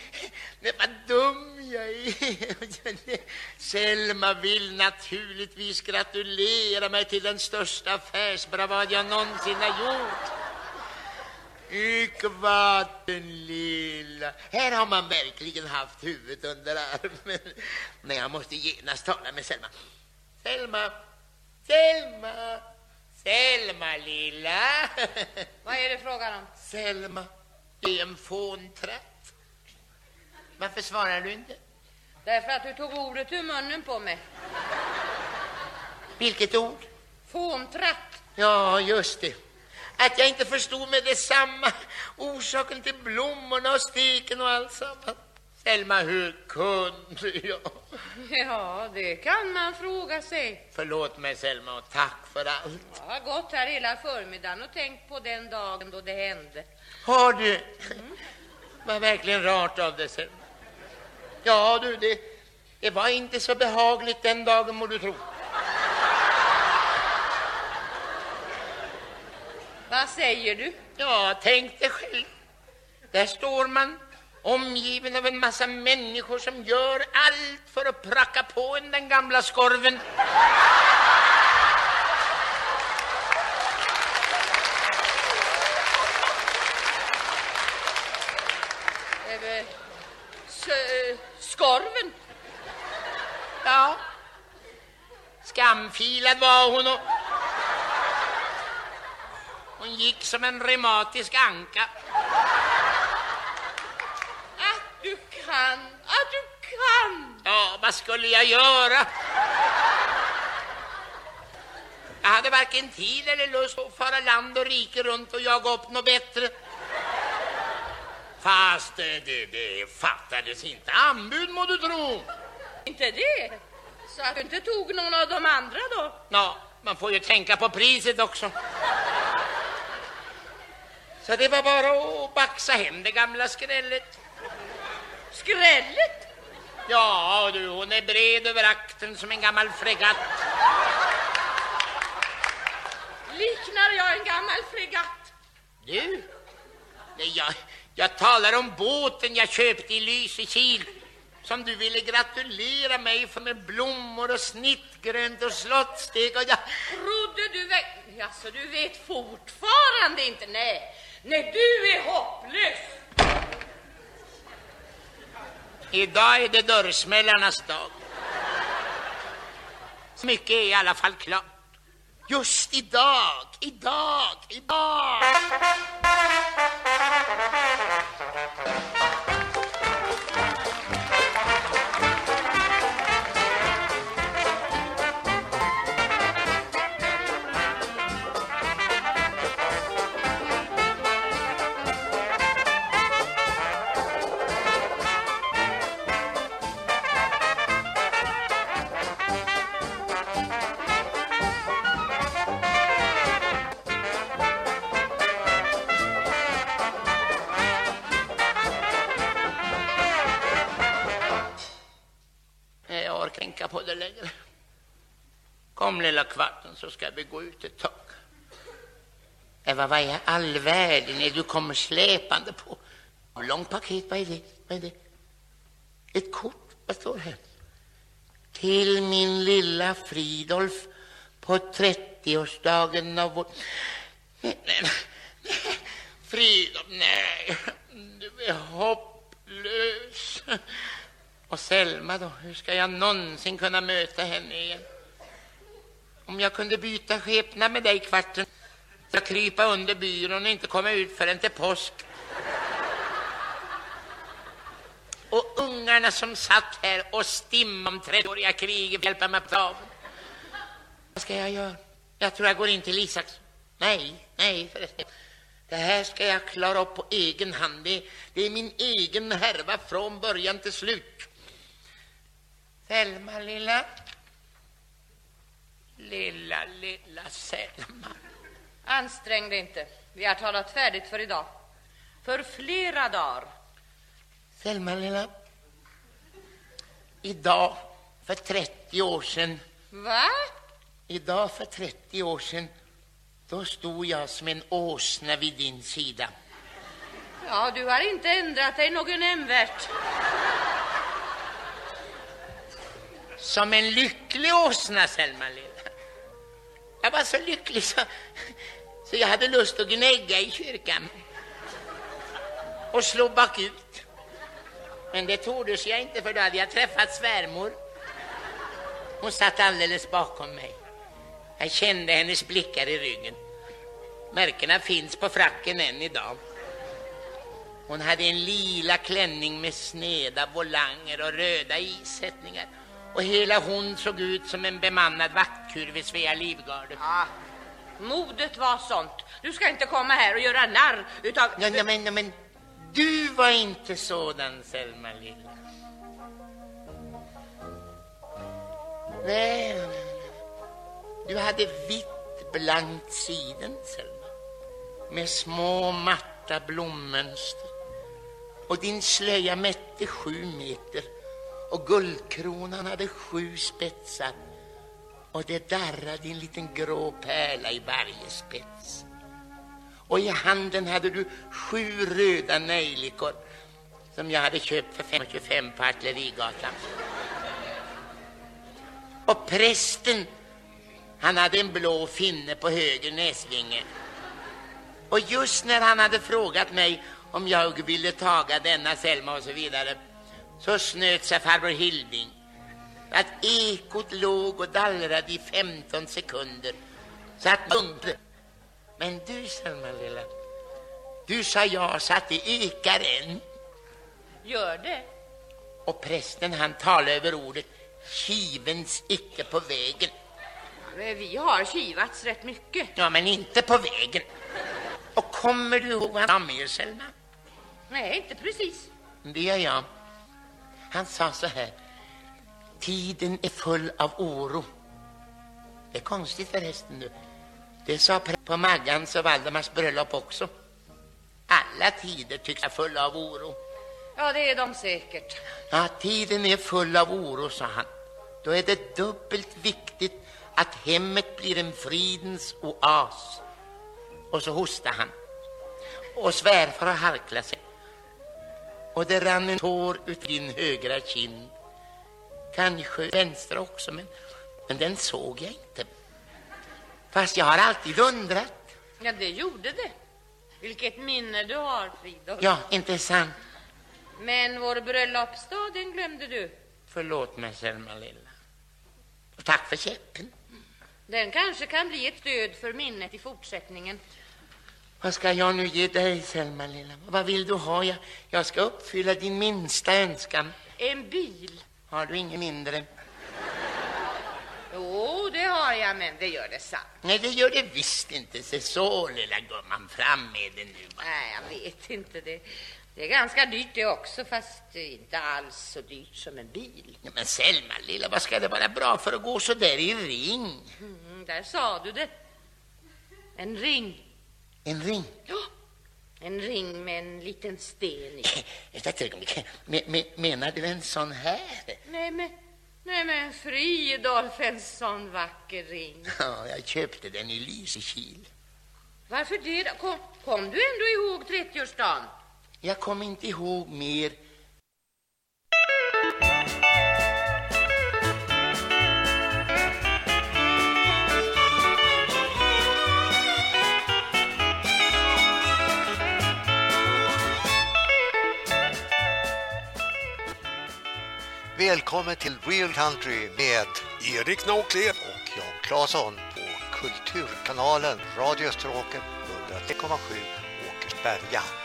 Men vad dum är. Selma vill naturligtvis gratulera mig till den största affärsbravad jag någonsin har gjort. Ykvatten lilla. Här har man verkligen haft huvudet under armen. Men jag måste genast tala med Selma. Selma, Selma, Selma lilla. Vad är det frågan om? Selma, det är en fåntratt. Varför svarar du inte? Därför att du tog ordet ur munnen på mig. Vilket ord? Fåntratt. Ja, just det. Att jag inte förstod med detsamma orsaken till blommorna och steken och allt samman. Selma, hur kunde jag? Ja, det kan man fråga sig. Förlåt mig Selma och tack för allt. Jag har gått här hela förmiddagen och tänkt på den dagen då det hände. Har du? Mm. var verkligen rart av dig Selma. Ja du, det, det var inte så behagligt den dagen må du tro. Vad säger du? Ja, tänk dig själv. Där står man omgiven av en massa människor som gör allt för att pracka på en den gamla skorven. Eh, s- skorven? Ja. Skamfilad var hon och hon gick som en reumatisk anka. Att du kan, att du kan! Ja, vad skulle jag göra? Jag hade varken tid eller lust att fara land och rike runt och jaga upp något bättre. Fast det, det, det fattades inte anbud må du tro. Inte det? Så att du inte tog någon av de andra då? Ja, man får ju tänka på priset också. Så det var bara att baxa hem det gamla skrället. Skrället? Ja, du, hon är bred över akten som en gammal fregatt. Liknar jag en gammal fregatt? Du? Nej, jag, jag talar om båten jag köpte i Lysekil som du ville gratulera mig för med blommor och snittgrönt och slottssteg och jag... Trodde du väl... Alltså, du vet fortfarande inte? Nej, nej, du är hopplös. Idag är det dörrsmällarnas dag. Så mycket är i alla fall klart. Just idag, idag, idag. Ska vi gå ut ett tag. Eva, vad i all världen är du kommer släpande på? Långt paket, vad är det? Vad är det? Ett kort, vad står här? Till min lilla Fridolf på 30-årsdagen av vår... Nej, nej, nej. Fridolf, nej. Du är hopplös. Och Selma då, hur ska jag någonsin kunna möta henne igen? Om jag kunde byta skepnad med dig kvarten, så krypa under byrån och inte komma ut förrän till påsk. Och ungarna som satt här och stimmade om 30-åriga kriget hjälpa mig på traven. Vad ska jag göra? Jag tror jag går in till Isaks. Nej, nej förresten. Det här ska jag klara upp på egen hand. Det, det är min egen härva från början till slut. Selma, lilla. Lilla, lilla Selma. Ansträng dig inte. Vi har talat färdigt för idag. För flera dagar. Selma, lilla. Idag för 30 år sedan. Va? Idag för 30 år sedan, då stod jag som en åsna vid din sida. Ja, du har inte ändrat dig något nämnvärt. Som en lycklig åsna, Selma lilla. Jag var så lycklig så, så jag hade lust att gnägga i kyrkan och slå bakut. Men det tordes jag inte, för då hade jag träffat svärmor. Hon satt alldeles bakom mig. Jag kände hennes blickar i ryggen. Märkena finns på fracken än idag. Hon hade en lila klänning med sneda volanger och röda isättningar. Och hela hon såg ut som en bemannad vaktkur vid Svea livgarde. Ja, modet var sånt. Du ska inte komma här och göra narr utav... Ja, ja, men, ja, men du var inte sådan, Selma lilla. Nej, du hade vitt blankt siden, Selma. Med små matta blommönster. Och din slöja mätte sju meter. Och guldkronan hade sju spetsar. Och det darrade en liten grå pärla i varje spets. Och i handen hade du sju röda nejlikor som jag hade köpt för 5,25 på Artillerigatan. Och prästen, han hade en blå finne på höger näsvinge. Och just när han hade frågat mig om jag ville taga denna Selma och så vidare så snöt sig farbror Hilding att ekot låg och dallrade i 15 sekunder så att man Men du, Selma lilla, du sa ja så att det ekar än. Gör det? Och prästen han talade över ordet kivens icke på vägen. Men Vi har kivats rätt mycket. Ja, men inte på vägen. Och kommer du ihåg vad han sa mer, Selma? Nej, inte precis. Det gör jag. Han sa så här. Tiden är full av oro. Det är konstigt förresten. Du. Det sa på Maggans och Valdemars bröllop också. Alla tider tycks vara fulla av oro. Ja, det är de säkert. Ja, tiden är full av oro, sa han. Då är det dubbelt viktigt att hemmet blir en fridens oas. Och så hostade han. Och svärfar harklade sig. Och det rann en tår ut din högra kind. Kanske vänstra också, men, men den såg jag inte. Fast jag har alltid undrat. Ja, det gjorde det. Vilket minne du har, Fridolf. Ja, inte sant? Men vår bröllopsdag, den glömde du. Förlåt mig, Selma lilla. Och tack för käppen. Den kanske kan bli ett stöd för minnet i fortsättningen. Vad ska jag nu ge dig, Selma lilla? Vad vill du ha? Jag, jag ska uppfylla din minsta önskan. En bil. Har du ingen mindre? Jo, det har jag, men det gör det sant. Nej, det gör det visst inte. Se så, lilla gumman, fram med den nu. Nej, jag vet inte. Det, det är ganska dyrt det också, fast inte alls så dyrt som en bil. Ja, men Selma, lilla, vad ska det vara bra för att gå så där i ring? Mm, där sa du det. En ring. En ring? Ja, en ring med en liten sten i. Ett ögonblick. Me, me, menar du en sån här? Nej, men, nej, men Fridolf, en sån vacker ring. Ja, jag köpte den i Lysekil. Varför det då? Kom, kom du ändå ihåg 30-årsdagen? Jag kom inte ihåg mer. Välkommen till Real Country med Erik Nauklev och Jan Claesson på Kulturkanalen Radio Österåker 103,7 Åkersberga.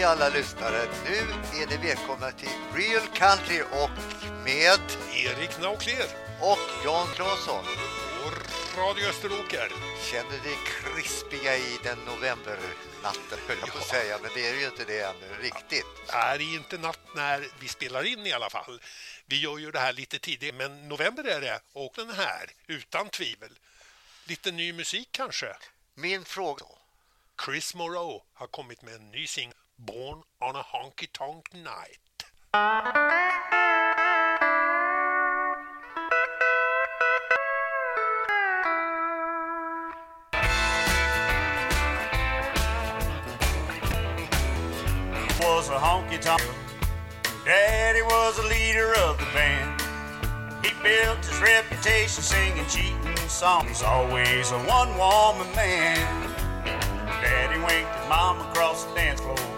Hej alla lyssnare! Nu är ni välkomna till Real Country och med Erik Naukler och Jan Claesson. Och Radio Österåker. Känner dig krispiga i den novembernatten höll jag på att säga, men det är ju inte det ännu riktigt. är det inte natt när vi spelar in i alla fall. Vi gör ju det här lite tidigt, men november är det och den här, utan tvivel. Lite ny musik kanske? Min fråga Chris Moreau har kommit med en ny singel, Born on a Honky Tonk Night. was a honky tonk. Daddy was a leader of the band. He built his reputation singing cheating songs, always a one woman man. Daddy winked at mom across the dance floor.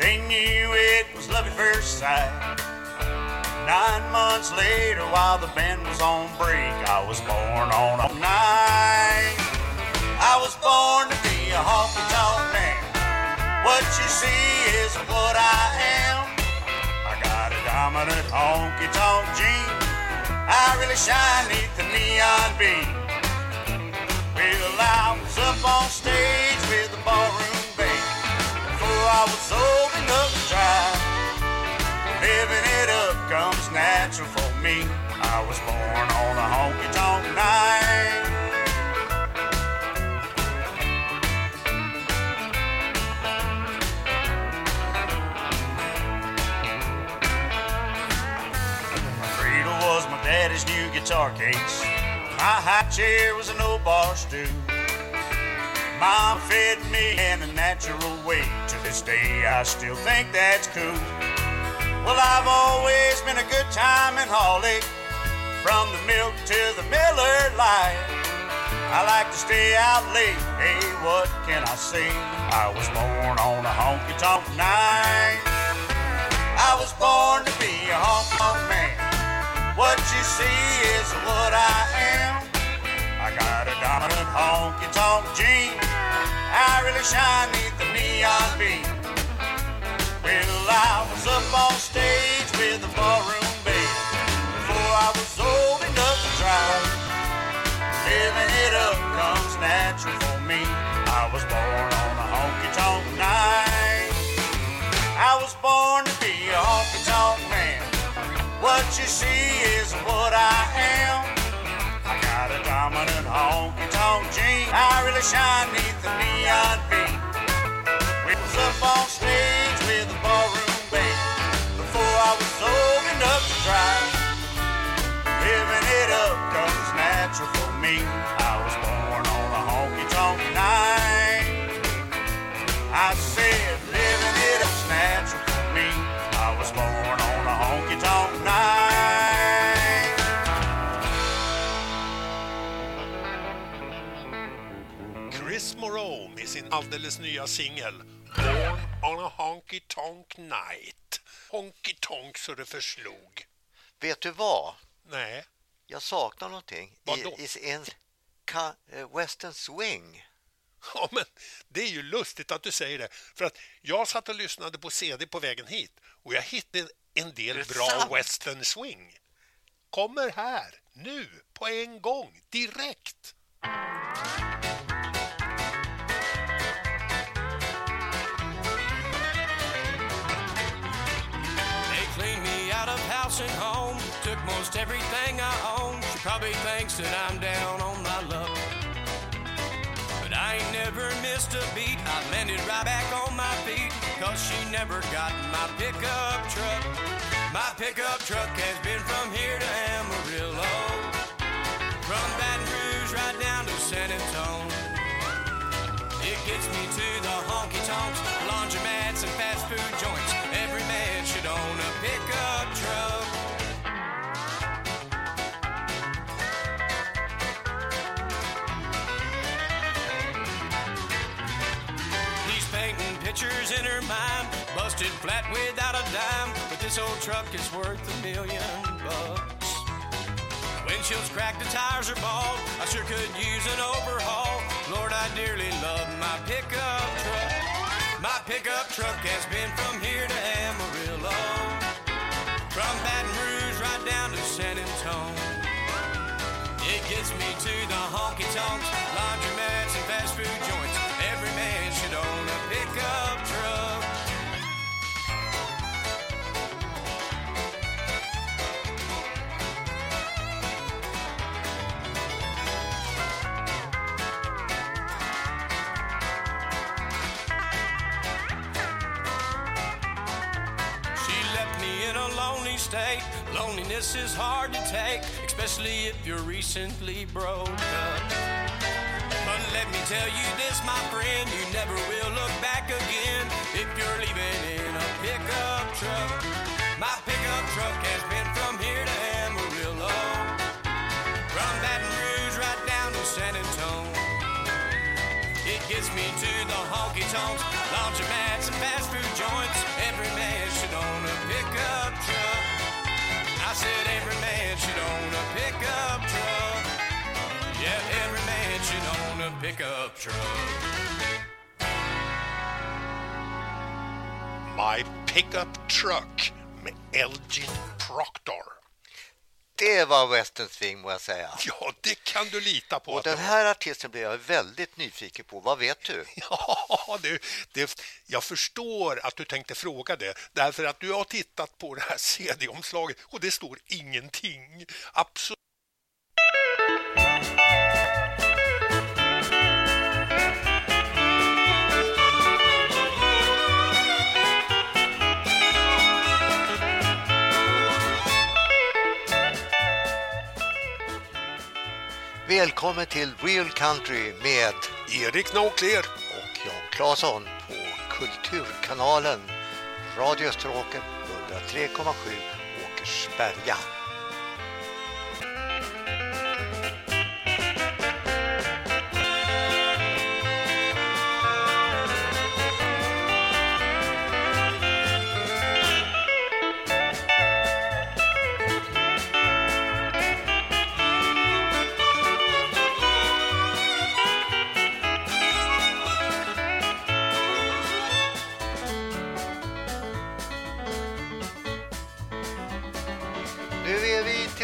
They knew it was love at first sight. Nine months later, while the band was on break, I was born on a night. I was born to be a honky tonk man. What you see is what I am. I got a dominant honky tonk gene. I really shine neath the neon beam. Well, I was up on stage with the ballroom I was old enough to try. Living it up comes natural for me. I was born on a honky tonk night. My cradle was my daddy's new guitar case. My high chair was an old bar stool. Mom fed me in a natural way. To this day, I still think that's cool. Well, I've always been a good time in Holly, from the milk to the Miller Lite. I like to stay out late. Hey, what can I say? I was born on a honky tonk night. I was born to be a honky tonk man. What you see is what I am. I got a dominant honky tonk gene. I really shine neath the neon beam. Well, I was up on stage with the ballroom band before I was old enough to try. Living it up comes natural for me. I was born on a honky tonk night. I was born to be a honky tonk man. What you see is what I am. Honky. I really shine neath the neon beam. We was up on stage with the ballroom band before I was old enough to try. Alldeles nya singel Born on a Honky Tonk Night. Honky Tonk så det förslog. Vet du vad? Nej. Jag saknar någonting. Vadå? I, i en eh, western swing. Ja, men det är ju lustigt att du säger det. För att jag satt och lyssnade på CD på vägen hit och jag hittade en del bra sant? western swing. Kommer här, nu, på en gång, direkt. House and home, took most everything I own. She probably thinks that I'm down on my luck. But I ain't never missed a beat. I landed right back on my feet, cause she never got my pickup truck. My pickup truck has been from here to flat without a dime. But this old truck is worth a million bucks. Windshield's cracked, the tires are bald. I sure could use an overhaul. Lord, I dearly love my pickup truck. My pickup truck has been from here to Amarillo. From Baton Rouge right down to San Antonio. It gets me to the honky tonks, lonely. Loneliness is hard to take, especially if you're recently broke up. But let me tell you this, my friend, you never will look back again if you're leaving in truck. My Pickup Truck med Elgin Proctor. Det var Western Swing må jag säga. Ja, det kan du lita på. Och den här artisten blev jag väldigt nyfiken på. Vad vet du? Ja, det, det, jag förstår att du tänkte fråga det, därför att du har tittat på det här CD-omslaget och det står ingenting. Absolut. Välkommen till Real Country med Erik Naukler och Jan Claesson på Kulturkanalen Radio Österåker 103,7 Åkersberga.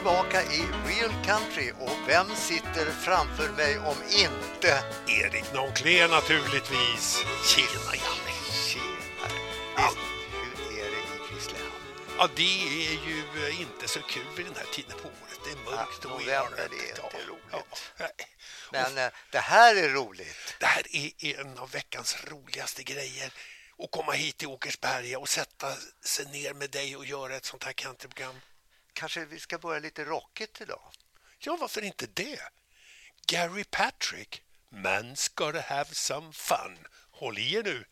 Tillbaka i Real Country och vem sitter framför mig om inte Erik Naukler naturligtvis. Tjena Janne! Tjena! Ja. Hur är det i Grisslehamn? Ja, det är ju eh, inte så kul vid den här tiden på året. Det är mörkt Ja, och eländigt. är inte Ja, roligt. ja. Men eh, det här är roligt. Det här är en av veckans roligaste grejer. Att komma hit till Åkersberga och sätta sig ner med dig och göra ett sånt här countryprogram. Kanske vi ska börja lite rockigt idag? Ja, varför inte det? Gary Patrick, Man's gotta have some fun. Håll i er nu.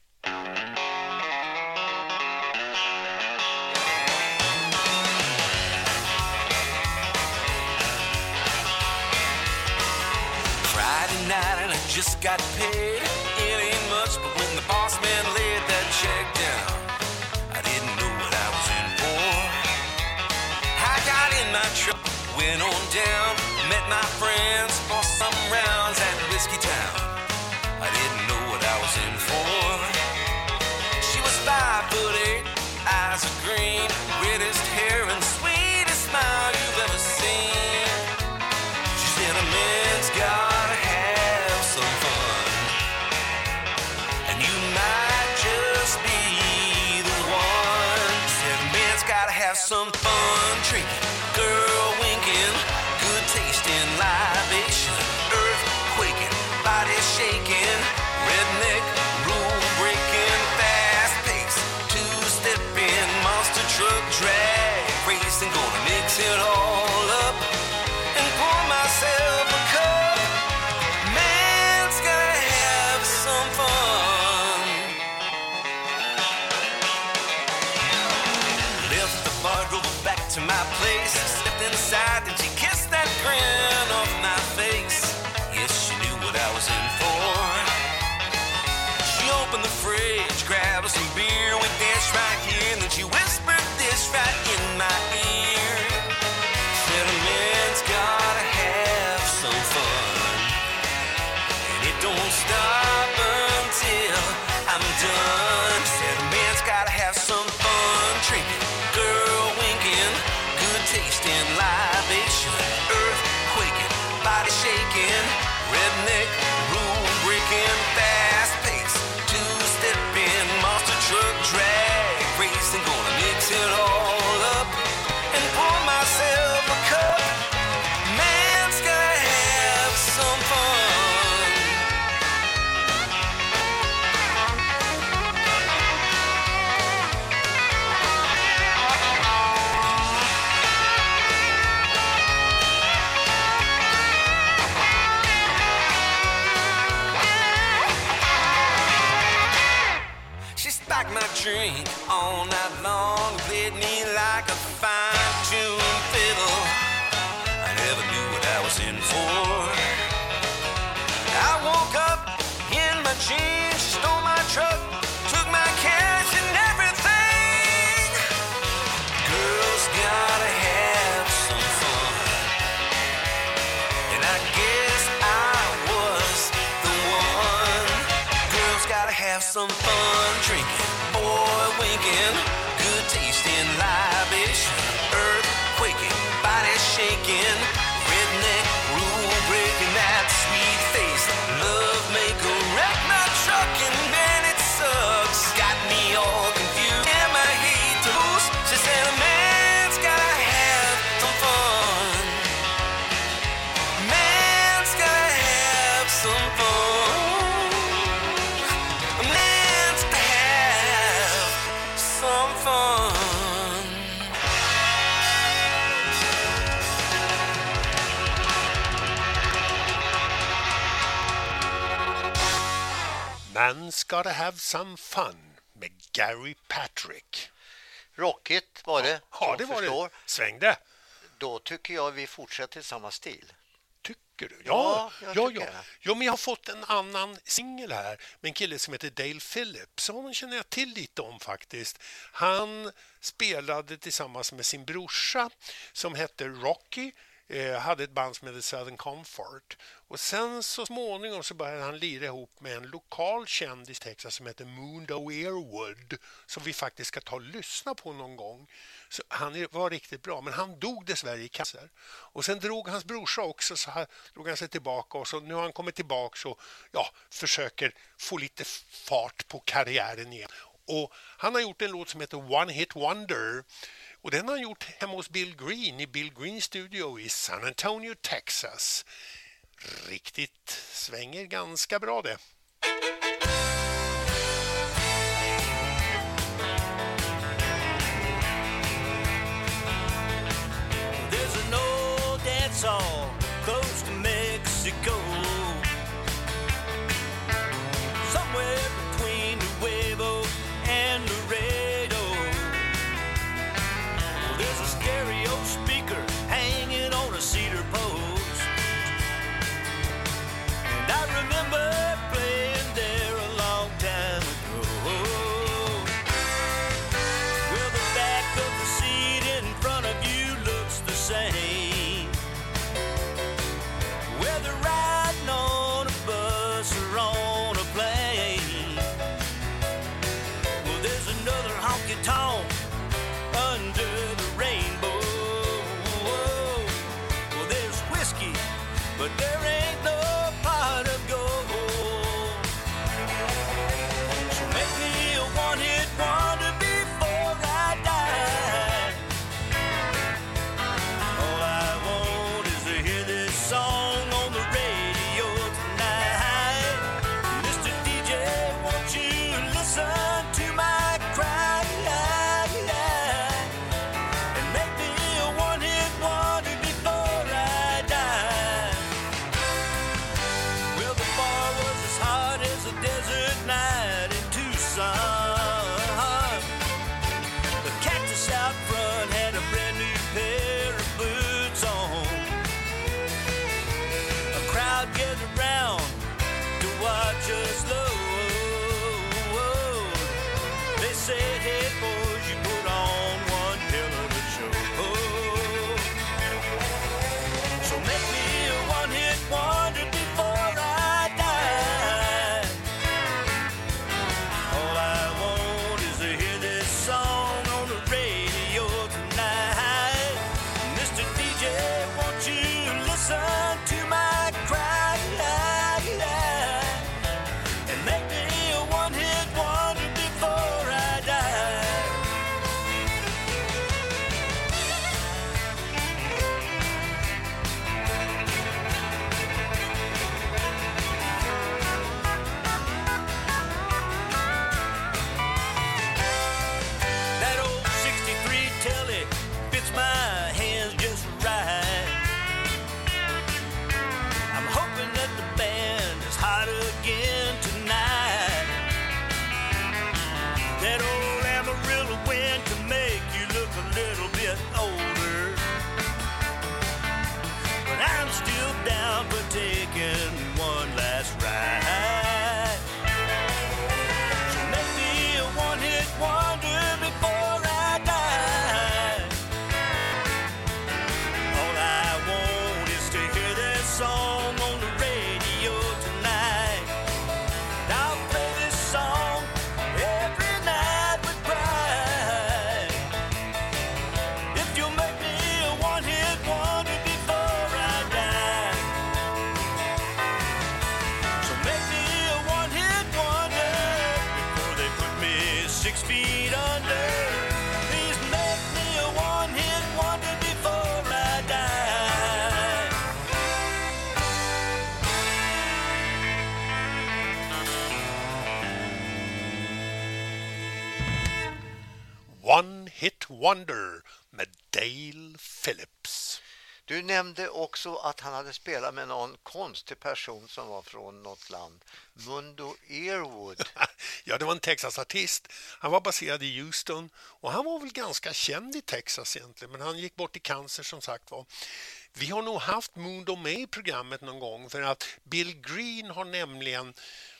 Friday night and I just got paid. It ain't much, but when the boss man went on down, met my friends, bought some rounds at Whiskey Town. I didn't know what I was in for. She was five foot eight, eyes are green, reddest hair it all Man's gotta have some fun med Gary Patrick. Rockigt var det. Ja, det var förstår. det. Svängde. Då tycker jag vi fortsätter i samma stil. Tycker du? Ja, Ja, jag ja, ja. ja, men jag har fått en annan singel här med en kille som heter Dale Phillips. Honom känner jag till lite om faktiskt. Han spelade tillsammans med sin brorsa som hette Rocky eh, hade ett band som hette Southern Comfort. Och sen så småningom så började han lira ihop med en lokal kändis i Texas som heter Moondo Earwood som vi faktiskt ska ta och lyssna på någon gång. Så han var riktigt bra, men han dog dessvärre i cancer. Och sen drog hans brorsa också, så här, drog han sig tillbaka och så nu har han kommit tillbaka och ja, försöker få lite fart på karriären igen. Och han har gjort en låt som heter One Hit Wonder och den har han gjort hemma hos Bill Green i Bill Green Studio i San Antonio, Texas. Riktigt svänger ganska bra det. Wonder med Dale Phillips. Du nämnde också att han hade spelat med någon konstig person som var från något land. Mundo Earwood. Ja, det var en Texas-artist. Han var baserad i Houston och han var väl ganska känd i Texas egentligen, men han gick bort i cancer som sagt var. Vi har nog haft Mundo med i programmet någon gång för att Bill Green har nämligen,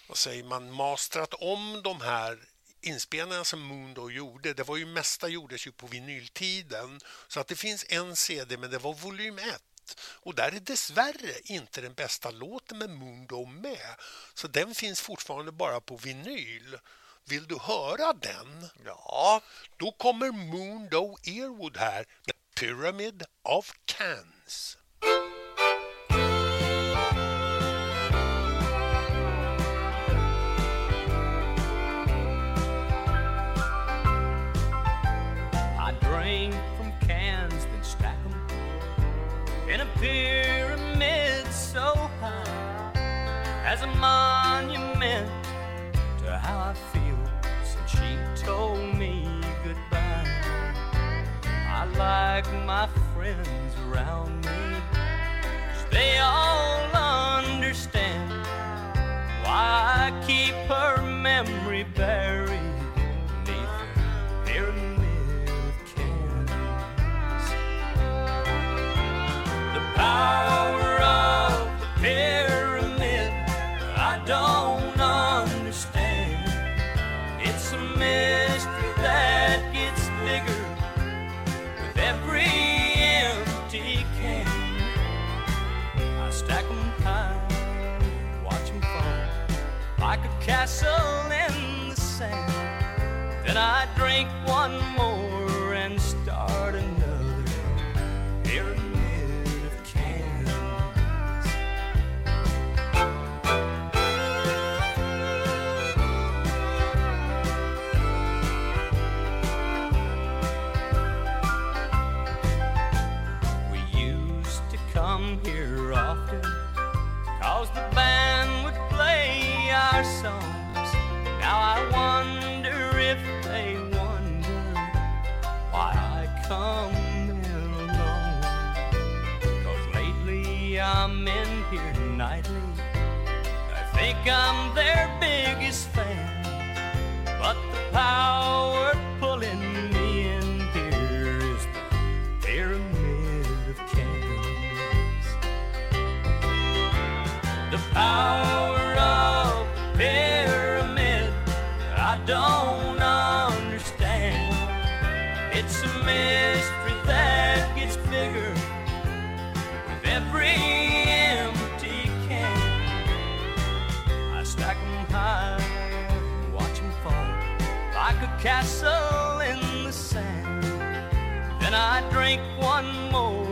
vad säger man, mastrat om de här inspelningarna som Mundo gjorde. Det var ju mesta gjordes ju på vinyltiden så att det finns en CD men det var volym 1. Och där är dessvärre inte den bästa låten med Mundo med. Så den finns fortfarande bara på vinyl. Vill du höra den? Ja. Då kommer Mundo Earwood här med Pyramid of Cans. Pyramid so high as a monument to how I feel since she told me goodbye. I like my friends around me, they all understand why I keep her memory buried a in the sand. Then I drink one more In alone. Cause lately I'm in here nightly. I think I'm their biggest fan. But the power pulling me in here is the pyramid of cans. The power of the pyramid, I don't mystery that gets bigger with every empty can. I stack 'em high, watch 'em fall like a castle in the sand. Then I drink one more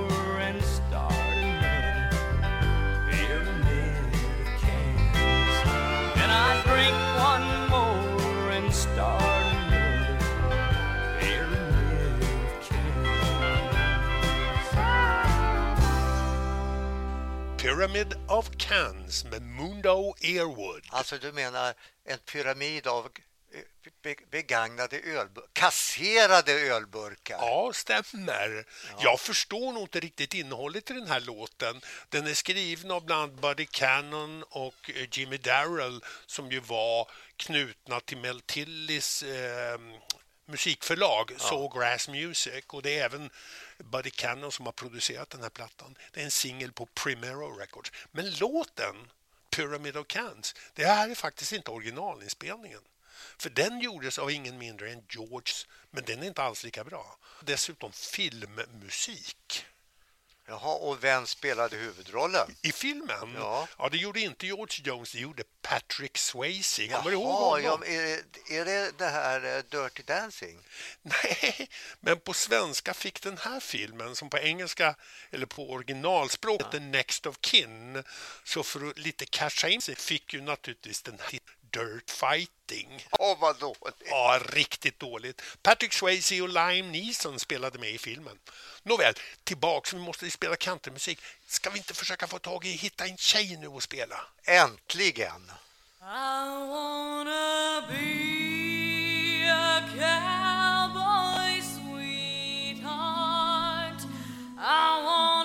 Pyramid of Cans med Mundo Earwood. Alltså du menar en pyramid av eh, be- begagnade ölburkar, kasserade ölburkar? Ja, stämmer. Jag förstår nog inte riktigt innehållet i den här låten. Den är skriven av bland annat Buddy Cannon och eh, Jimmy Darrell som ju var knutna till Mel Tillys eh, musikförlag, Sawgrass Music, och det är även Buddy Cannon som har producerat den här plattan. Det är en singel på Primero Records. Men låten Pyramid of Cans, det här är faktiskt inte originalinspelningen. För den gjordes av ingen mindre än George, men den är inte alls lika bra. Dessutom filmmusik. Jaha, och vem spelade huvudrollen? I filmen? Ja. ja, det gjorde inte George Jones, det gjorde Patrick Swayze. Kommer Jaha, du ihåg honom? ja, är, är det det här eh, Dirty Dancing? Nej, men på svenska fick den här filmen, som på engelska eller på originalspråk heter Next of Kin, så för att lite casha in sig fick ju naturligtvis den här Dirt Fighting. Åh, vad dåligt. Ja, riktigt dåligt. Patrick Swayze och Lime Neeson spelade med i filmen. Nåväl, tillbaks, vi måste spela countrymusik. Ska vi inte försöka få tag i, hitta en tjej nu och spela? Äntligen! I wanna be a cowboy sweetheart. I wanna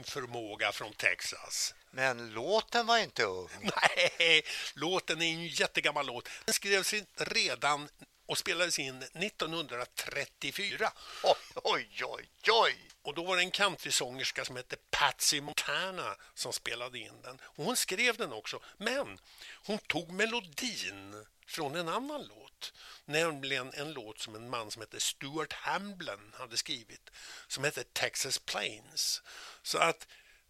ung förmåga från Texas. Men låten var inte ung. Nej, låten är en jättegammal låt. Den skrevs redan och spelades in 1934. Oj, oj, oj, oj! Och då var det en countrysångerska som hette Patsy Montana som spelade in den. Och hon skrev den också, men hon tog melodin från en annan låt. Nämligen en låt som en man som heter Stuart Hamblin hade skrivit som heter Texas Plains. Så att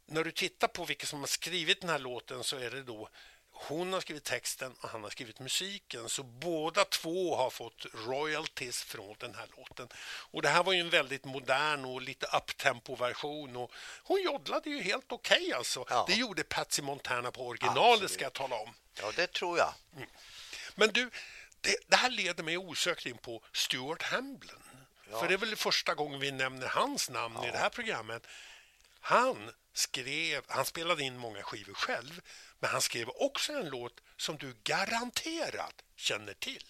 när du tittar på vilka som har skrivit den här låten så är det då hon har skrivit texten och han har skrivit musiken. Så båda två har fått royalties från den här låten. Och det här var ju en väldigt modern och lite uptempo-version. Och hon joddlade ju helt okej okay alltså. Ja. Det gjorde Patsy Montana på originalet Absolut. ska jag tala om. Ja, det tror jag. Mm. Men du, det, det här leder mig osökt in på Stuart Hamblin. Ja. För det är väl första gången vi nämner hans namn i det här programmet. Han skrev, han spelade in många skivor själv, men han skrev också en låt som du garanterat känner till.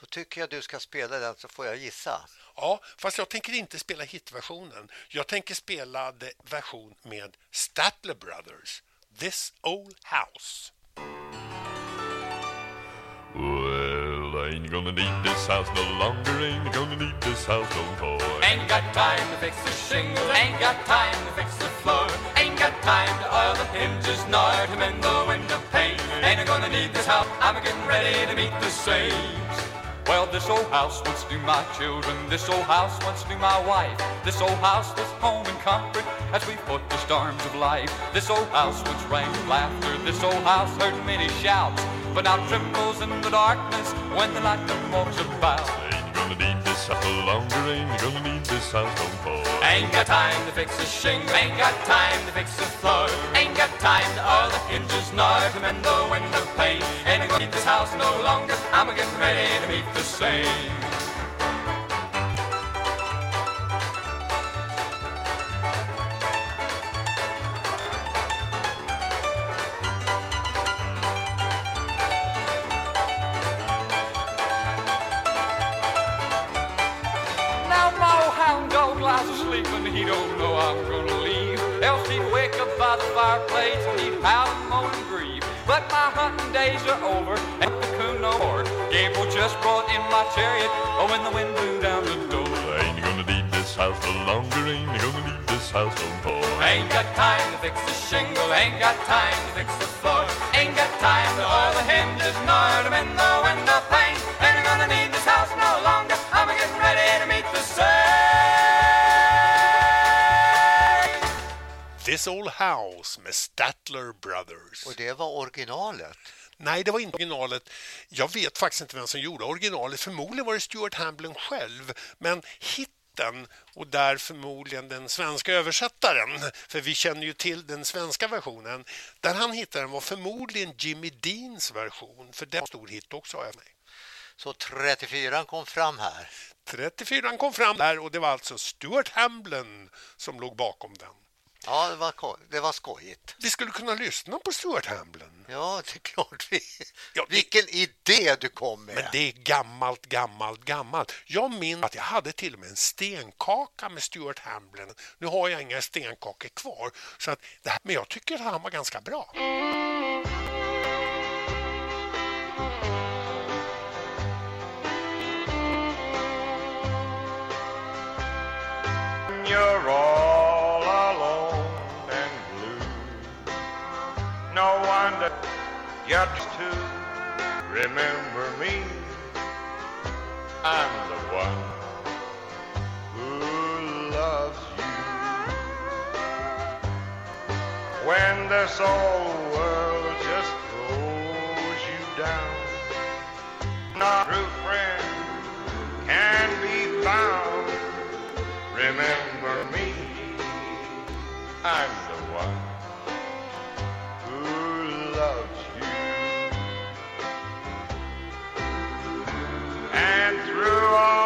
Då tycker jag du ska spela den så får jag gissa. Ja, fast jag tänker inte spela hitversionen. Jag tänker spela version med Statler Brothers, This Old House. Well, I ain't gonna need this house no longer. Ain't gonna need this house no more. Ain't got time to fix the shingles, ain't got time to fix the floor. Ain't got time to oil the hinges, nor to mend the window pane. Ain't gonna need this house, I'm getting ready to meet the saints. Well, this old house once knew my children, this old house once knew my wife. This old house was home and comfort as we fought the storms of life. This old house once rang with laughter, this old house heard many shouts, but now trembles in the darkness when the light walks about. Ain't gonna need this house no longer. Ain't gonna need this house no more. Ain't got time to fix the shingle, ain't got time to fix the floor. Ain't got time to oil the hinges, nor to mend the window pane. Ain't gonna need this house no longer, I'm getting ready to meet the saints. He don't know I'm gonna leave. Else he'd wake up by the fireplace and he'd howl and moan and grieve. But my hunting days are over and the coon no more. Gabriel just brought in my chariot oh when the wind blew down the door. I Ain't gonna need this house no longer. Ain't gonna need this house no more. Ain't got time to fix the shingle, ain't got time to fix the floor. Ain't got time to oil the hinges, nor to mend the window pane. This Old House med Statler Brothers. Och det var originalet. Nej, det var inte originalet. Jag vet faktiskt inte vem som gjorde originalet. Förmodligen var det Stuart Hamblin själv. Men hitten och där förmodligen den svenska översättaren, för vi känner ju till den svenska versionen, där han hittade den var förmodligen Jimmy Deans version. För den var en stor hit också har jag mig. Så 34 kom fram här. 34 kom fram där och det var alltså Stuart Hamblin som låg bakom den. Ja, det var, det var skojigt. Vi skulle kunna lyssna på Stuart Hamblin. Ja, det är klart vi... Vilken idé du kom med. Men det är gammalt, gammalt, gammalt. Jag minns att jag hade till och med en stenkaka med Stuart Hamblin. Nu har jag inga stenkakor kvar, så att det här, men jag tycker att han var ganska bra. You're all you're to remember me. I'm the one who loves you. When this old world just throws you down, no true friend can be found. Remember me, I'm And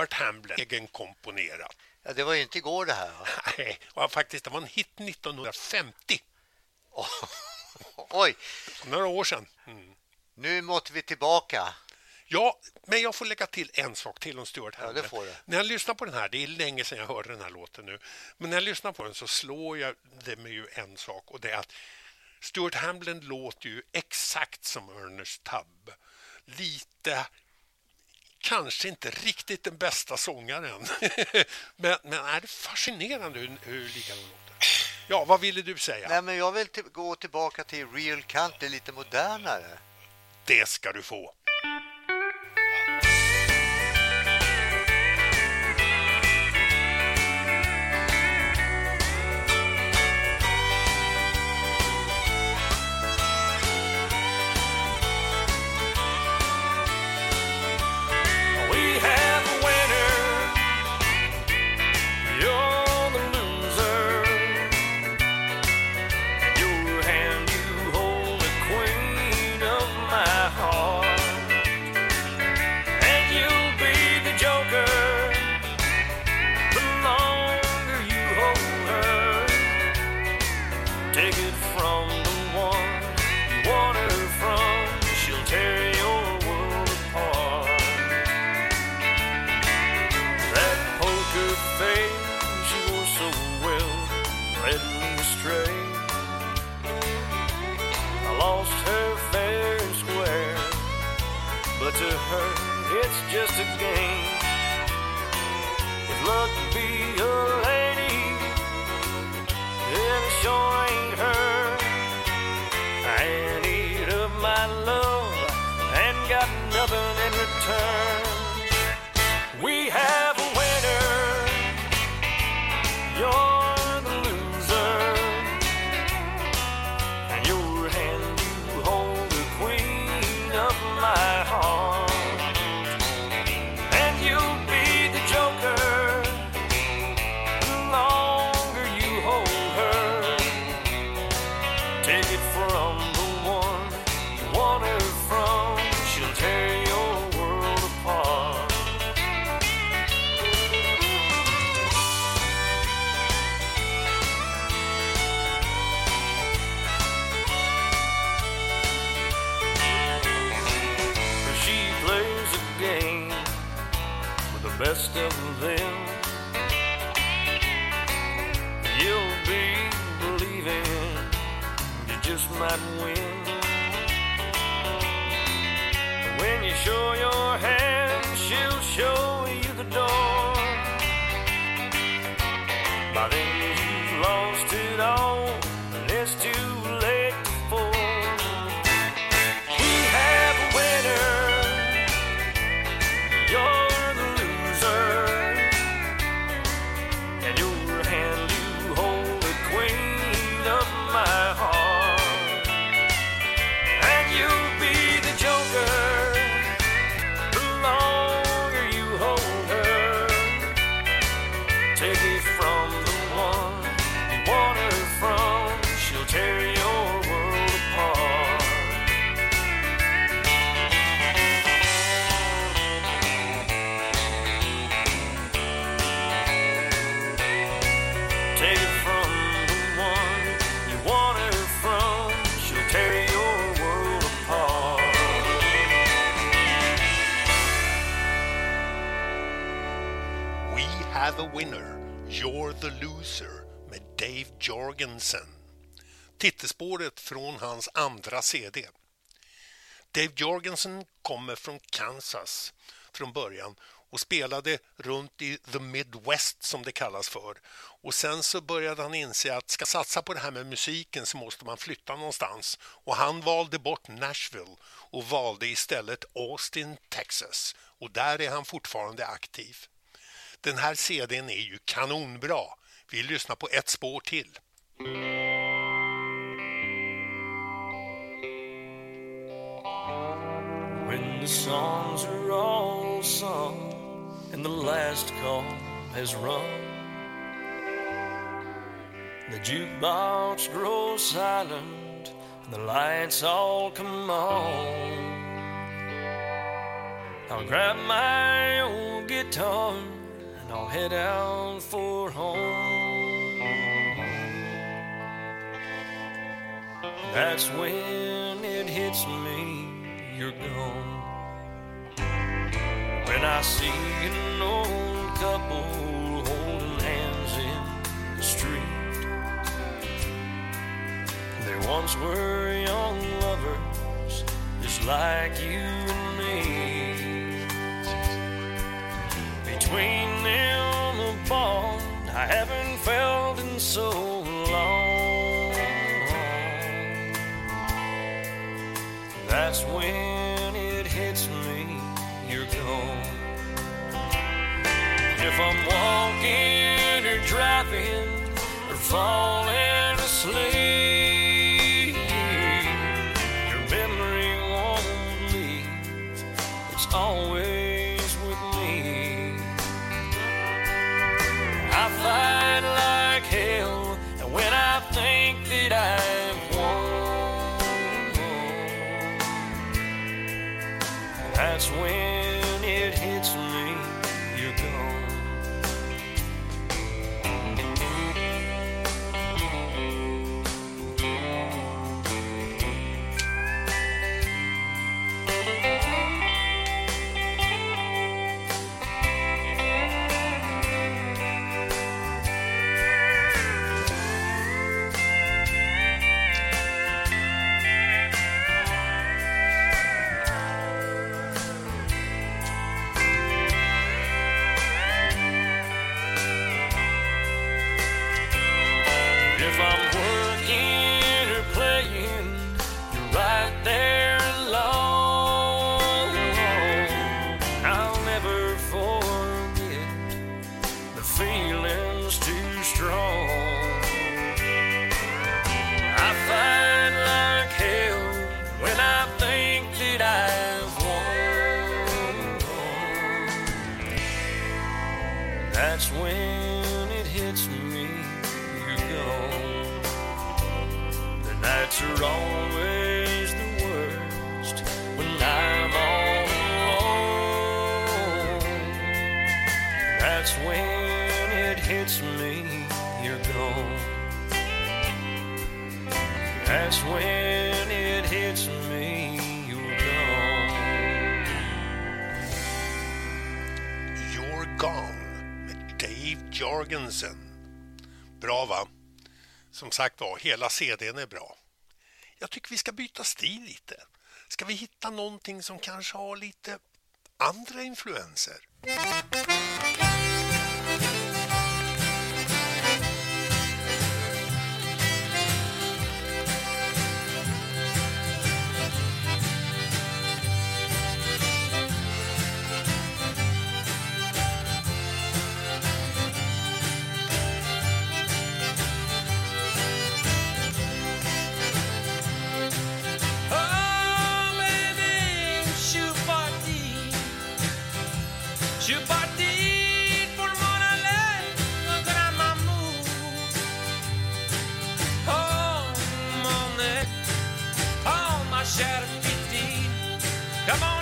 Stuart Hamblin egenkomponerat. Ja, det var ju inte igår det här. Va? Nej, och faktiskt, det var en hit 1950. Oj! Några år sedan. Mm. Nu måste vi tillbaka. Ja, men jag får lägga till en sak till om Stuart Hamblin. Ja, det får du. När jag lyssnar på den här, det är länge sedan jag hörde den här låten nu, men när jag lyssnar på den så slår jag det med ju en sak och det är att Stuart Hamblen låter ju exakt som Ernest Tubb. Lite kanske inte riktigt den bästa sångaren. men, men är det fascinerande hur, hur lika de låter. Ja, vad ville du säga? Nej, men jag vill gå tillbaka till real country, lite modernare. Det ska du få. It's just a andra CD. Dave Jorgensen kommer från Kansas från början och spelade runt i the Midwest som det kallas för. Och sen så började han inse att ska satsa på det här med musiken så måste man flytta någonstans. Och han valde bort Nashville och valde istället Austin, Texas. Och där är han fortfarande aktiv. Den här CDn är ju kanonbra. Vi lyssnar på ett spår till. When the songs are all sung and the last call has rung, the jukebox grows silent and the lights all come on. I'll grab my old guitar and I'll head out for home. That's when it hits me you're gone. When I see an old couple holding hands in the street, they once were young lovers, just like you and me. Between them, a bond I haven't felt in so long. That's when it hits me you're gone. If I'm walking or driving or falling asleep, your memory won't leave. It's always That's when Bra va? Som sagt var, hela CDn är bra. Jag tycker vi ska byta stil lite. Ska vi hitta någonting som kanske har lite andra influenser? Come on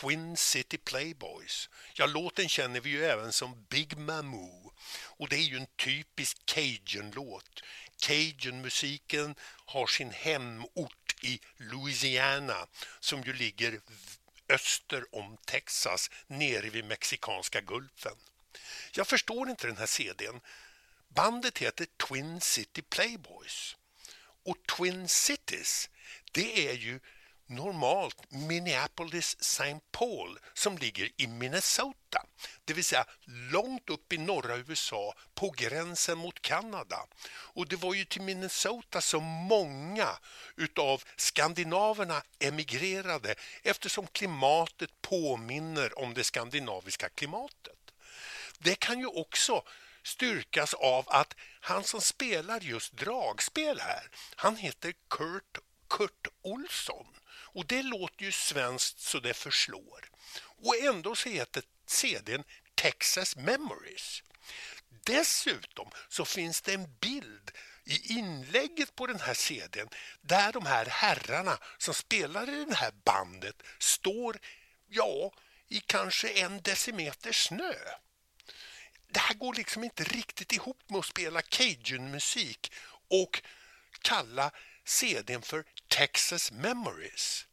Twin City Playboys. Ja, låten känner vi ju även som Big Mamoo. Och det är ju en typisk Cajun-låt. Cajun-musiken har sin hemort i Louisiana som ju ligger öster om Texas nere vid Mexikanska gulfen. Jag förstår inte den här CDn. Bandet heter Twin City Playboys. Och Twin Cities, det är ju normalt Minneapolis St. Paul som ligger i Minnesota, det vill säga långt upp i norra USA på gränsen mot Kanada. Och det var ju till Minnesota som många utav skandinaverna emigrerade eftersom klimatet påminner om det skandinaviska klimatet. Det kan ju också styrkas av att han som spelar just dragspel här, han heter Kurt, Kurt Olsson. Och det låter ju svenskt så det förslår. Och ändå så heter CDn Texas Memories. Dessutom så finns det en bild i inlägget på den här CDn där de här herrarna som spelar i det här bandet står, ja, i kanske en decimeter snö. Det här går liksom inte riktigt ihop med att spela cajun-musik och kalla CDn för Texas Memories.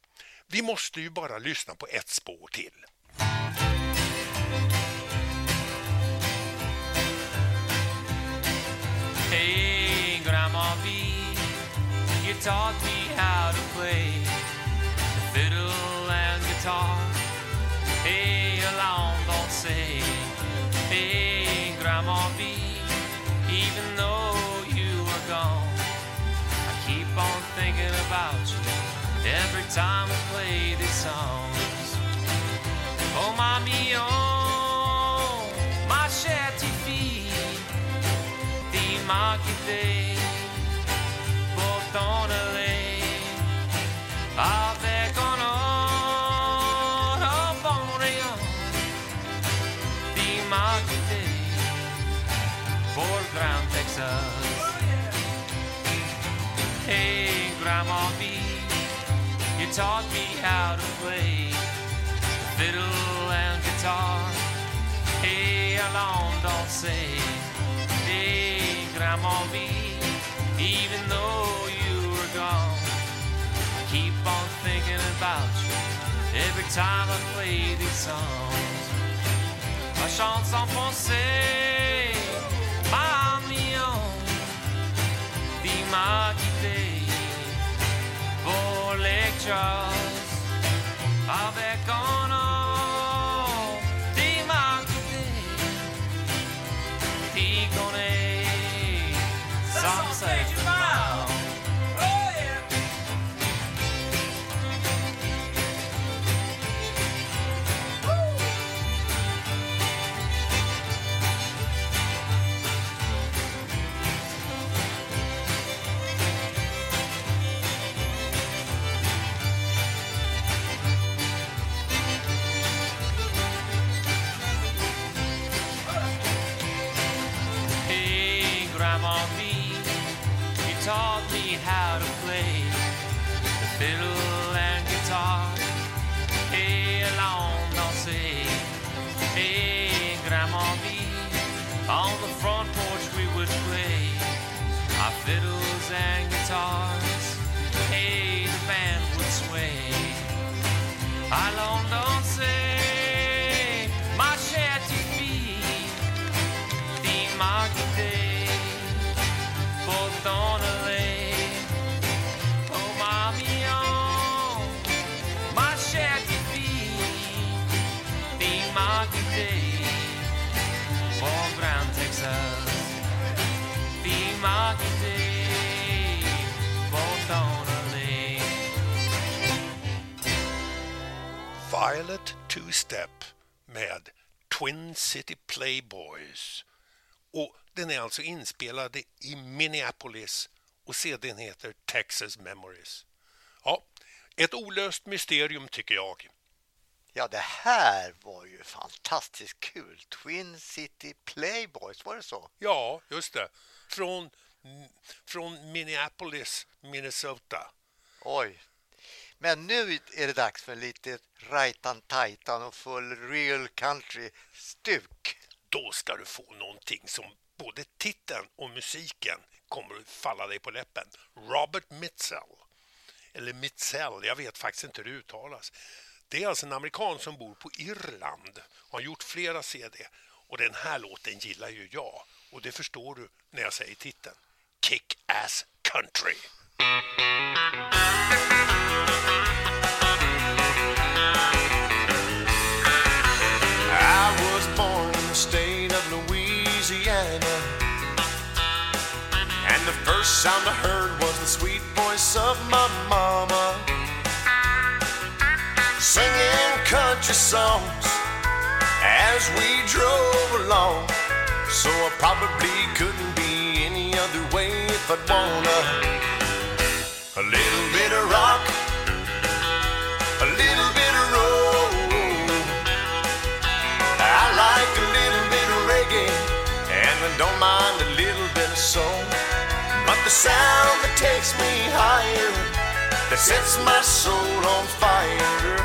Vi måste ju bara lyssna på ett spår till. Hey, Grandma B, you taught me how to play the fiddle and guitar. time we play these songs. Oh, oh my shanty feet, the market day, both on a lane. I'll back on on, up the market day, por Texas. Taught me how to play fiddle and guitar. Hey, alone, don't say, hey, Grandma B, even though you were gone, I keep on thinking about you every time I play these songs. Ma chanson française, ma million, dis-moi qui Charles. Are they gone? Violet Two-Step med Twin City Playboys. Och den är alltså inspelad i Minneapolis och CDn heter Texas Memories. Ja, ett olöst mysterium tycker jag. Ja, det här var ju fantastiskt kul. Twin City Playboys, var det så? Ja, just det. Från, från Minneapolis, Minnesota. Oj. Men nu är det dags för lite rajtan-tajtan och full real country-stuk. Då ska du få någonting som både titeln och musiken kommer att falla dig på läppen. Robert Mitchell, eller Mitchell, jag vet faktiskt inte hur det uttalas. Det är alltså en amerikan som bor på Irland och har gjort flera CD. Och den här låten gillar ju jag. Och det förstår du när jag säger titeln. Kick-Ass Country. First sound I heard was the sweet voice of my mama. Singing country songs as we drove along. So I probably couldn't be any other way if I'd wanna. The sound that takes me higher, that sets my soul on fire,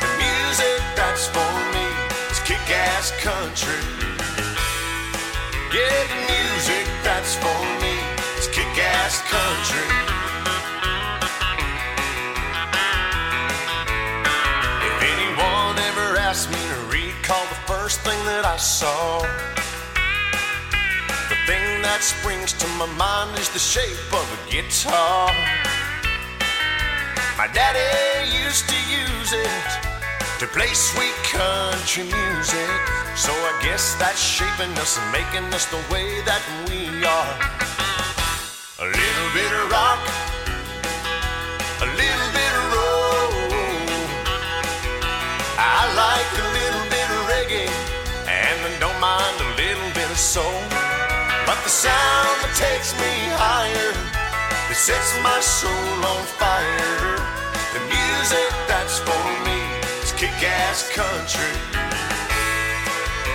the music that's for me is kick-ass country. Yeah, the music that's for me is kick-ass country. If anyone ever asked me to recall the first thing that I saw, that springs to my mind is the shape of a guitar. My daddy used to use it to play sweet country music. So I guess that's shaping us and making us the way that we are. A little bit of rock, a little bit of roll. I like a little bit of reggae, and I don't mind a little bit of soul. Sound that takes me higher, that sets my soul on fire, the music that's for me is kick-ass country.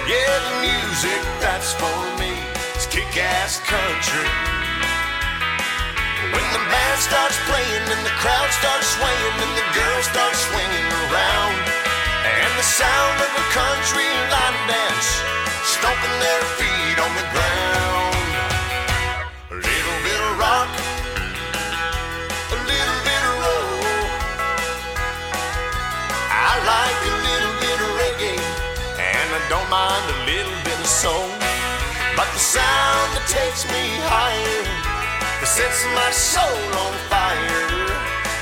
Yeah, the music that's for me is kick-ass country. When the band starts playing and the crowd starts swaying and the girls start swinging around, and the sound of a country line dance, stomping their feet on the ground. Mind a little bit of soul. But the sound that takes me higher, that sets my soul on fire,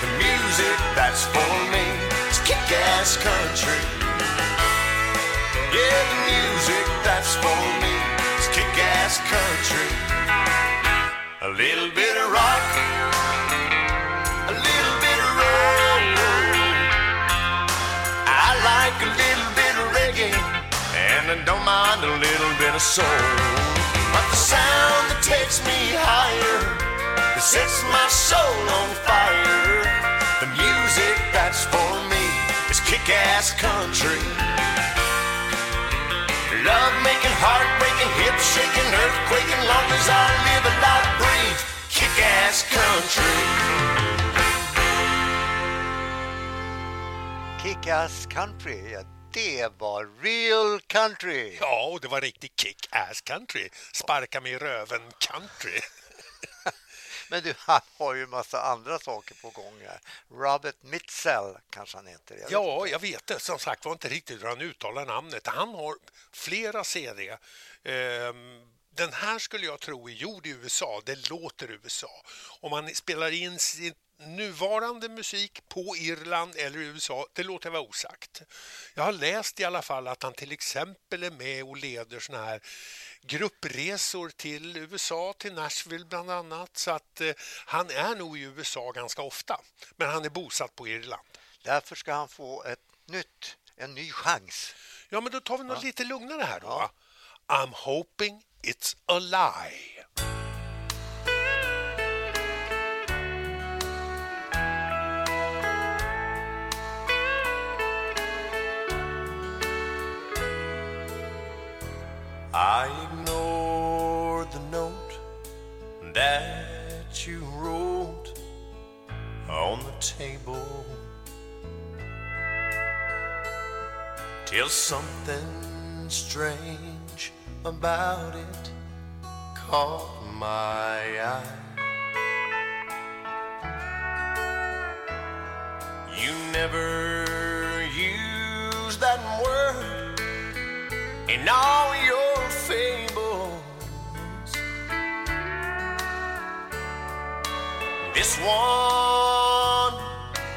the music that's for me is kick-ass country. Yeah, the music that's for me is kick-ass country. A little bit of rock, a little bit of roll. I like a little and don't mind a little bit of soul. But the sound that takes me higher, that sets my soul on fire, the music that's for me is kick-ass country. Love making, heartbreaking, hip shaking, earthquaking, long as I live and I breathe, kick-ass country. Kick-ass country, ja, det var real country. Ja, och det var riktigt kick-ass country. Sparka mig i röven country. Men du, han har ju massa andra saker på gång här. Robert Mitchell kanske han heter. Jag Ja, jag vet det. Som sagt var inte riktigt hur han uttalar namnet. Han har flera CD. Ehm, Den här skulle jag tro är gjord i USA. Det låter USA. Om man spelar in sin nuvarande musik på Irland eller USA, det låter jag vara osagt. Jag har läst i alla fall att han till exempel är med och leder såna här gruppresor till USA, till Nashville bland annat. Så att eh, han är nog i USA ganska ofta. Men han är bosatt på Irland. Därför ska han få ett nytt, en ny chans. Ja, men då tar vi något lite lugnare här då. va? I'm hoping it's a lie. I ignored the note that you wrote on the table till something strange about it caught my eye. You never used that word in all your This one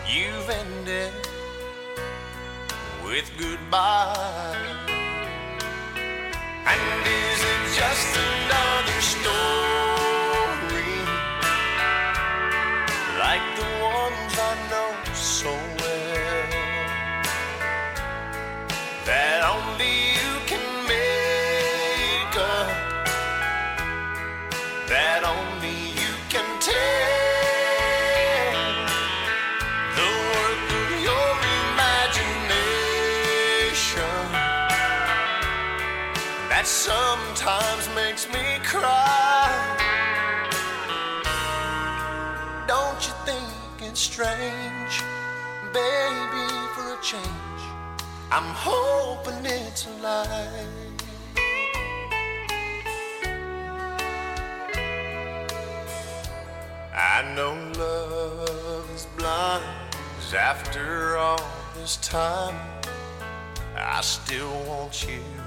you've ended with goodbye. And sometimes makes me cry. Don't you think it's strange, baby, for a change? I'm hoping it's a lie. I know love is blind, after all this time, I still want you.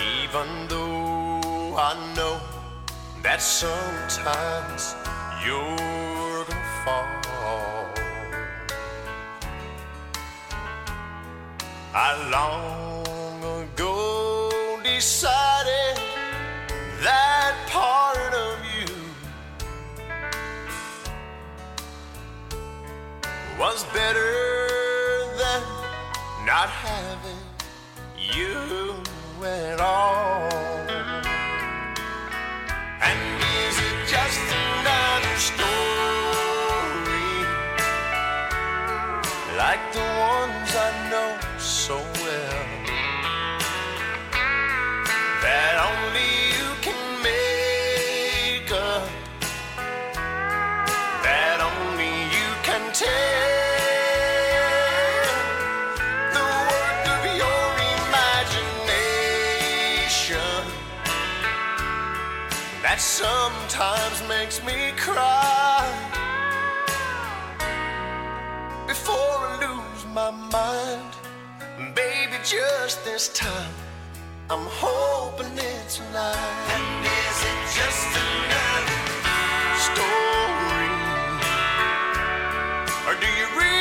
Even though I know that sometimes you're gonna fall. I long ago decided that part of you was better than not having you at all. And is it just another story like the ones I know so well? That only you can make up, that only you can tell. Sometimes makes me cry before I lose my mind. Baby, just this time, I'm hoping it's lie. And is it just another story? Or do you really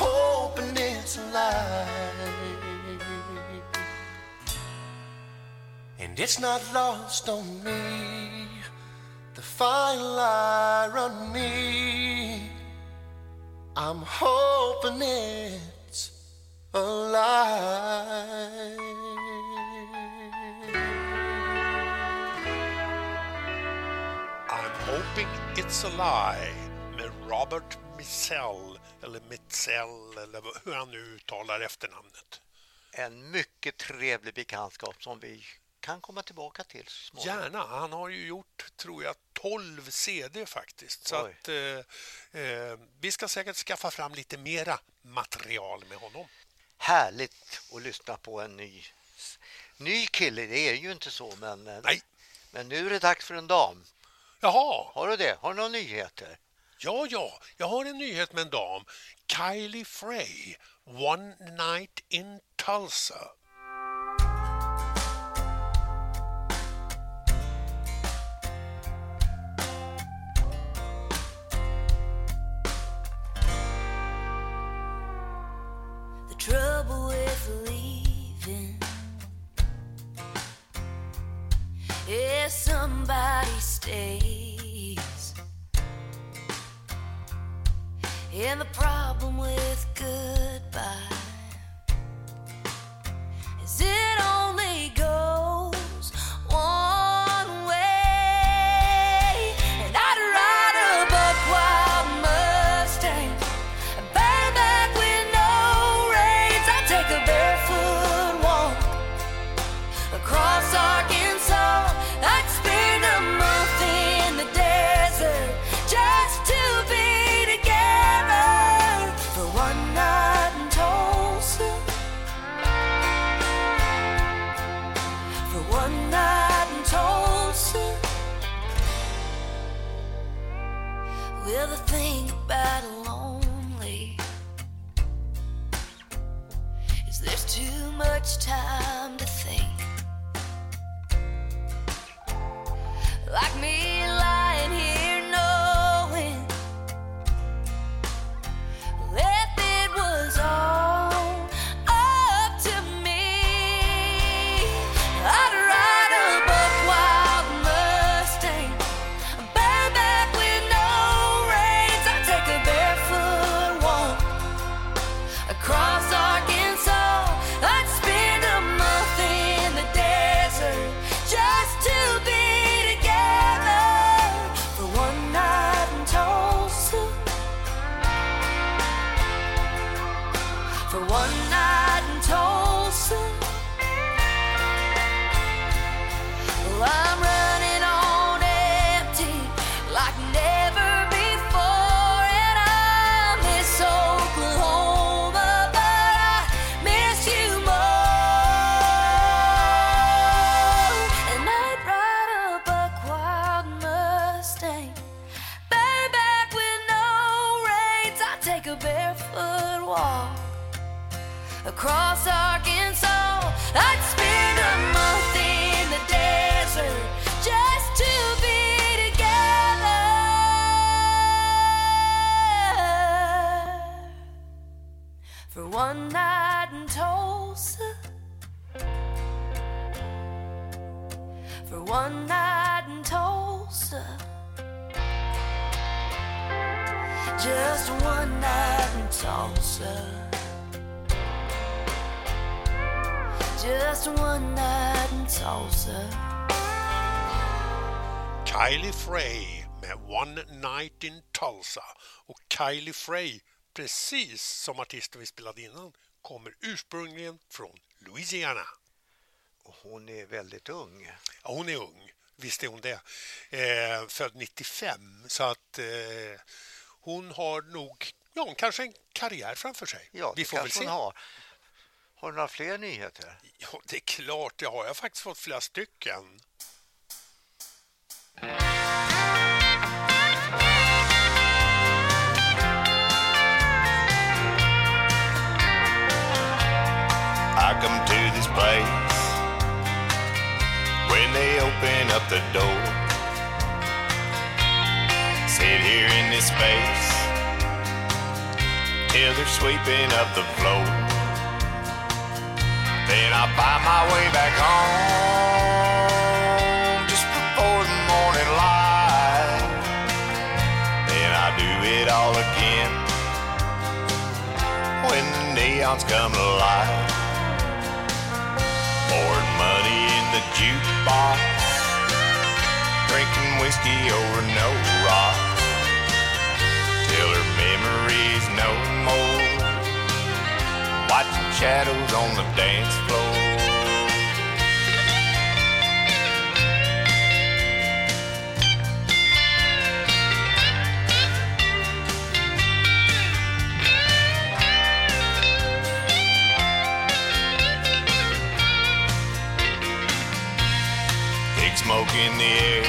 hoping it's a lie. And it's not lost on me, the final irony. I'm hoping it's a lie. I'm hoping it's a lie Robert Mizell, eller Mitzell, eller hur han nu uttalar efternamnet. En mycket trevlig bekantskap som vi kan komma tillbaka till småningom. Gärna, han har ju gjort, tror jag, 12 CD faktiskt. Så att, eh, eh, vi ska säkert skaffa fram lite mera material med honom. Härligt att lyssna på en ny, ny kille. Det är ju inte så, men, eh, Nej. men nu är det dags för en dam. Jaha. Har du det? Har du några nyheter? Ja, ja, jag har en nyhet med en dam. Kylie Frey, One Night in Tulsa. The trouble with leaving is somebody stays. And the problem with goodbye barefoot walk across Arkansas. I'd spend a month in the desert just to be together for one night in Tulsa. For one night in Tulsa. Just one night in Tulsa. Just one night in Tulsa. Kylie Frey med One Night in Tulsa. Och Kylie Frey, precis som artisten vi spelade innan, kommer ursprungligen från Louisiana. Och hon är väldigt ung. Ja, hon är ung, visst är hon det. Eh, född 95, så att eh, hon har nog ja, kanske en karriär framför sig. Ja, vi får väl kanske se. hon har. Har du några fler nyheter? Ja, det är klart, det har jag faktiskt fått flera stycken. I come to this place when they open up the door. Sit here in this space till they're sweeping up the floor. Then I find my way back home just before the morning light. Then I do it all again when the neons come to life. Pouring money in the jukebox, drinking whiskey over no memories no more. Watching shadows on the dance floor. Big smoke in the air.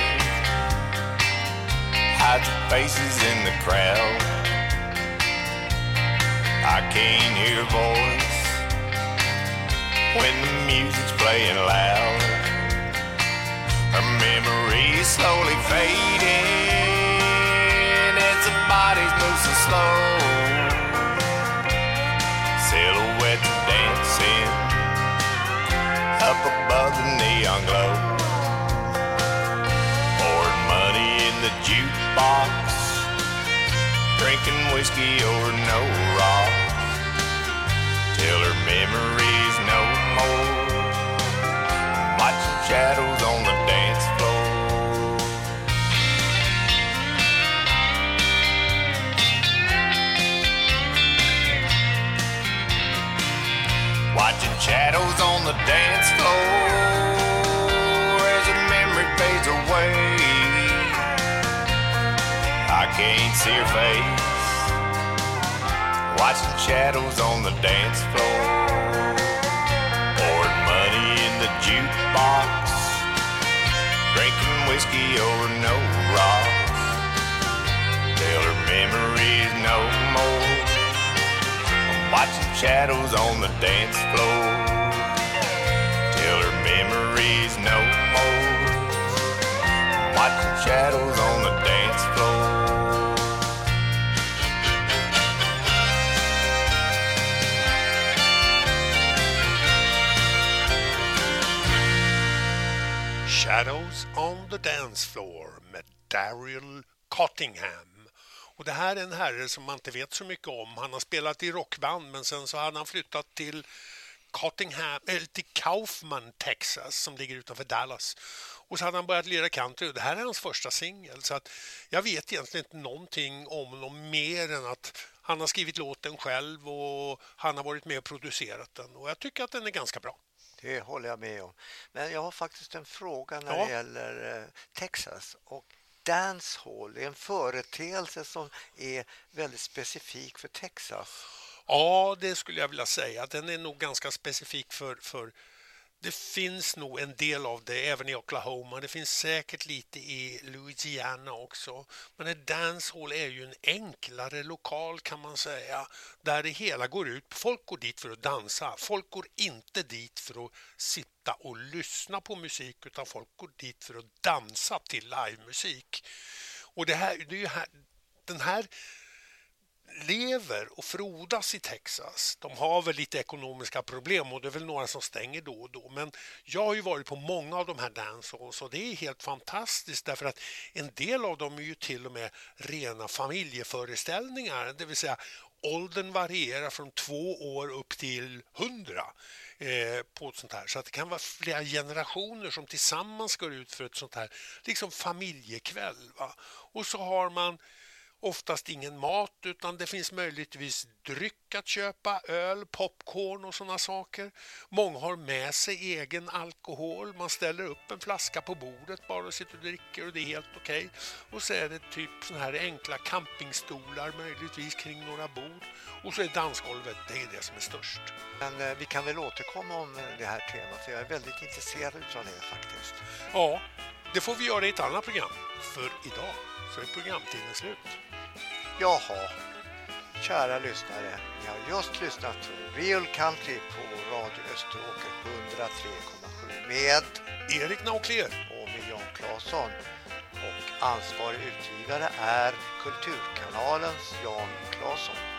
Hides faces in the crowd. I can't hear a voice when the music's playing loud. Her memory's slowly fading as the bodies move so slow. Silhouettes dancing up above the neon glow. Pouring money in the jukebox, drinking whiskey over no rock, till her memories no more. Watching shadows on the dance floor. Watching shadows on the dance floor as a memory fades away. I can't see her face watching shadows on the dance floor, pouring money in the jukebox, drinking whiskey over no rocks. Till her memories no more. I'm watching shadows on the dance floor, till her memories no more. I'm watching shadows on the dance floor. Shadows on the Dance Floor med Daryl Cottingham. Och det här är en herre som man inte vet så mycket om. Han har spelat i rockband men sen så hade han flyttat till Cottingham, eller till Kaufman, Texas som ligger utanför Dallas. Och så hade han börjat lira country och det här är hans första singel. Så att jag vet egentligen inte någonting om honom mer än att han har skrivit låten själv och han har varit med och producerat den. Och jag tycker att den är ganska bra. Det håller jag med om. Men jag har faktiskt en fråga när Ja. det gäller eh, Texas. Och dancehall är en företeelse som är väldigt specifik för Texas. Ja, det skulle jag vilja säga. Den är nog ganska specifik för, för det finns nog en del av det även i Oklahoma. Det finns säkert lite i Louisiana också. Men ett dancehall är ju en enklare lokal kan man säga. Där det hela går ut. Folk går dit för att dansa. Folk går inte dit för att sitta och lyssna på musik utan folk går dit för att dansa till livemusik. Och det här, det är ju här, den här lever och frodas i Texas. De har väl lite ekonomiska problem och det är väl några som stänger då och då. Men jag har ju varit på många av de här dancehalls och det är helt fantastiskt därför att en del av dem är ju till och med rena familjeföreställningar. Det vill säga åldern varierar från två år upp till hundra eh, på ett sånt här. Så att det kan vara flera generationer som tillsammans går ut för ett sånt här liksom familjekväll. Va? Och så har man oftast ingen mat utan det finns möjligtvis dryck att köpa, öl, popcorn och sådana saker. Många har med sig egen alkohol. Man ställer upp en flaska på bordet bara och sitter och dricker och det är helt okej. Och så är det typ sådana här enkla campingstolar möjligtvis kring några bord. Och så är dansgolvet, det är det som är störst. Men eh, vi kan väl återkomma om eh, det här temat för jag är väldigt intresserad av det faktiskt. Ja, det får vi göra i ett annat program. För idag så är programtiden slut. Jaha, kära lyssnare. Ni har just lyssnat på Real Country på Radio Österåker 103,7 med Erik Naukler och med Jan Claesson. Och ansvarig utgivare är Kulturkanalens Jan Claesson.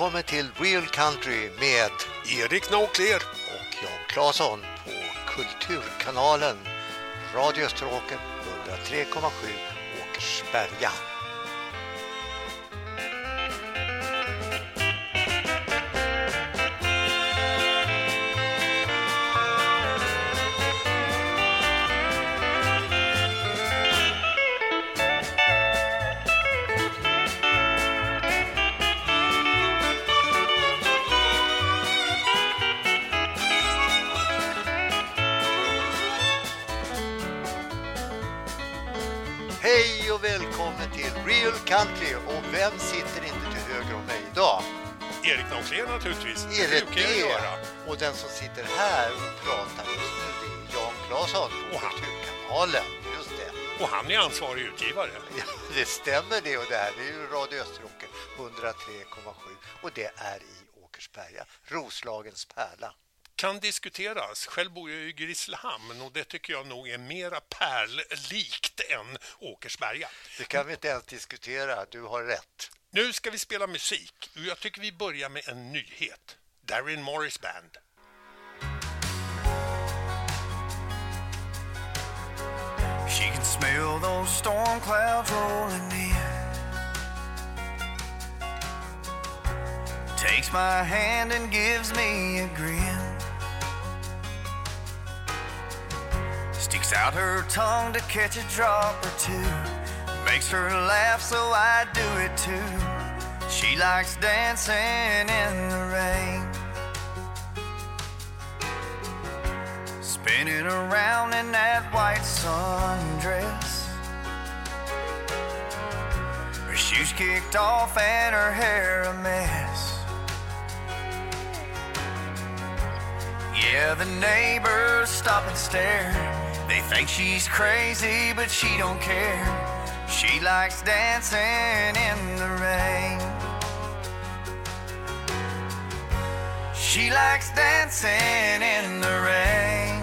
Välkommen till Real Country med Erik Naukler och Jan Claesson på Kulturkanalen Radio Österåker 103,7 Åkersberga. Naturligtvis. Är det brukar jag göra. det? Och den som sitter här och pratar just nu det är Jan Claesson på Kulturkanalen. Just det. Och han är ansvarig utgivare. Ja, det stämmer det och det här det är ju Radio Österåker 103,7 och det är i Åkersberga, Roslagens pärla. Kan diskuteras. Själv bor jag i Grisslehamn och det tycker jag nog är mera pärllikt än Åkersberga. Det kan vi inte ens diskutera, du har rätt. Nu ska vi spela musik. och Jag tycker vi börjar med en nyhet. Darren Morris Band. She can smell those storm clouds rolling in. Takes my hand and gives me a grin. Sticks out her tongue to catch a drop or two. Makes her laugh, so I do it too. She likes dancing in the rain. Spinning around in that white sundress. Her shoes kicked off and her hair a mess. Yeah, the neighbors stop and stare. They think she's crazy, but she don't care. She likes dancing in the rain. She likes dancing in the rain.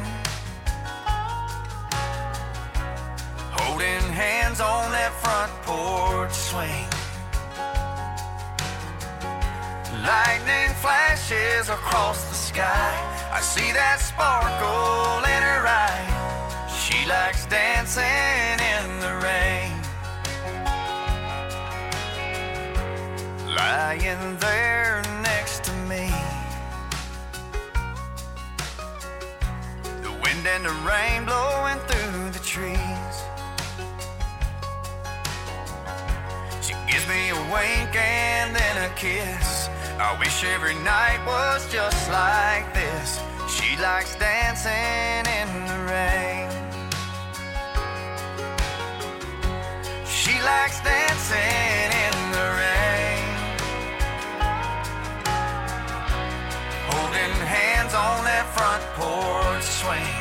Holding hands on that front porch swing. Lightning flashes across the sky. I see that sparkle in her eye. She likes dancing in the rain. Lying there next to me. The wind and the rain blowing through the trees. She gives me a wink and then a kiss. I wish every night was just like this. She likes dancing in the rain. She likes dancing on that front porch swing.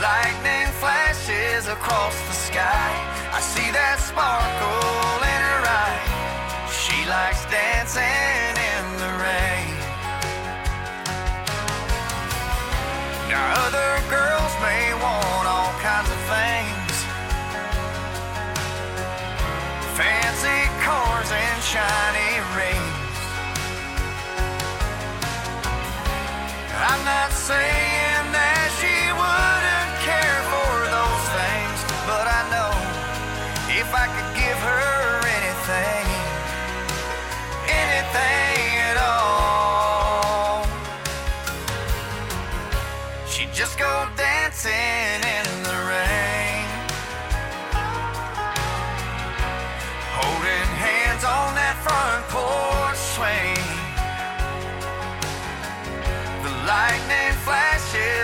Lightning flashes across the sky. I see that sparkle in her eye. She likes dancing in the rain. Now other girls may want all kinds of things. Fancy cars and shiny I'm not saying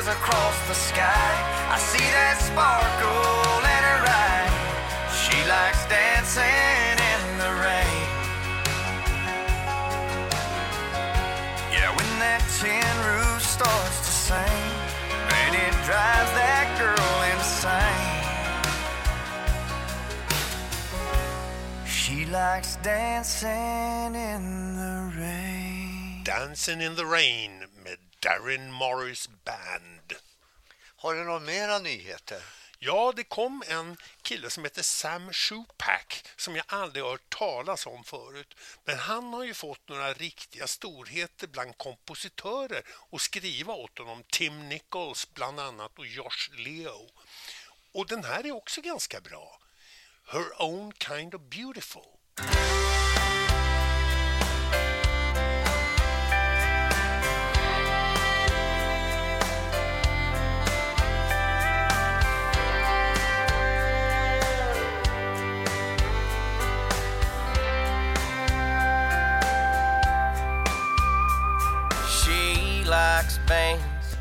across the sky. I see that sparkle in her eye. She likes dancing in the rain. Yeah, when that tin roof starts to sing, and it drives that girl insane. She likes dancing in the rain. Dancing in the Rain Darren Morris Band. Har du några mera nyheter? Ja, det kom en kille som heter Sam Shupak som jag aldrig har hört talas om förut. Men han har ju fått några riktiga storheter bland kompositörer och skriva åt honom. Tim Nichols bland annat och Josh Leo. Och den här är också ganska bra. Her Own Kind of Beautiful. Likes bands.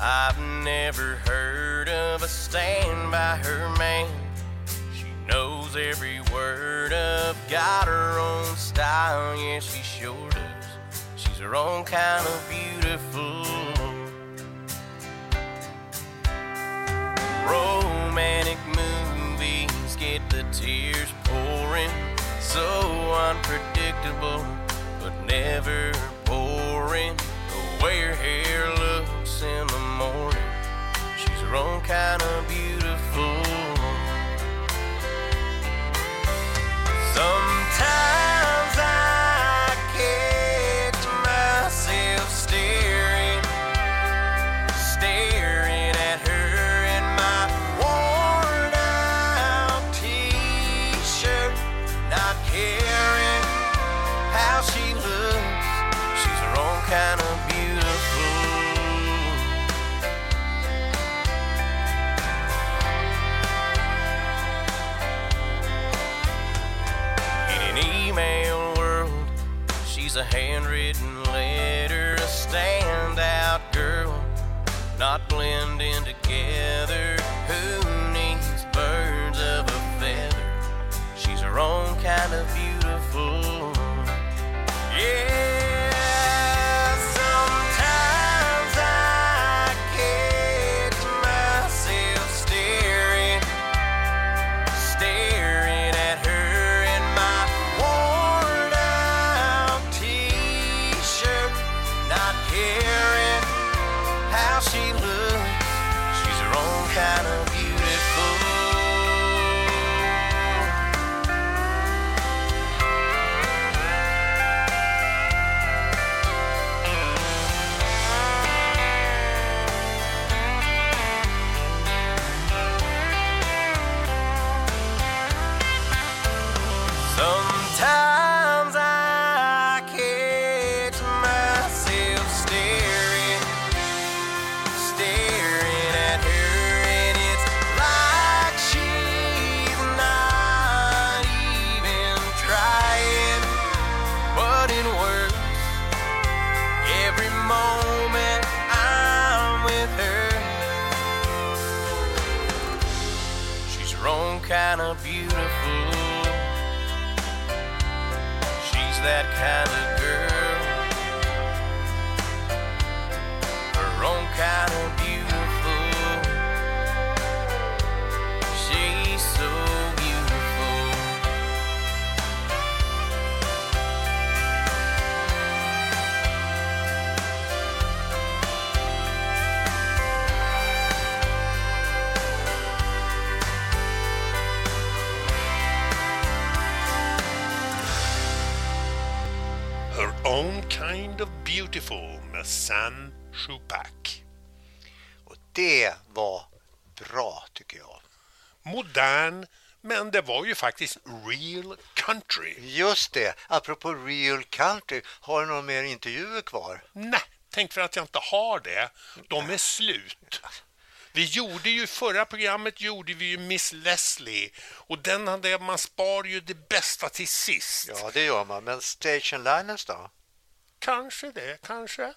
I've never heard of a stand by her man. She knows every word of, got her own style. Yeah, she sure does. She's her own kind of beautiful. Romantic movies get the tears pouring. So unpredictable, but never boring. The way her hair looks in the morning, she's her own kind of beautiful. Sometimes a handwritten letter, a standout girl, not blending together. Who needs birds of a feather? She's her own kind of beautiful. Beautiful med Sam Schupak. Och det var bra tycker jag. Modern, men det var ju faktiskt real country. Just det, apropå real country, har du några mer intervjuer kvar? Nej, tänk för att jag inte har det. De är slut. Vi gjorde ju förra programmet gjorde vi ju Miss Leslie och den hade man spar ju det bästa till sist. Ja, det gör man. Men Station Liners då? Kanske there, kanske.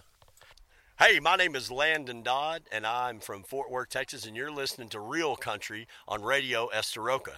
Hey, my name is Landon Dodd, and I'm from Fort Worth, Texas, and you're listening to Real Country on Radio Estaroca.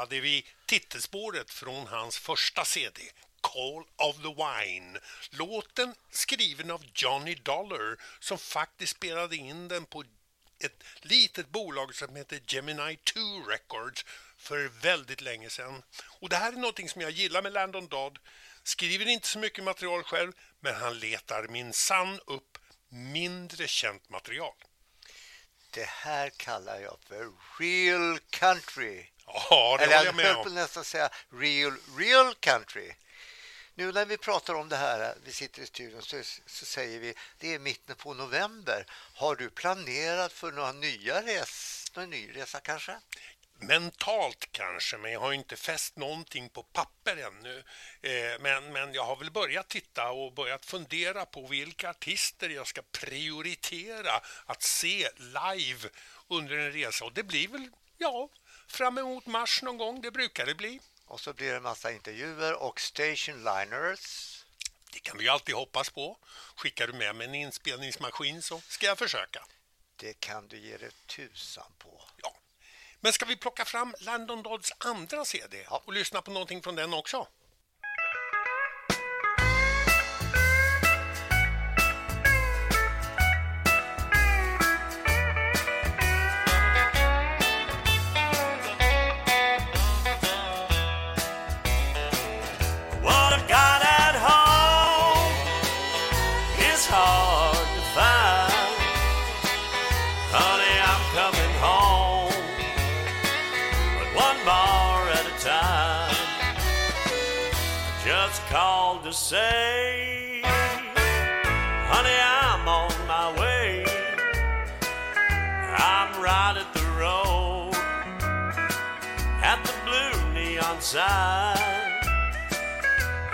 Spelade vi titelspåret från hans första CD, Call of the Wine. Låten skriven av Johnny Dollar som faktiskt spelade in den på ett litet bolag som heter Gemini 2 Records för väldigt länge sedan. Och det här är någonting som jag gillar med Landon Dodd. Skriver inte så mycket material själv, men han letar min sann upp mindre känt material. Det här kallar jag för real country. Ja, det Eller håller jag med om. nästan säga real, real country. Nu när vi pratar om det här, vi sitter i studion, så, så säger vi det är mitten på november. Har du planerat för några nya res, någon ny resa kanske? Mentalt kanske, men jag har inte fäst någonting på papper ännu. Eh, men, men jag har väl börjat titta och börjat fundera på vilka artister jag ska prioritera att se live under en resa. Och det blir väl, ja, fram emot mars någon gång. Det brukar det bli. Och så blir det en massa intervjuer och station liners. Det kan vi ju alltid hoppas på. Skickar du med mig en inspelningsmaskin så ska jag försöka. Det kan du ge dig tusan på. Ja. Men ska vi plocka fram Landon Dodds andra CD och lyssna på någonting från den också? To say, honey, I'm on my way. I'm right at the road, at the blue neon sign.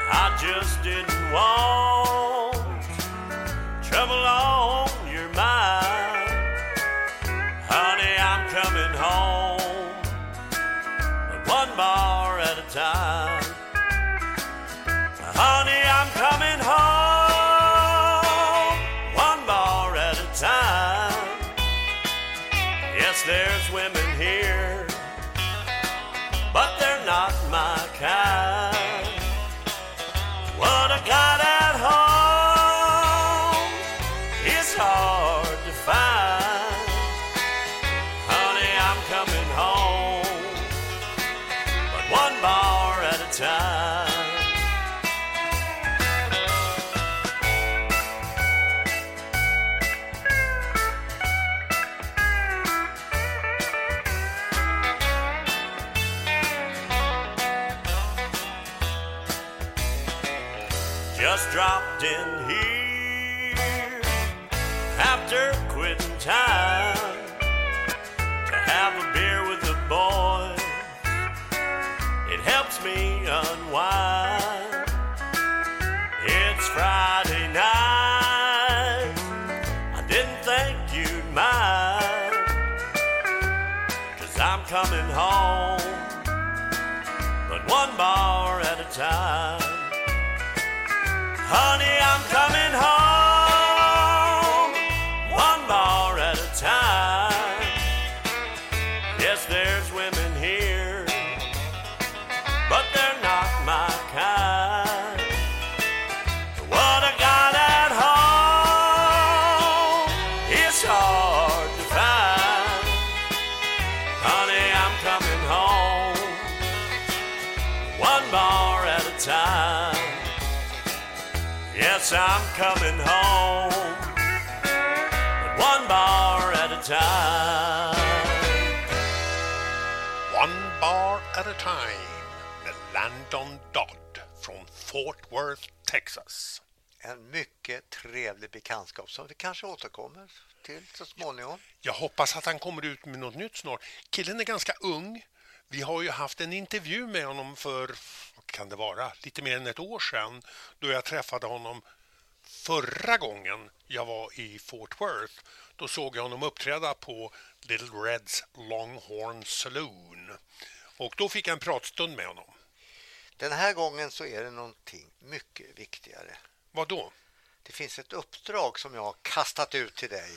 I just didn't want trouble on your mind. Honey, I'm coming home, one bar at a time. My It's Friday night. I didn't think you'd mind. Cause I'm coming home, but one bar at a time. Honey, I'm coming home. Worth, Texas. En mycket trevlig bekantskap som vi kanske återkommer till så småningom. Jag hoppas att han kommer ut med något nytt snart. Killen är ganska ung. Vi har ju haft en intervju med honom för, vad kan det vara, lite mer än ett år sedan då jag träffade honom förra gången jag var i Fort Worth. Då såg jag honom uppträda på Little Reds Longhorn Saloon. Och då fick jag en pratstund med honom. Den här gången så är det någonting mycket viktigare. Vad då? Det finns ett uppdrag som jag har kastat ut till dig.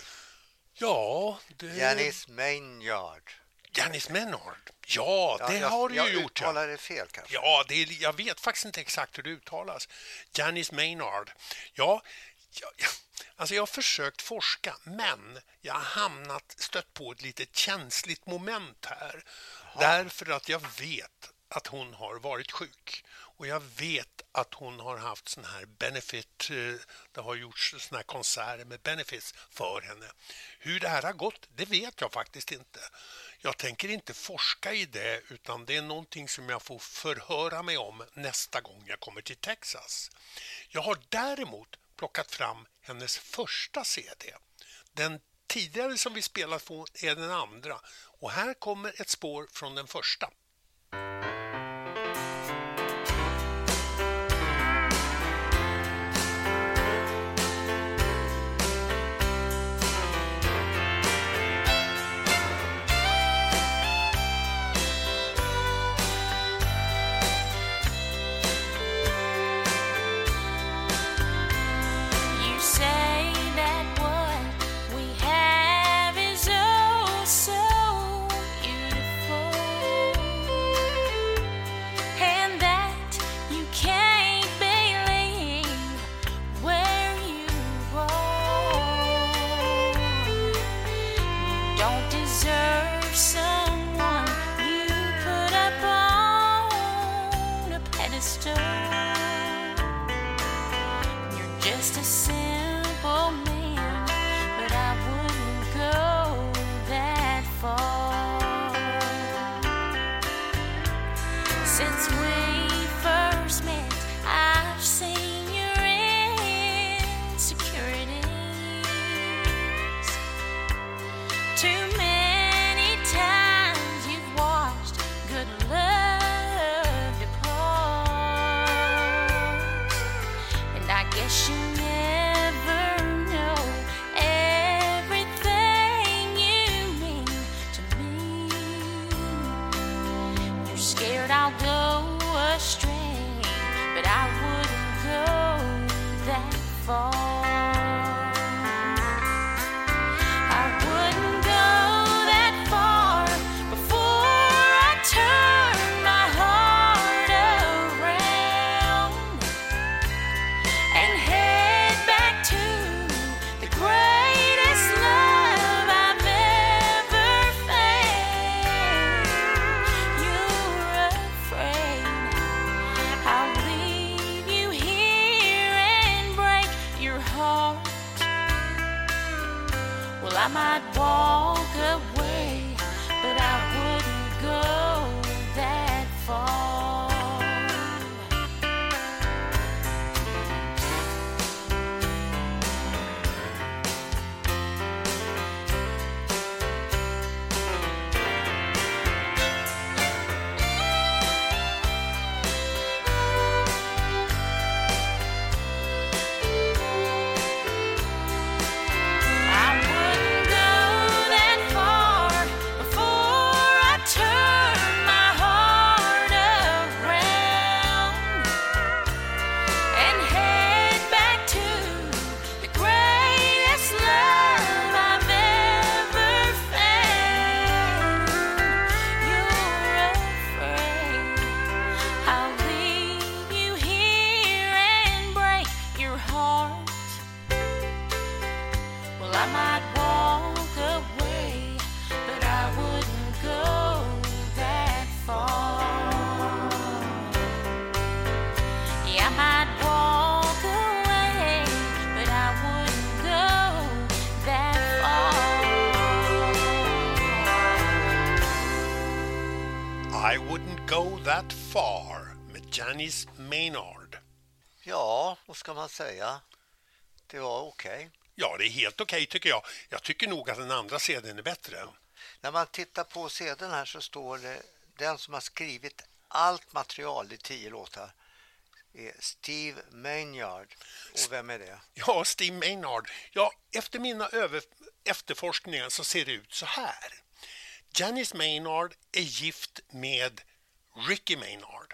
Ja, det... Janice Maynard. Janice Maynard? Ja, det jag, har du ju jag gjort. ja. uttalar det fel kanske. Ja, det är, jag vet faktiskt inte exakt hur det uttalas. Janice Maynard. Ja, ja, ja, alltså jag har försökt forska, men jag har hamnat, stött på ett litet känsligt moment här. Därför att jag vet att hon har varit sjuk. Och jag vet att hon har haft sån här benefit, eh, det har gjorts sån här konserter med benefits för henne. Hur det här har gått, det vet jag faktiskt inte. Jag tänker inte forska i det utan det är någonting som jag får förhöra mig om nästa gång jag kommer till Texas. Jag har däremot plockat fram hennes första CD. Den tidigare som vi spelat på är den andra och här kommer ett spår från den första. Man säga? Det var okej. Ja, det är helt okej tycker jag. Jag tycker nog att den andra CDn är bättre. När man tittar på sedeln här så står det den som har skrivit allt material i tio låtar är Steve Maynard. Och vem är det? Ja, Steve Maynard. Ja, efter mina över efterforskningar så ser det ut så här. Janice Maynard är gift med Ricky Maynard.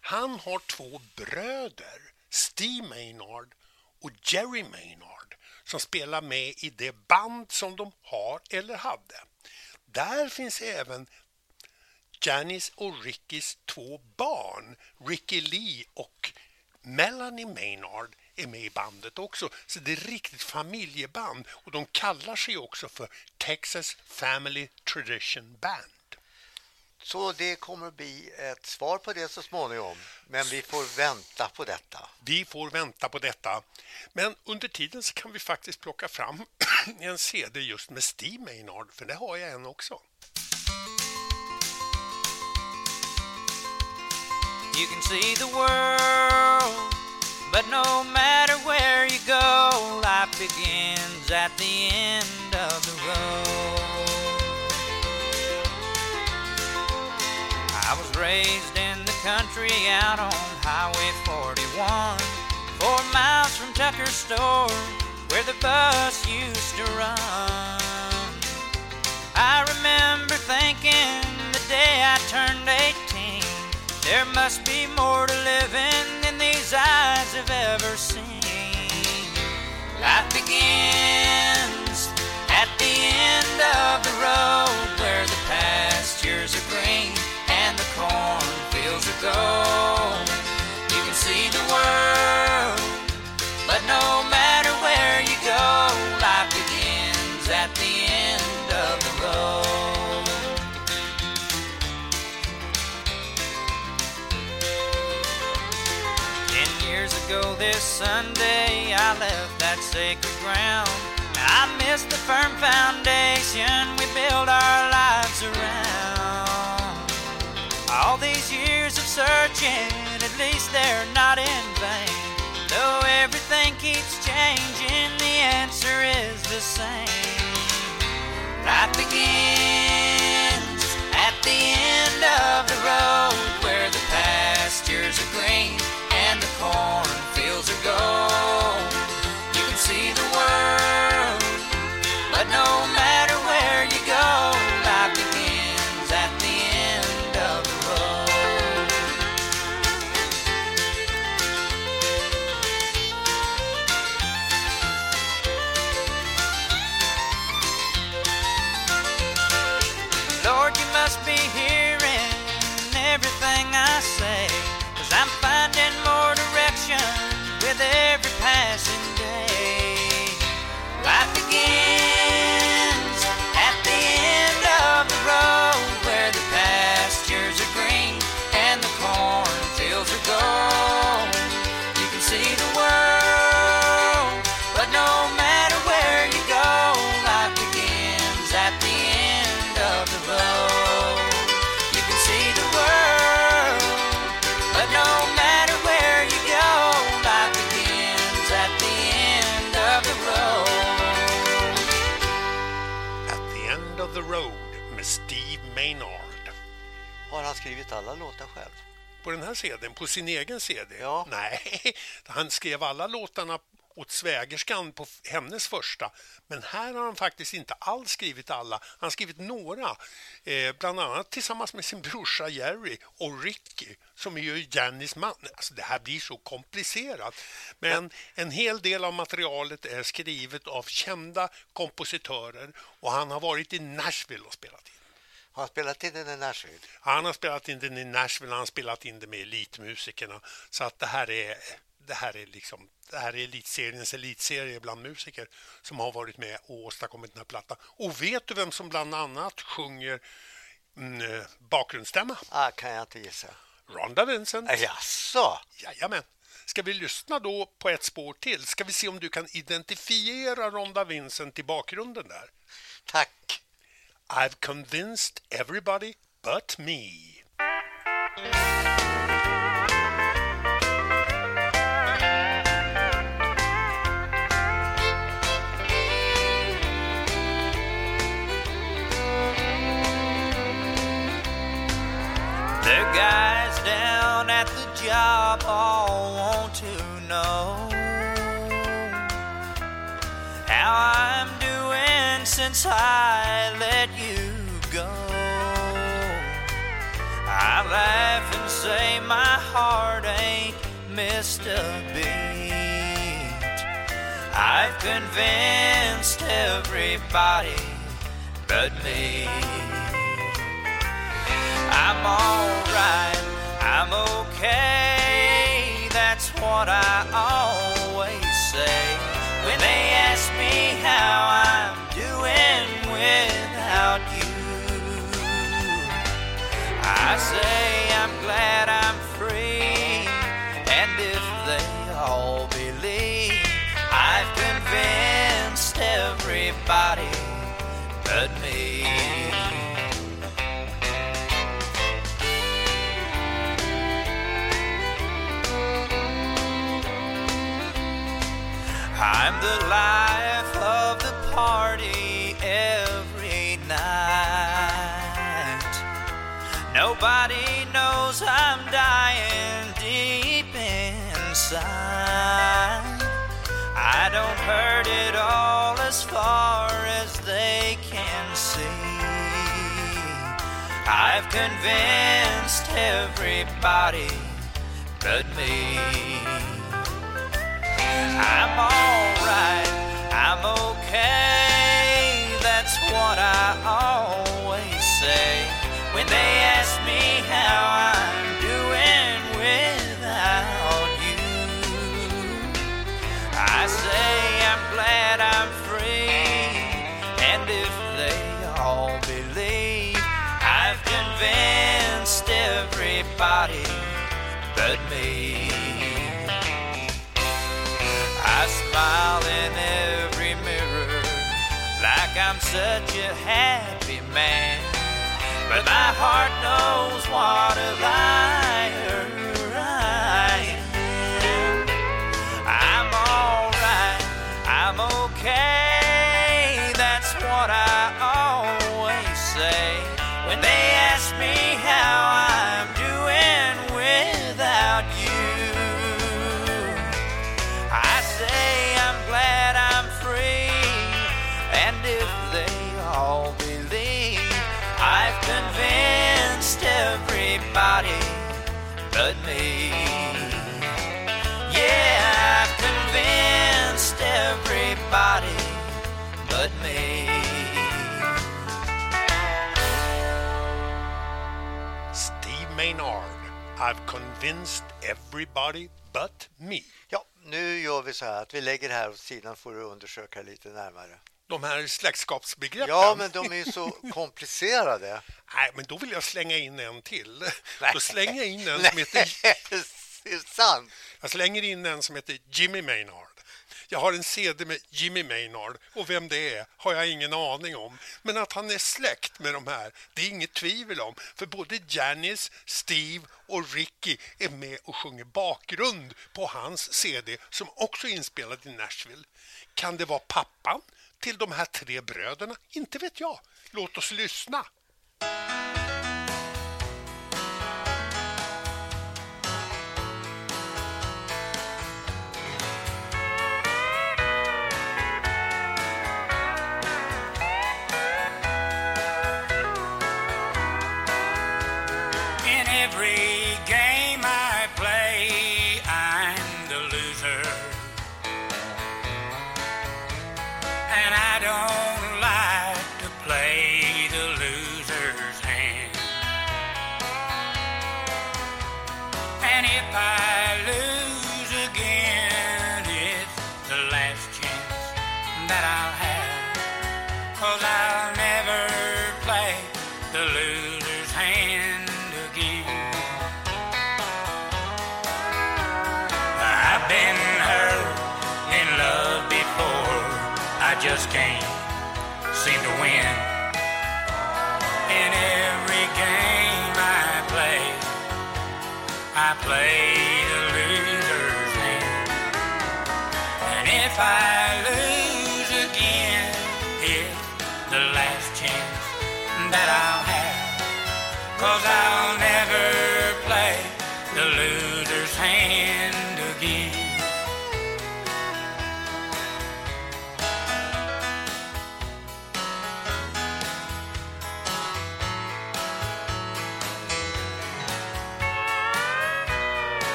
Han har två bröder, Steve Maynard och Jerry Maynard, som spelar med i det band som de har eller hade. Där finns även Janice och Rickys två barn, Ricky Lee och Melanie Maynard är med i bandet också. Så det är riktigt familjeband och de kallar sig också för Texas Family Tradition Band. Så det kommer att bli ett svar på det så småningom. Men vi får vänta på detta. Vi får vänta på detta. Men under tiden så kan vi faktiskt plocka fram en CD just med Steve Maynard, för det har jag en också. You can see the world, but no matter where you go, life begins at the end of the road. Raised in the country out on Highway 41, four miles from Tucker's store, where the bus used to run. I remember thinking the day I turned 18, there must be more to living than these eyes have ever seen. Life begins at the end of the road where the pastures are green and the cornfields are gold. You can see the world, but no matter where you go, life begins at the end of the road. Ten years ago this Sunday, I left that sacred ground. I missed the firm foundation we built our lives years of searching, at least they're not in vain. Though everything keeps changing, the answer is the same. Life begins at the end of the road Maynard. Har han skrivit alla låtar själv? På den här CDn, på sin egen CD? Ja. Nej, han skrev alla låtarna åt svägerskan på hennes första. Men här har han faktiskt inte alls skrivit alla. Han har skrivit några, eh, bland annat tillsammans med sin brorsa Jerry och Ricky som är ju Jannys man. Alltså, det här blir så komplicerat. Men en hel del av materialet är skrivet av kända kompositörer och han har varit i Nashville och spelat in. Har han spelat in den i Nashville? Han har spelat in den i Nashville, han har spelat in det med elitmusikerna. Så att det här är, det här är liksom det här är elitseriens elitserie bland musiker som har varit med och åstadkommit den här plattan. Och vet du vem som bland annat sjunger mm, eh, bakgrundsstämma? Ah, kan jag inte gissa. Ronda Vincent. Jaså? Jajamän. Ska vi lyssna då på ett spår till? Ska vi se om du kan identifiera Ronda Vincent i bakgrunden där? Tack. I've convinced everybody but me. The guys down at the job all want to know how I'm doing since I let I laugh and say my heart ain't missed a beat. I've convinced everybody but me. I'm alright, I'm okay, that's what I always say. When they ask me how I'm doing without you, I say I'm glad I'm free, and if they all believe, I've convinced everybody but me. I'm the life Nobody knows I'm dying deep inside. I don't hurt it all as far as they can see. I've convinced everybody but me. I'm alright, I'm okay, that's what I always say. When they ask me everybody but me. I smile in every mirror like I'm such a happy man. But my heart knows what a liar everybody but me. Steve Maynard. I've convinced everybody but me. Ja, nu gör vi så här att vi lägger det här åt sidan får du undersöka lite närmare. De här släktskapsbegreppen. Ja, men de är ju så komplicerade. Nej, men då vill jag slänga in en till. Då slänger jag in en Nej, som heter... det är sant. Jag slänger in en som heter Jimmy Maynard. Jag har en CD med Jimmy Maynard och vem det är har jag ingen aning om. Men att han är släkt med de här, det är inget tvivel om. För både Janis, Steve och Ricky är med och sjunger bakgrund på hans CD som också är inspelad i Nashville. Kan det vara pappan till de här tre bröderna? Inte vet jag. Låt oss lyssna.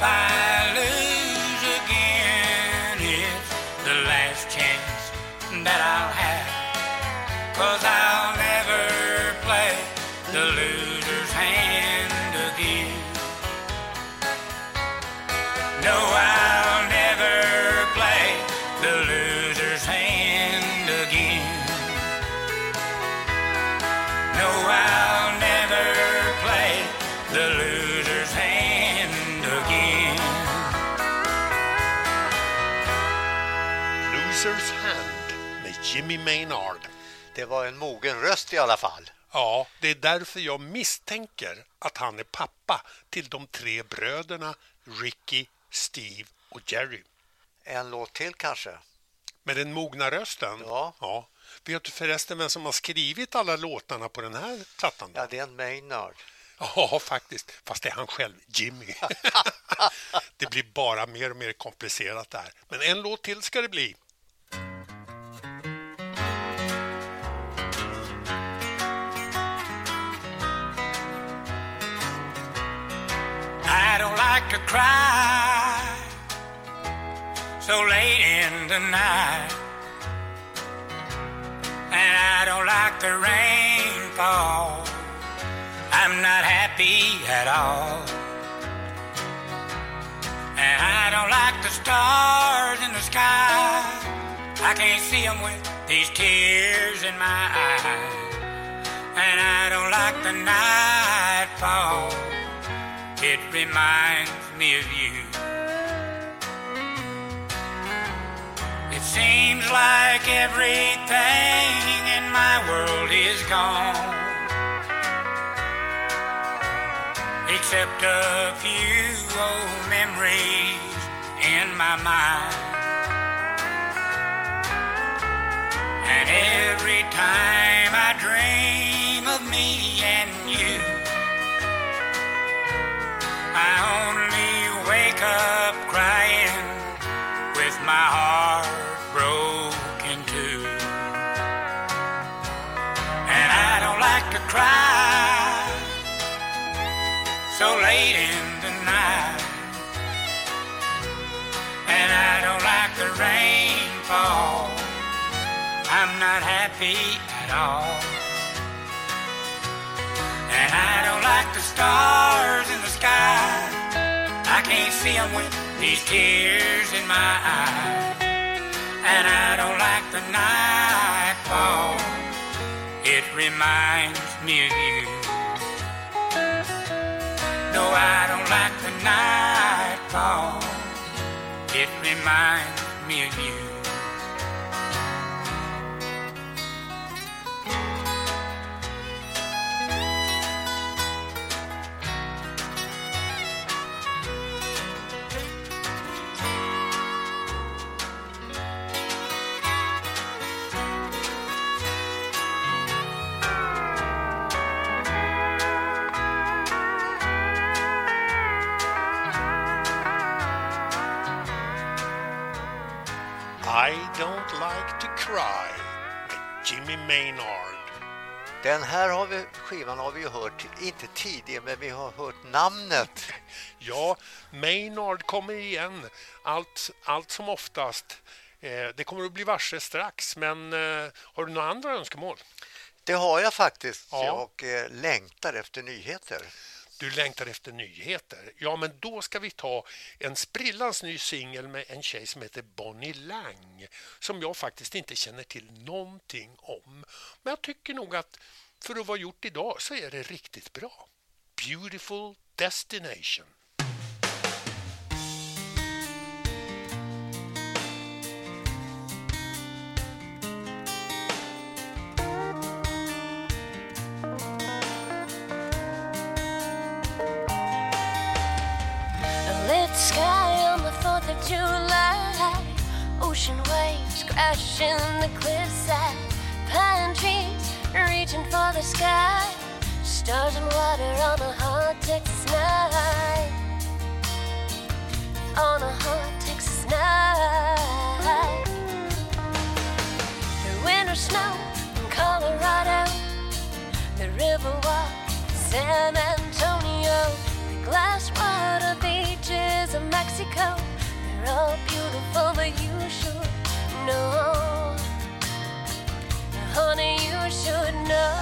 If Maynard. Det var en mogen röst i alla fall. Ja, det är därför jag misstänker att han är pappa till de tre bröderna Ricky, Steve och Jerry. En låt till kanske? Med den mogna rösten? Ja. ja. Vet du förresten vem som har skrivit alla låtarna på den här plattan? Ja, det är en Maynard. Ja, faktiskt. Fast det är han själv, Jimmy. det blir bara mer och mer komplicerat där. Men en låt till ska det bli. To cry so late in the night. And I don't like the rainfall. I'm not happy at all. And I don't like the stars in the sky. I can't see them with these tears in my eyes. And I don't like the nightfall. Reminds me of you. It seems like everything in my world is gone. Except a few old memories in my mind. And every time I dream I only wake up crying with my heart broken too. And I don't like to cry so late in the night. And I don't like the. I'm not happy at all. And I don't like the stars in the sky. I can't see them with these tears in my eyes. And I don't like the nightfall. It reminds me of you. No, I don't like the nightfall. It reminds me of you. Cry med Jimmy Maynard. Den här har vi, skivan har vi ju hört, inte tidigare, men vi har hört namnet. Ja, Maynard kommer igen allt, allt som oftast. Eh, det kommer att bli varse strax, men eh, har du några andra önskemål? Det har jag faktiskt. Ja. Jag eh, längtar efter nyheter. Du längtar efter nyheter? Ja, men då ska vi ta en sprillans ny singel med en tjej som heter Bonnie Lang som jag faktiskt inte känner till någonting om. Men jag tycker nog att för att vara gjort idag så är det riktigt bra. Beautiful Destination. Crashing the cliffside. Pine trees reaching for the sky. Stars and water on a hot Texas night. On a hot Texas night. The winter snow in Colorado. The river walk, San Antonio. The glass water beaches of Mexico. They're all beautiful, but you should Honey, you should know.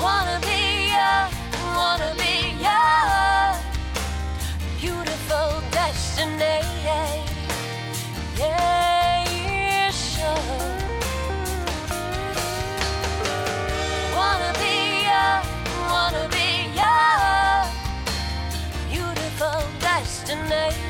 Wanna be wanna be beautiful destination. Yeah, you should. Wanna be wanna be beautiful destination.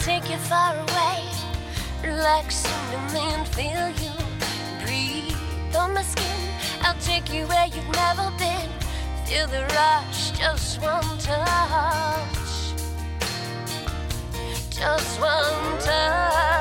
Take you far away. Relax into me and feel you breathe on my skin. I'll take you where you've never been. Feel the rush, just one touch. Just one touch.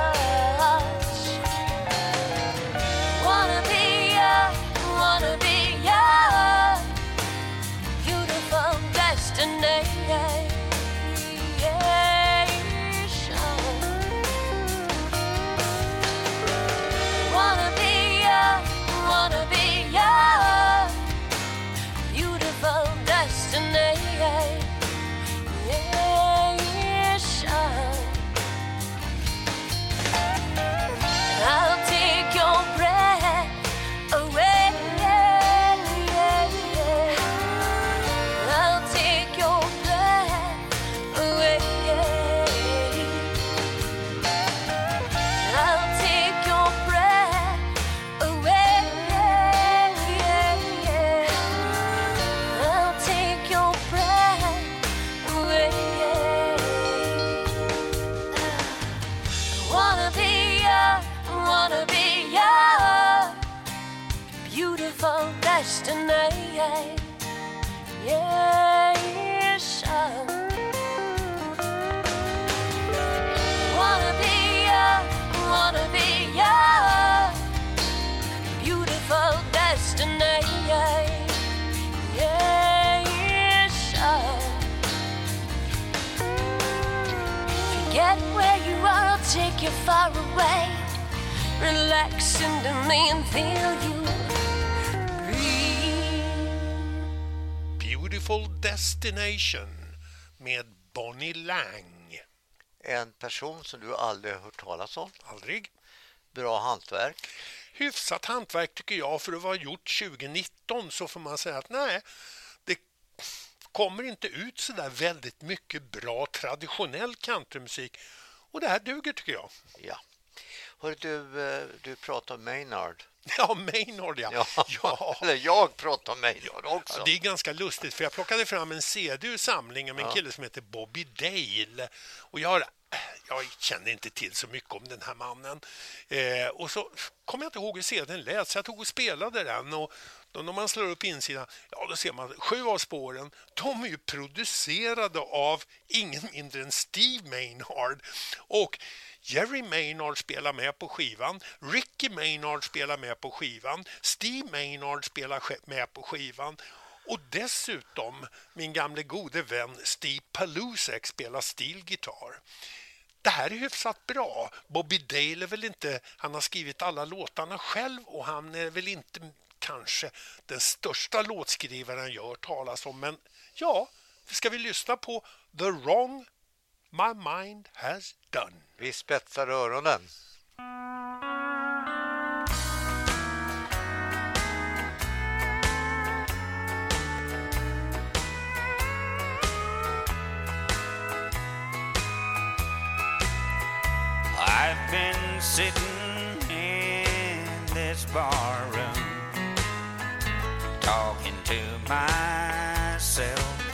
I'll take you far away. Relax into me and feel you Beautiful Destination med Bonnie Lang. En person som du aldrig har hört talas om. Aldrig. Bra hantverk. Hyfsat hantverk tycker jag för att vara gjort 2019 så får man säga att nej, det kommer inte ut så där väldigt mycket bra traditionell countrymusik och det här duger tycker jag. Ja. Hör du, eh, du pratar om Maynard. Ja, Maynard ja. Ja, ja. eller jag pratar om Maynard också. Ja, det är ganska lustigt för jag plockade fram en CD ur samlingen med en Ja. kille som heter Bobby Dale. Och jag, har, jag känner inte till så mycket om den här mannen. Eh, och så kommer jag inte ihåg hur CDn lät så jag tog och spelade den. Och då när man slår upp insidan, ja då ser man sju av spåren. De är ju producerade av ingen mindre än Steve Maynard. Och Jerry Maynard spelar med på skivan, Ricky Maynard spelar med på skivan, Steve Maynard spelar med på skivan och dessutom min gamle gode vän Steve Palusek spelar stilgitarr. det här är hyfsat bra. Bobby Dale är väl inte, han har skrivit alla låtarna själv och han är väl inte kanske den största låtskrivaren jag hört talas om. Men ja, ska vi lyssna på The Wrong My Mind Has Done. Vi spetsar öronen. I've been sitting in this bar room talking to myself.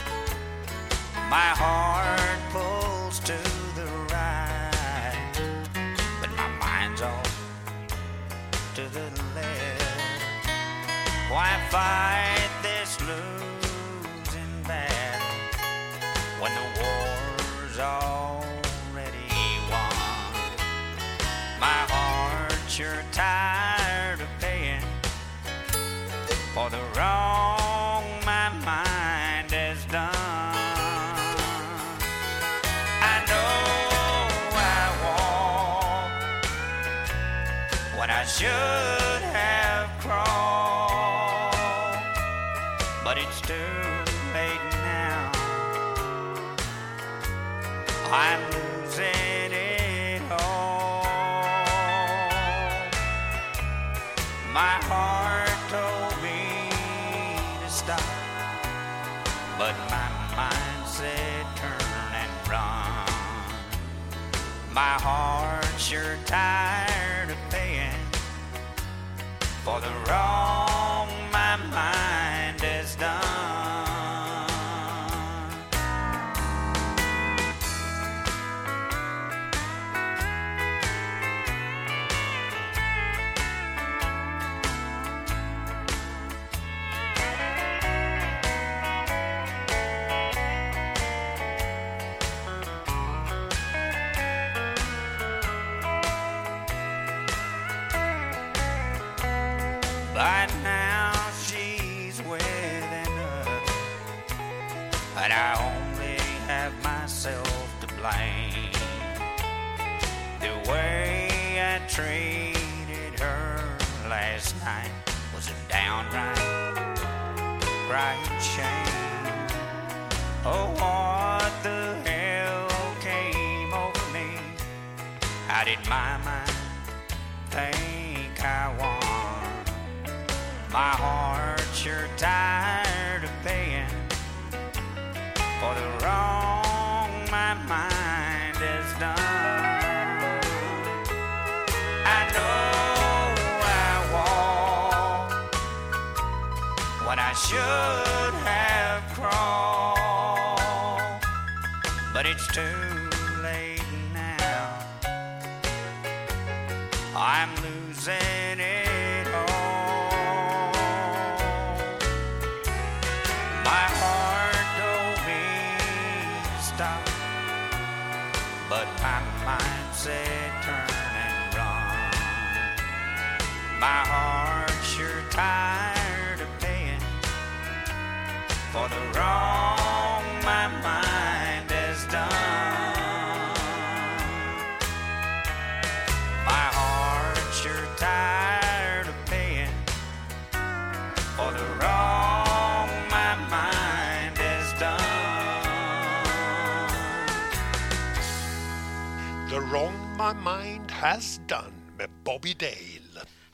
My heart pulls to the right, but my mind's off to the left. Why fight this losing battle when the war's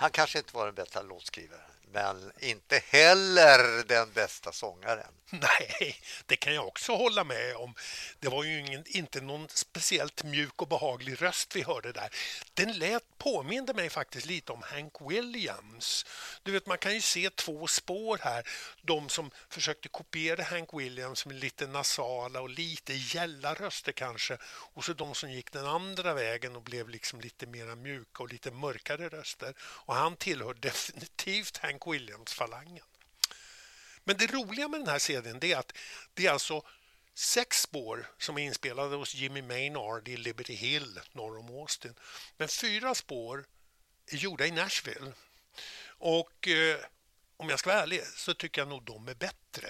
Han kanske inte var den bästa låtskrivaren, men inte heller den bästa sångaren. Nej, det kan jag också hålla med om. Det var ju ingen, inte någon speciellt mjuk och behaglig röst vi hörde där. Den lät påminde mig faktiskt lite om Hank Williams. Du vet, man kan ju se två spår här. De som försökte kopiera Hank Williams med lite nasala och lite gälla röster kanske. Och så de som gick den andra vägen och blev liksom lite mera mjuka och lite mörkare röster. Och han tillhör definitivt Hank Williams-falangen. Men det roliga med den här CDn det är att det är alltså sex spår som är inspelade hos Jimmy Maynard i Liberty Hill norr om Austin. Men fyra spår är gjorda i Nashville. Och eh, om jag ska vara ärlig så tycker jag nog de är bättre.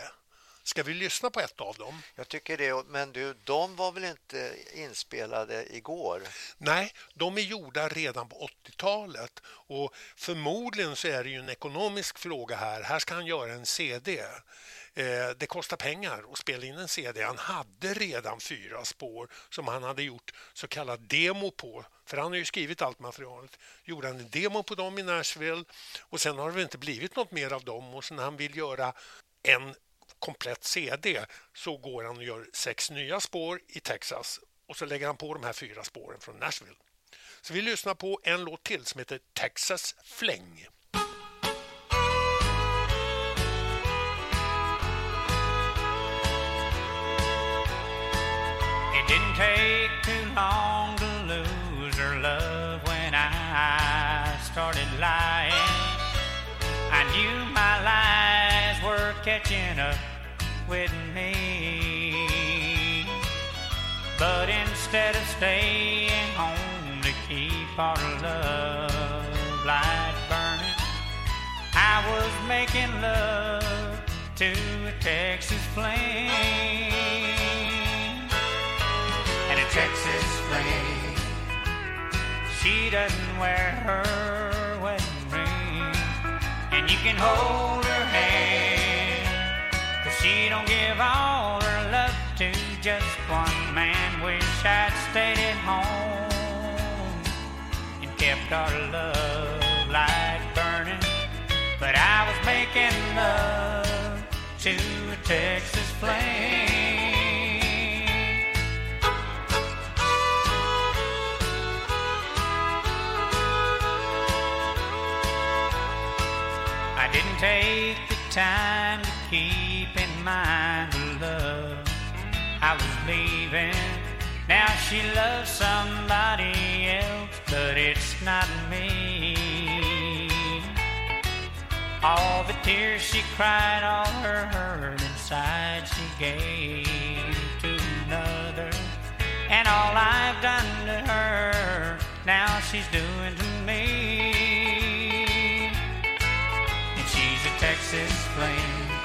Ska vi lyssna på ett av dem? Jag tycker det, men du, de var väl inte inspelade igår? Nej, de är gjorda redan på 80-talet och förmodligen så är det ju en ekonomisk fråga här. Här ska han göra en CD. Eh, det kostar pengar att spela in en CD. Han hade redan fyra spår som han hade gjort så kallad demo på. För han har ju skrivit allt materialet. Gjorde han en demo på dem i Nashville och sen har det väl inte blivit något mer av dem och sen han vill göra en komplett CD så går han och gör sex nya spår i Texas och så lägger han på de här fyra spåren från Nashville. Så vi lyssnar på en låt till som heter Texas Fläng. It didn't take too long with me. But instead of staying home to keep our love light burning, I was making love to a Texas flame and a Texas flame. She doesn't wear her wedding ring, and you can hold her hand, she don't give all her love to just one man. Wish I'd stayed at home and kept our love light burning, but I was making love to a Texas flame. I didn't take the time she loves somebody else, but it's not me. All the tears she cried, all her hurt inside, she gave to another. And all I've done to her, now she's doing to me. And she's a Texas flame.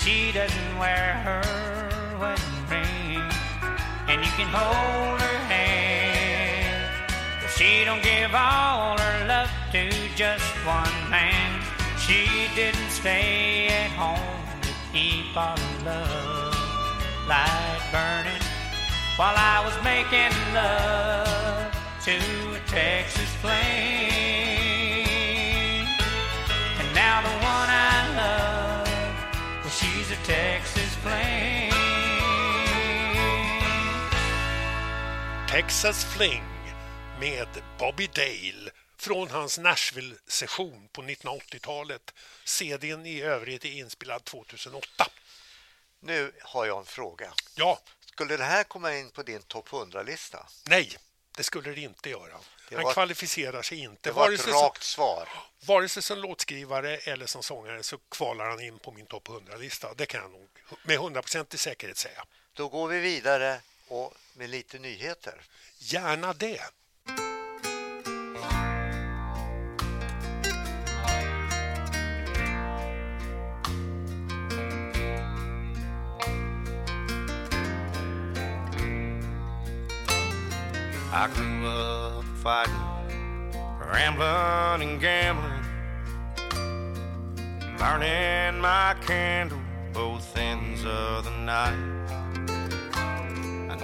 She doesn't wear her wedding and you can hold her hand. She don't give all her love to just one man. She didn't stay at home to keep our love light burning while I was making love to a Texas flame. And now the one I love, well, she's a Texas flame. Texas Fling med Bobby Dale från hans Nashville-session på 1980-talet. CDn i övrigt är inspelad 2008. Nu har jag en fråga. Ja. Skulle det här komma in på din topp 100-lista? Nej, det skulle det inte göra. Det Han var- kvalificerar sig inte. Det var ett rakt som, svar. vare sig som låtskrivare eller som sångare så kvalar han in på min topp 100-lista. Det kan jag nog med 100% säkerhet säga. Då går vi vidare och med lite nyheter. Gärna det. I grew up fighting, rambling and gambling, burning my candle both ends of the night.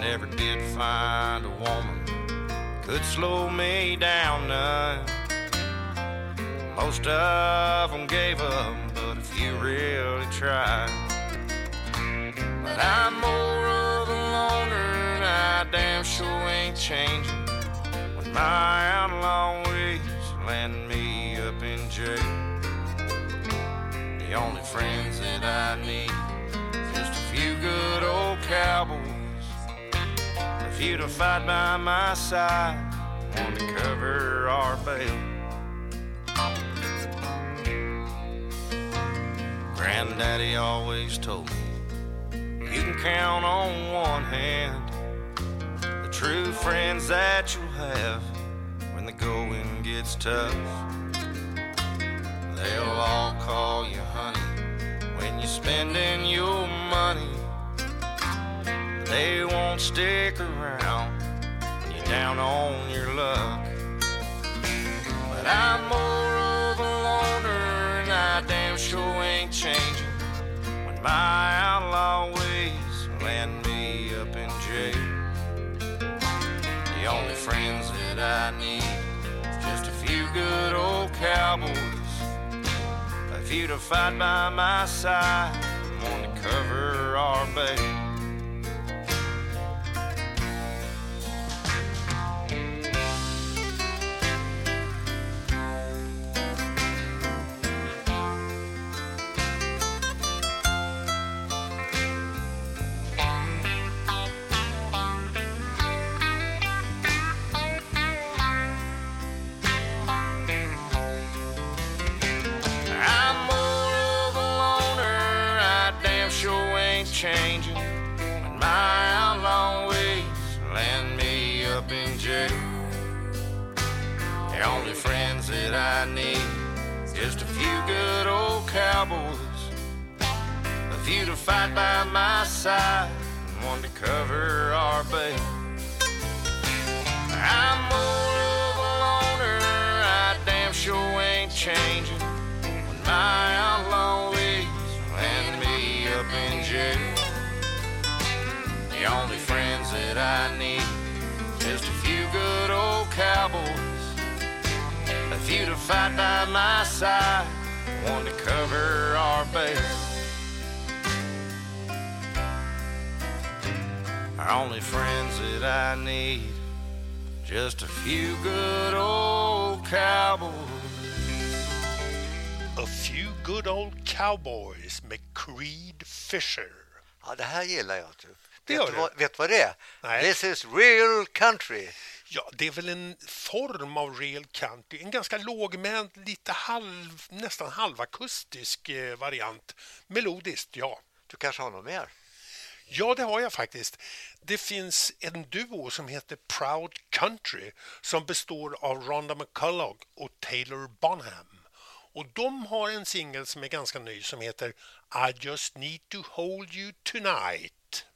Never did find a woman could slow me down none. Most of them gave up, but if you really tried. But I'm more of a loner, and I damn sure ain't changing. When my outlaw ways land me up in jail. The only friends that I need, just a few good old cowboys. Fight by my side, one to cover our bail. Granddaddy always told me you can count on one hand the true friends that you'll have when the going gets tough. They'll all call you honey when you're spending your money. They won't stick around when you're down on your luck. But I'm more of a loner, and I damn sure ain't changing when my outlaw ways land me up in jail. The only friends that I need just a few good old cowboys. A few to fight by my side, one to cover our bail. I need just a few good old cowboys, a few to fight by my side, and one to cover our bail. I'm more of a loner. I damn sure ain't changing when my outlaw ways land me up in jail. The only friends that I need, just a few good old cowboys, a few to fight by my side, one to cover our bail. Our only friends that I need, just a few good old cowboys. A few good old cowboys med Creed Fisher. Ja, det här gillar jag. Typ. Det vet, du du? vad, vet du vad det är? Nej. This is real country. Ja, det är väl en form av real country. En ganska lågmäld, lite halv, nästan halvakustisk eh, variant. Melodiskt, ja. Du kanske har något mer? Ja, det har jag faktiskt. Det finns en duo som heter Proud Country som består av Rhonda McCullough och Taylor Bonham. Och de har en singel som är ganska ny som heter I just need to hold you tonight.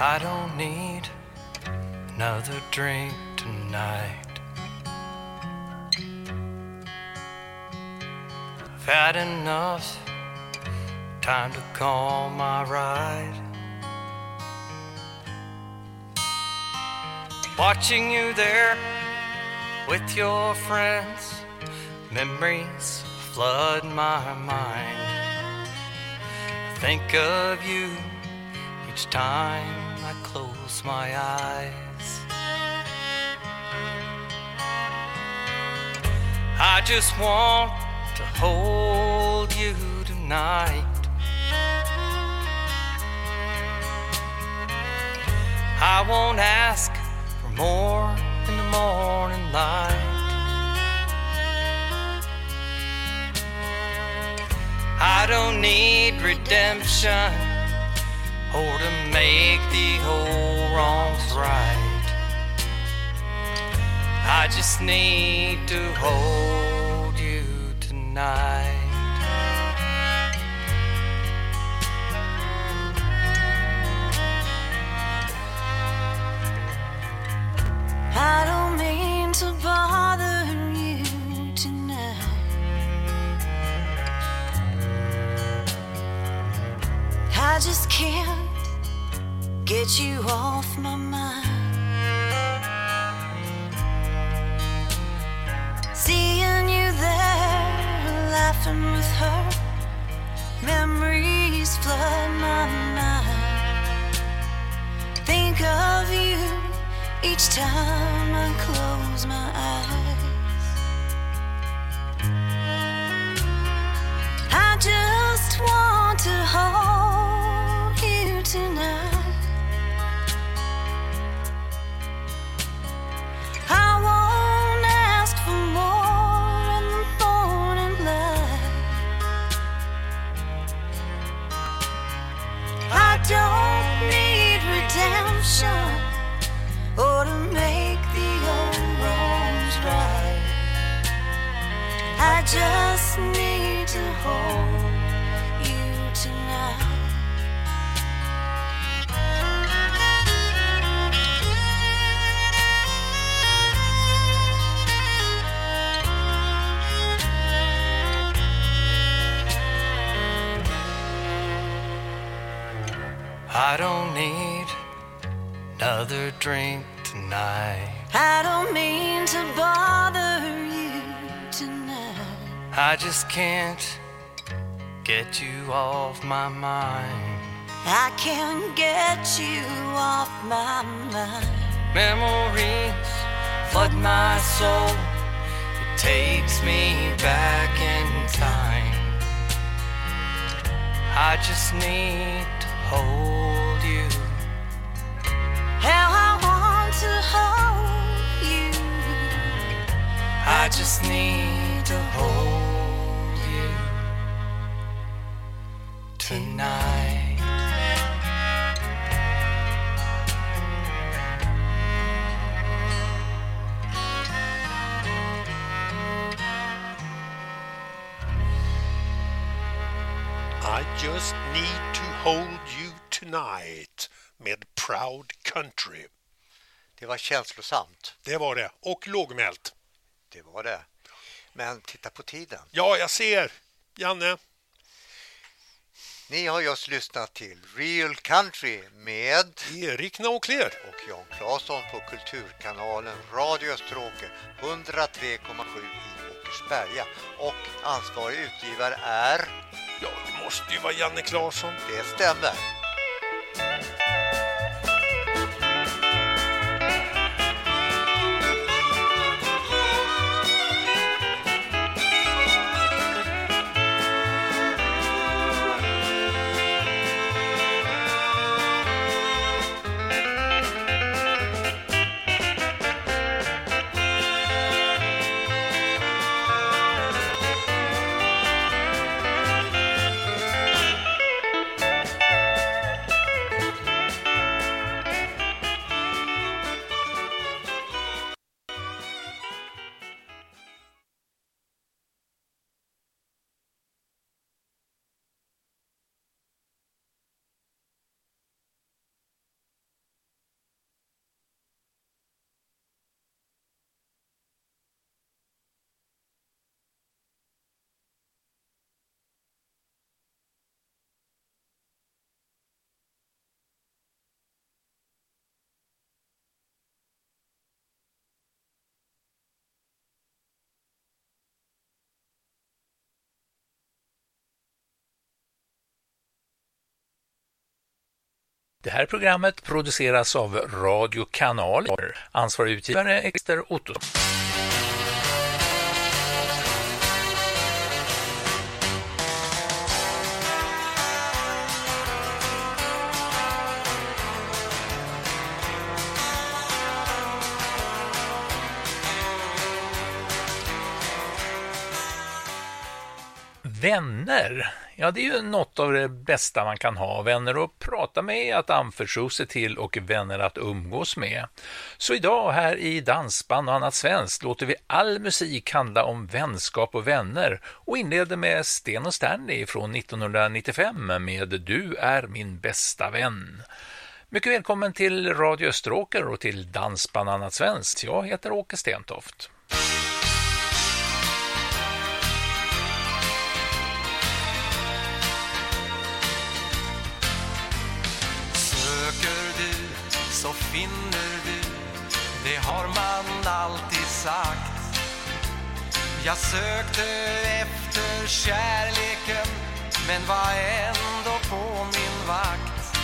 I don't need another drink tonight. I've had enough time to call my ride. Watching you there with your friends, memories flood my mind. I think of you each time I close my eyes. I just want to hold you tonight. I won't ask for more in the morning light. I don't need redemption or to make the whole wrongs right. I just need to hold you tonight. I don't mean to bother you tonight. I just can't get you off my mind. Seeing you there, laughing with her, memories flood my mind. Think of you each time I close my eyes. I just want to hold or to make the old wrongs right. I just need to hold you tonight. I don't need another drink tonight. I don't mean to bother you tonight. I just can't get you off my mind. I can't get you off my mind. Memories flood my soul. It takes me back in time. I just need to hold. How I want to hold you. I just need to hold you tonight. I just need to hold you tonight med Proud Country. Det var känslosamt. Det var det. Och lågmält. Det var det. Men titta på tiden. Ja, jag ser. Janne. Ni har just lyssnat till Real Country med Erik Naukler och Jan Claesson på Kulturkanalen Radio Österåker 103,7 i Åkersberga. Och ansvarig utgivare är... Ja, det måste ju vara Janne Claesson. Det stämmer. Det här programmet produceras av Radio Kanal. Ansvarig utgivare Ester Ottosson. Vänner, ja det är ju något av det bästa man kan ha. Vänner att prata med, att anförtro sig till och vänner att umgås med. Så idag här i Dansband och annat svenskt låter vi all musik handla om vänskap och vänner och inleder med Sten och Stanley från 1995 med Du är min bästa vän. Mycket välkommen till Radio Österåker och till Dansband och annat svenskt. Jag heter Åke Stentoft. Finner du. Det har man alltid sagt. Jag sökte efter kärleken Men var ändå på min vakt.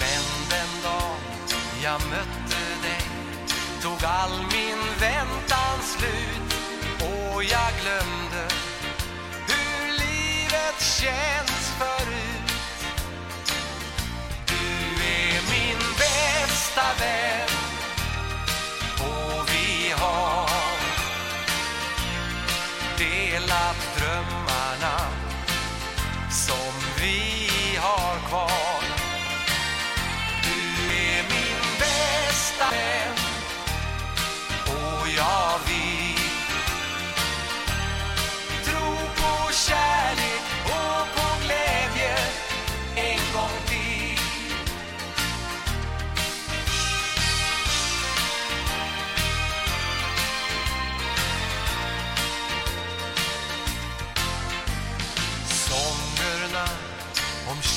Men den dag jag mötte dig Tog all min väntan slut. Och jag glömde Hur livet känns. Bästa vän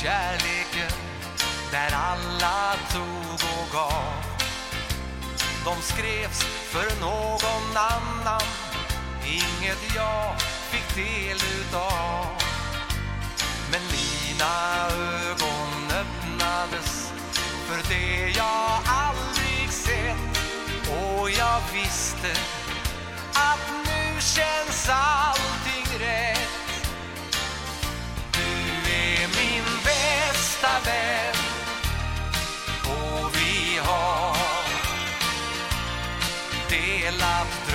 kärleken där alla tog och gav. De skrevs för någon annan, inget jag fick del utav. Men mina ögon öppnades för det jag aldrig sett och jag visste att nu känns allt är min bästa vän. Och vi har delat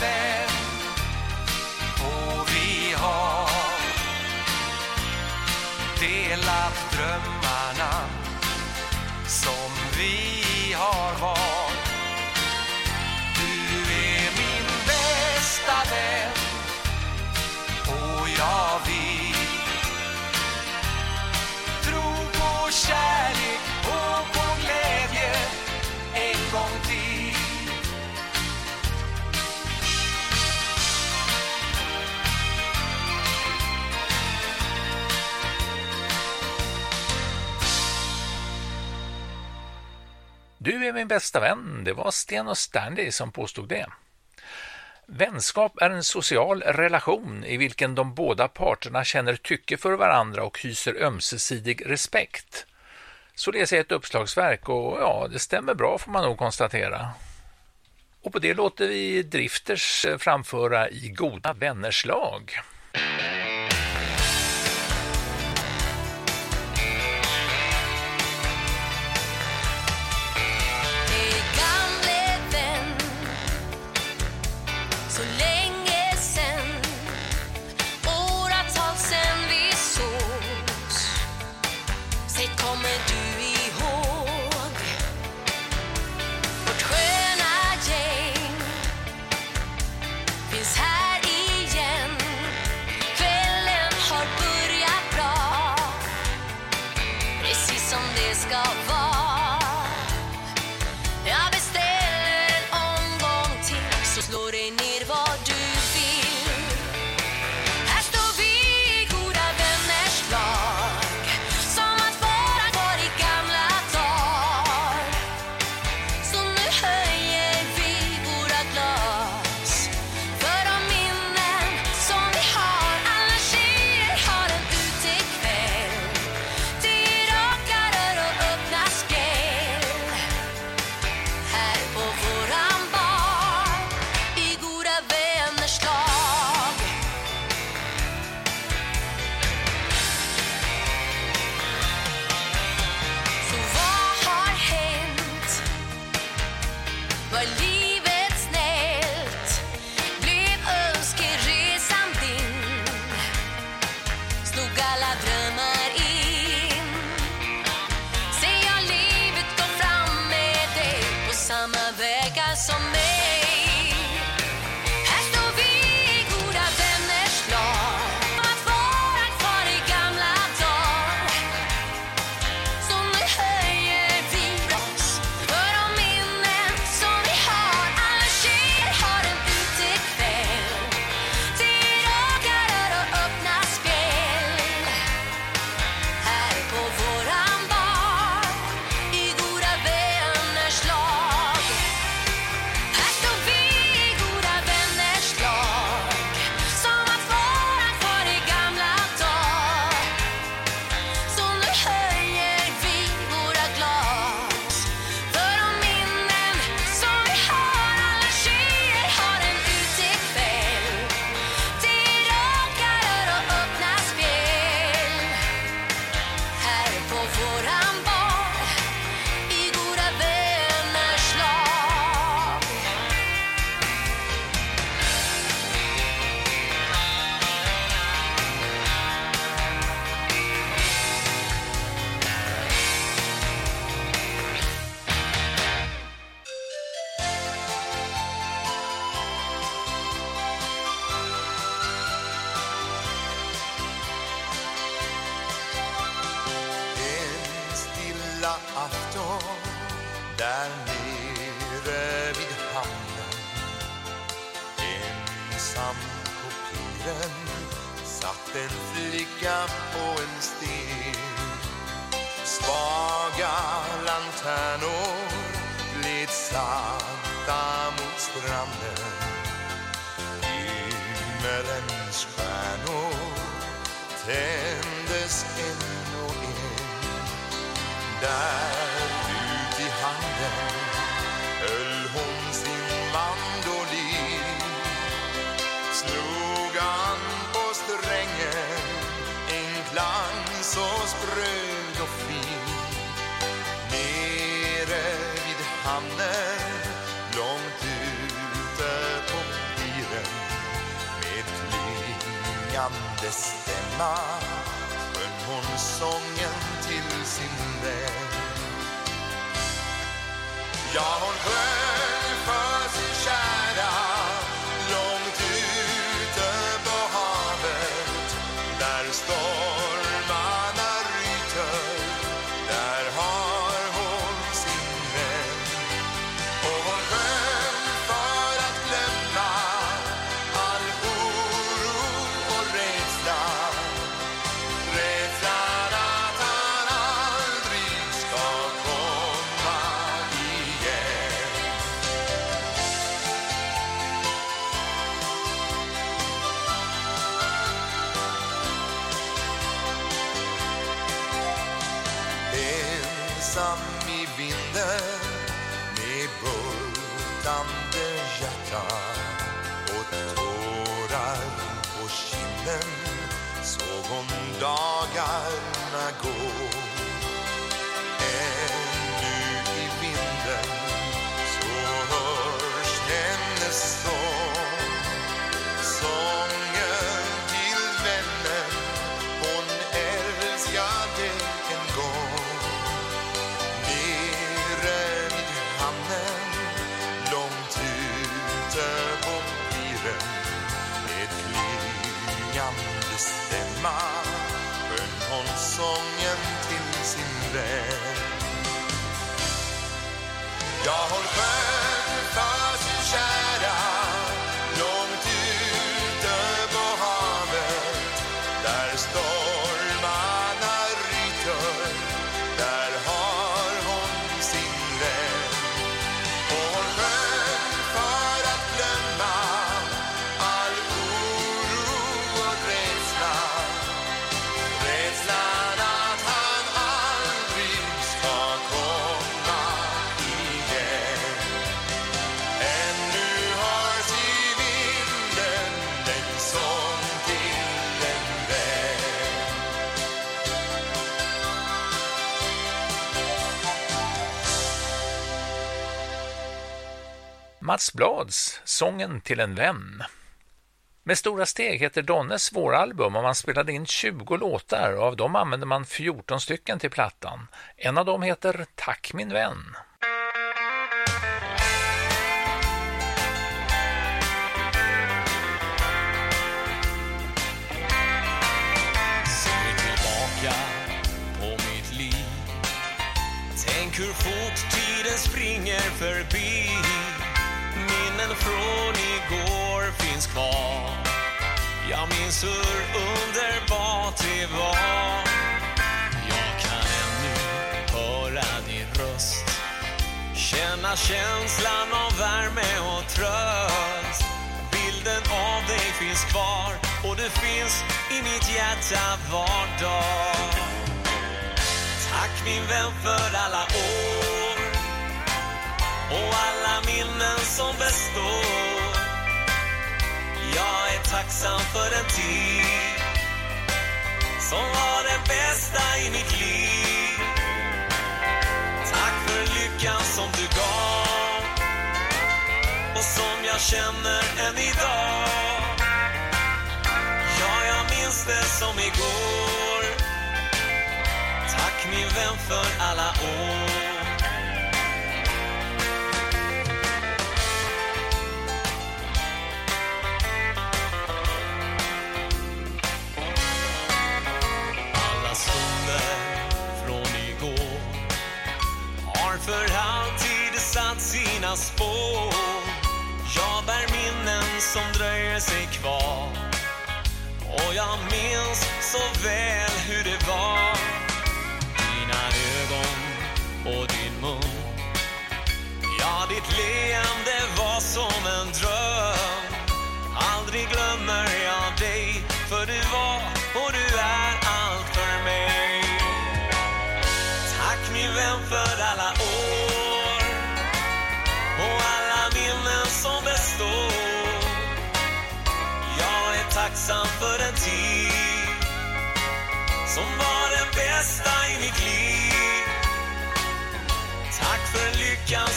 bästa Du är min bästa vän, det var Sten och Stanley som påstod det. Vänskap är en social relation i vilken de båda parterna känner tycke för varandra och hyser ömsesidig respekt. Så det är ett uppslagsverk och ja, det stämmer bra får man nog konstatera. Och på det låter vi Drifters framföra i Goda vänners lag. Klingande stämma sjöng hon sången till sin vän Ja, hon sjöng Ja, hon sjöng för sin Mats Blads Sången till en vän. Med stora steg heter Donnes våralbum och man spelade in 20 låtar och av dem använde man 14 stycken till plattan. En av dem heter Tack min vän. Ser tillbaka på mitt liv Tänk hur fort tiden springer förbi Minnen från igår finns kvar. Jag minns hur underbart det var. Jag kan ännu höra din röst. Känna känslan av värme och tröst. Bilden av dig finns kvar och du finns i mitt hjärta var dag. Tack min vän för alla år och alla minnen som består. Jag är tacksam för den tid som var det bästa i mitt liv. Tack för lyckan som du gav och som jag känner än idag. Ja, jag minns det som igår. Tack min vän för alla år. Jag minns så väl.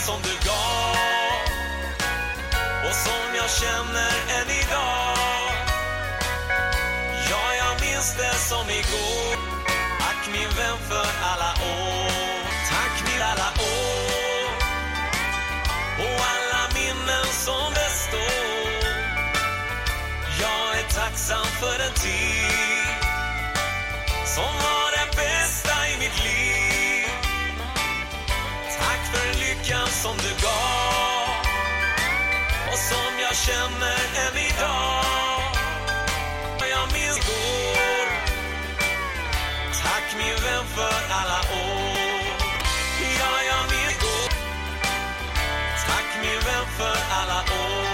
Lyckan som som du gav Och som jag känner än idag. Jag minns igår. Tack min vän för alla år. Ja, jag minns igår. Tack min vän för alla år.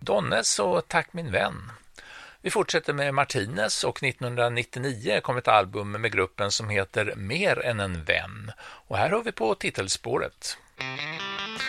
Donnes och Tack min vän. Vi fortsätter med Martinez och 1999 kom ett album med gruppen som heter Mer än en vän. Och här har vi på titelspåret. Mm.